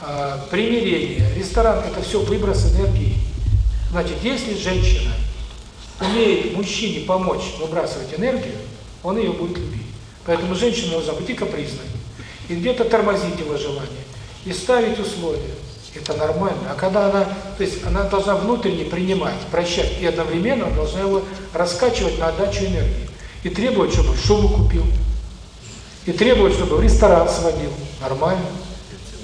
э, примирение, ресторан – это все выброс энергии. Значит, если женщина умеет мужчине помочь выбрасывать энергию, он ее будет любить. Поэтому женщина должна быть и капризной, и где-то тормозить его желание, и ставить условия. Это нормально. А когда она, то есть она должна внутренне принимать, прощать, и одновременно должна его раскачивать на отдачу энергии. И требовать, чтобы шубу купил, и требовать, чтобы в ресторан сводил. Нормально.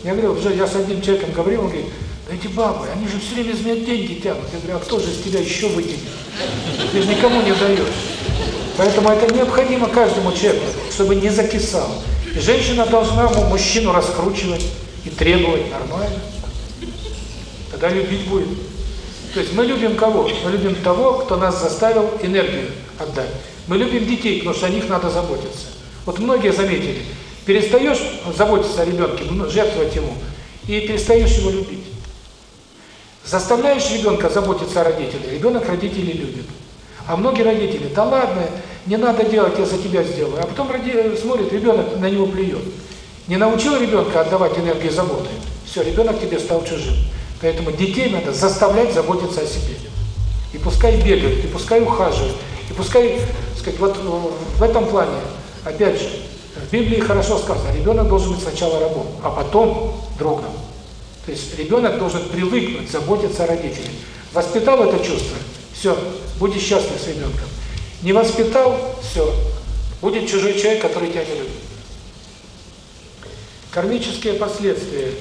Я говорил, уже я с одним человеком говорил, он говорит, да эти бабы, они же все время из меня деньги тянут. Я говорю, а кто же из тебя еще вытянет? Ты же никому не даешь. Поэтому это необходимо каждому человеку, чтобы не закисал. И женщина должна мужчину раскручивать и требовать нормально. Тогда любить будет. То есть мы любим кого? Мы любим того, кто нас заставил энергию отдать. Мы любим детей, потому что о них надо заботиться. Вот многие заметили, перестаешь заботиться о ребенке, жертвовать ему, и перестаешь его любить. Заставляешь ребенка заботиться о родителях, ребенок родителей любит. А многие родители, да ладно, не надо делать, я за тебя сделаю. А потом смотрит, ребенок на него плюет. Не научил ребенка отдавать энергию заботы, все, ребенок тебе стал чужим. Поэтому детей надо заставлять заботиться о себе. И пускай бегают, и пускай ухаживают, и пускай, сказать, вот в этом плане, опять же, в Библии хорошо сказано, ребенок должен быть сначала рабом, а потом другом. То есть ребенок должен привыкнуть заботиться о родителях. Воспитал это чувство, все, будешь счастлив с ребенком. Не воспитал, все, будет чужой человек, который тебя не любит. Кармические последствия.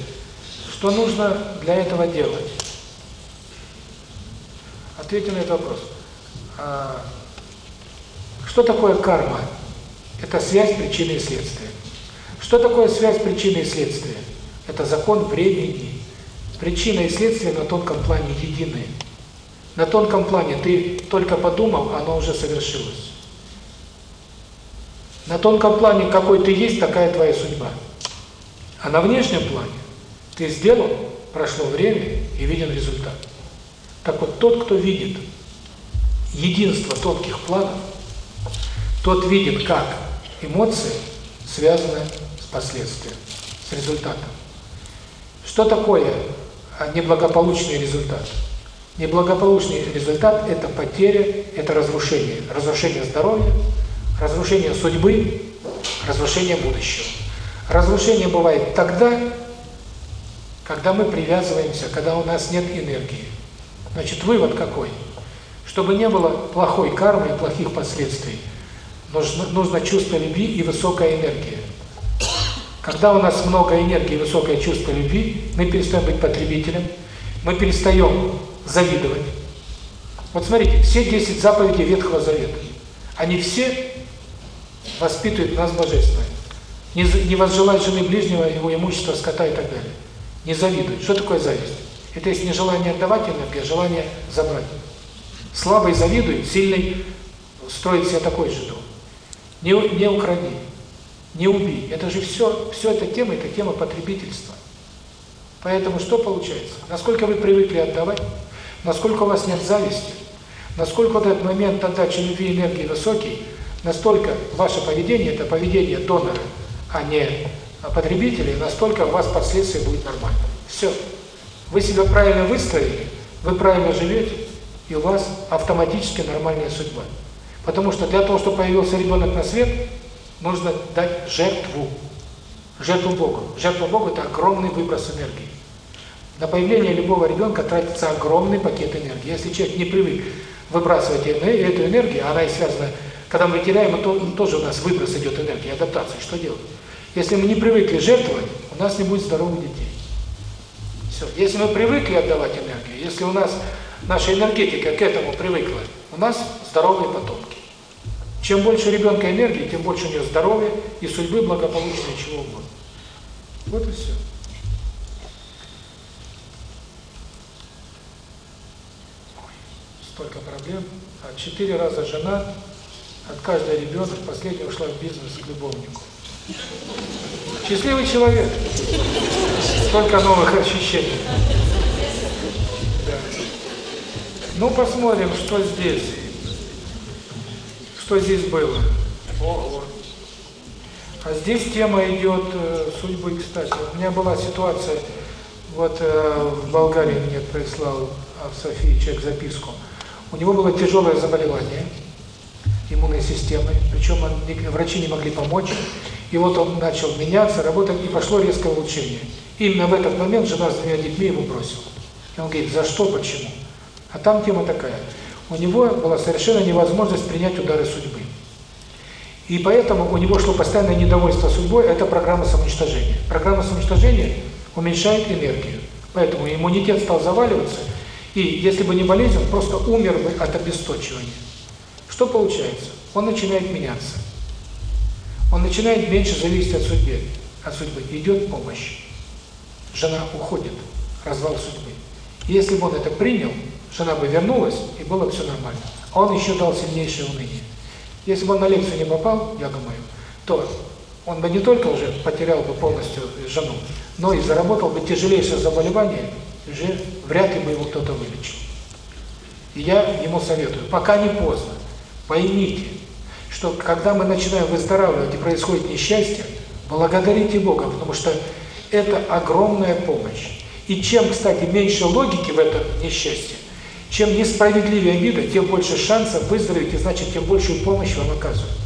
Что нужно для этого делать? Ответьте на этот вопрос. А, что такое карма? Это связь причины и следствия. Что такое связь причины и следствия? Это закон времени. Причина и следствие на тонком плане едины. На тонком плане ты только подумал, оно уже совершилось. На тонком плане какой ты есть, такая твоя судьба. А на внешнем плане ты сделал, прошло время и виден результат. Так вот, тот, кто видит единство тонких планов, тот видит, как эмоции связаны с последствием, с результатом. Что такое неблагополучный результат? Неблагополучный результат – это потеря, это разрушение. Разрушение здоровья, разрушение судьбы, разрушение будущего. Разрушение бывает тогда, когда мы привязываемся, когда у нас нет энергии. Значит, вывод какой? Чтобы не было плохой кармы и плохих последствий, нужно, нужно чувство любви и высокая энергия. Когда у нас много энергии и высокое чувство любви, мы перестаем быть потребителем, мы перестаем завидовать. Вот смотрите, все 10 заповедей Ветхого Завета, они все воспитывают нас божественное. Не, не возжелать жены ближнего, его имущества, скота и так далее. Не завидуй. Что такое зависть? Это есть не желание отдавать энергию, а желание забрать. Слабый завидует, сильный строит себе такой же дом. Не, не укради, не убей. Это же все, все это тема, это тема потребительства. Поэтому что получается? Насколько вы привыкли отдавать, насколько у вас нет зависти, насколько вот этот момент отдачи любви и энергии высокий, настолько ваше поведение – это поведение донора, а не потребителей, настолько у вас последствия будет нормально. Все. Вы себя правильно выстроили, вы правильно живете, и у вас автоматически нормальная судьба. Потому что для того, чтобы появился ребенок на свет, нужно дать жертву. Жертву Богу. Жертва Богу – это огромный выброс энергии. На появление любого ребенка тратится огромный пакет энергии. Если человек не привык выбрасывать эту энергию, она и связана Когда мы теряем, то, тоже у нас выброс идет энергии, адаптация. Что делать? Если мы не привыкли жертвовать, у нас не будет здоровых детей. Все. Если мы привыкли отдавать энергию, если у нас наша энергетика к этому привыкла, у нас здоровые потомки. Чем больше ребенка энергии, тем больше у него здоровья и судьбы благополучной, чего угодно. Вот и все. Проблем. А четыре раза жена, от каждой ребенок, последняя ушла в бизнес к любовнику. Счастливый человек. Столько новых ощущений. Да. Ну, посмотрим, что здесь. Что здесь было. Ого. А здесь тема идет э, судьбы, кстати. У меня была ситуация, вот э, в Болгарии мне прислал в Софии человек записку. У него было тяжелое заболевание иммунной системы, причем он, врачи не могли помочь. И вот он начал меняться, работать, и пошло резкое улучшение. Именно в этот момент жена с двумя детьми его бросила. И он говорит, за что, почему? А там тема такая. У него была совершенно невозможность принять удары судьбы. И поэтому у него шло постоянное недовольство судьбой, это программа самоуничтожения. Программа самоуничтожения уменьшает энергию. Поэтому иммунитет стал заваливаться, и если бы не болезнь, он просто умер бы от обесточивания. Что получается? Он начинает меняться. Он начинает меньше зависеть от судьбы. От судьбы. Идет помощь. Жена уходит. Развал судьбы. Если бы он это принял, жена бы вернулась, и было все нормально. А он еще дал сильнейшее уныние. Если бы он на лекцию не попал, я думаю, то он бы не только уже потерял бы полностью жену, но и заработал бы тяжелейшее заболевание, уже вряд ли бы его кто-то вылечил. И я ему советую, пока не поздно, поймите, что когда мы начинаем выздоравливать и происходит несчастье, благодарите Бога, потому что это огромная помощь. И чем, кстати, меньше логики в этом несчастье, чем несправедливее обида, тем больше шансов выздороветь, и значит, тем большую помощь вам оказывают.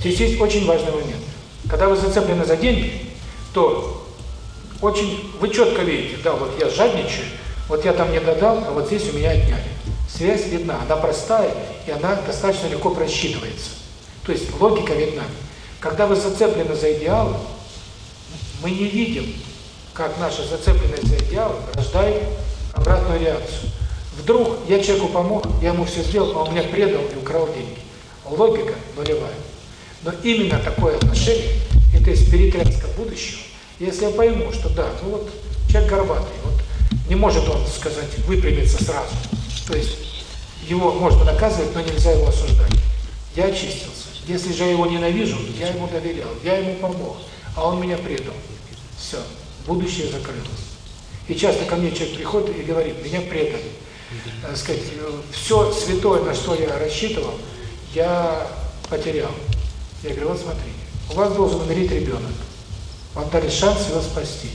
Здесь есть очень важный момент. Когда вы зацеплены за деньги, то очень вы четко видите, да, вот я жадничаю, вот я там не додал, а вот здесь у меня отняли. Связь видна, она простая, и она достаточно легко просчитывается. То есть логика видна. Когда вы зацеплены за идеалы, мы не видим, как наша зацепленность за идеал рождает обратную реакцию. Вдруг я человеку помог, я ему все сделал, а он меня предал и украл деньги. Логика нулевая. Но именно такое отношение, это из перетряска будущего. Если я пойму, что да, ну вот человек горбатый, вот не может он, сказать, выпрямиться сразу. То есть его можно наказывать, но нельзя его осуждать. Я очистился. Если же я его ненавижу, я ему доверял, я ему помог, а он меня предал. Все, будущее закрылось. И часто ко мне человек приходит и говорит, меня предали. Так сказать, все святое, на что я рассчитывал, я потерял. Я говорю, вот смотрите, у вас должен умереть ребенок. Вам дали шанс его спасти.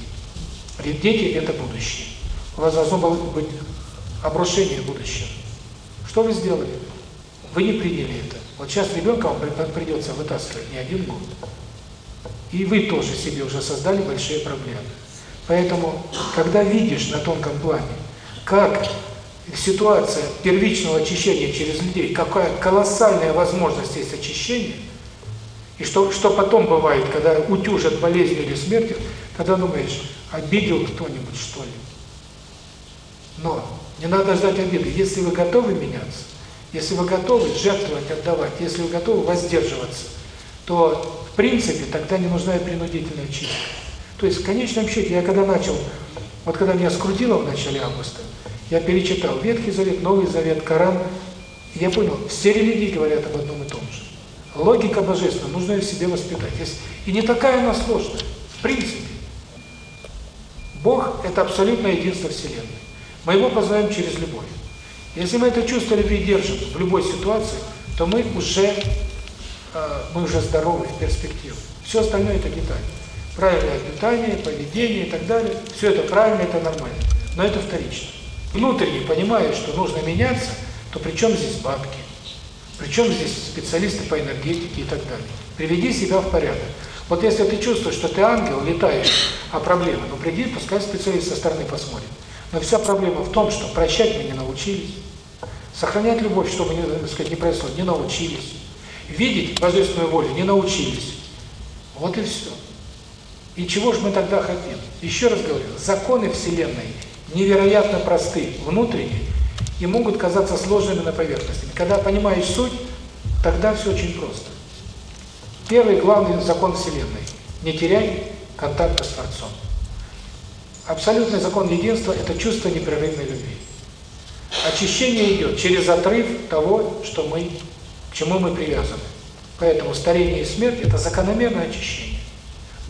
Дети – это будущее. У вас должно было быть обрушение будущего. Что вы сделали? Вы не приняли это. Вот сейчас ребенка вам придется вытаскивать не один год. И вы тоже себе уже создали большие проблемы. Поэтому, когда видишь на тонком плане, как ситуация первичного очищения через людей, какая колоссальная возможность есть очищения, и что, что потом бывает, когда утюжат болезнью или смертью, тогда думаешь, обидел кто-нибудь, что ли? Но не надо ждать обиды. Если вы готовы меняться, если вы готовы жертвовать, отдавать, если вы готовы воздерживаться, то, в принципе, тогда не нужна и принудительная чистка. То есть, в конечном счете, я когда начал, вот когда меня скрутило в начале августа, я перечитал Ветхий Завет, Новый Завет, Коран, я понял, все религии говорят об одном и том. Логика божественная, нужно ее в себе воспитать. И не такая она сложная, в принципе. Бог – это абсолютно единство Вселенной. Мы его познаем через любовь. Если мы это чувство любви держим в любой ситуации, то мы уже, э, мы уже здоровы в перспективе. Все остальное – это детали. Правильное питание, поведение и так далее. Все это правильно, это нормально. Но это вторично. Внутренне понимая, что нужно меняться, то при чем здесь бабки? Причем здесь специалисты по энергетике и так далее. Приведи себя в порядок. Вот если ты чувствуешь, что ты ангел, летаешь, а проблема, ну приди, пускай специалист со стороны посмотрит. Но вся проблема в том, что прощать мы не научились, сохранять любовь, чтобы не, сказать, не произошло, не научились. видеть божественную волю не научились. Вот и все. И чего же мы тогда хотим? Еще раз говорю, законы Вселенной невероятно просты внутренне и могут казаться сложными на поверхности. Когда понимаешь суть, тогда все очень просто. Первый главный закон Вселенной – не теряй контакта с Творцом. Абсолютный закон единства – это чувство непрерывной любви. Очищение идет через отрыв того, что мы, к чему мы привязаны. Поэтому старение и смерть – это закономерное очищение.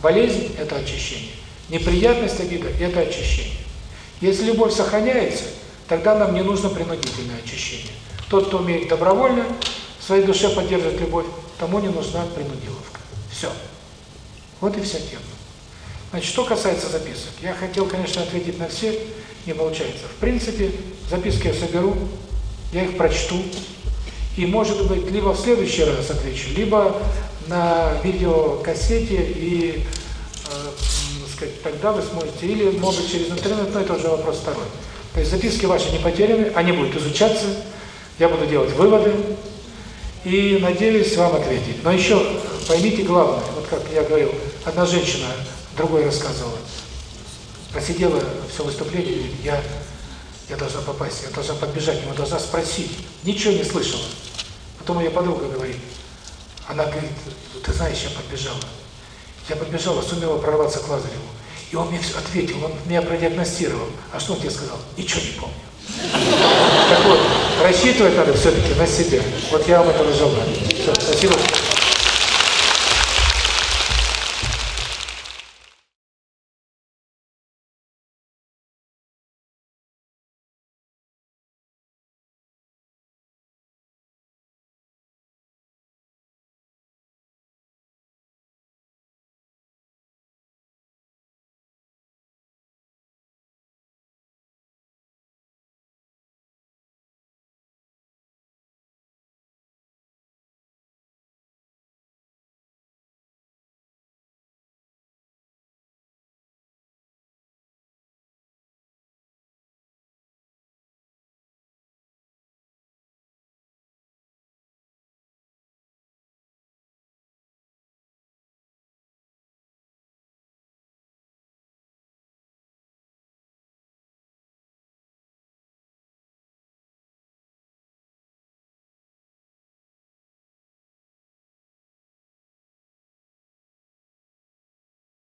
Болезнь – это очищение. Неприятность, обида – это очищение. Если любовь сохраняется, тогда нам не нужно принудительное очищение. Тот, кто умеет добровольно в своей душе поддерживать любовь, тому не нужна принудиловка. Все. Вот и вся тема. Значит, что касается записок. Я хотел, конечно, ответить на все, не получается. В принципе, записки я соберу, я их прочту, и, может быть, либо в следующий раз отвечу, либо на видеокассете, и, э, сказать, тогда вы сможете, или, может через интернет, но это уже вопрос второй. То есть записки ваши не потеряны, они будут изучаться, я буду делать выводы, и надеюсь вам ответить. Но еще поймите главное, вот как я говорил, одна женщина, другой рассказывала, просидела все выступление, я, я должна попасть, я должна подбежать нему, должна спросить, ничего не слышала. Потом ее подруга говорит, она говорит, ты знаешь, я подбежала. Я подбежала, сумела прорваться к Лазареву. И он мне все ответил, он меня продиагностировал. А что он тебе сказал? Ничего не помню. Так вот, рассчитывать надо все-таки на себя. Вот я вам этого желаю. Все, спасибо.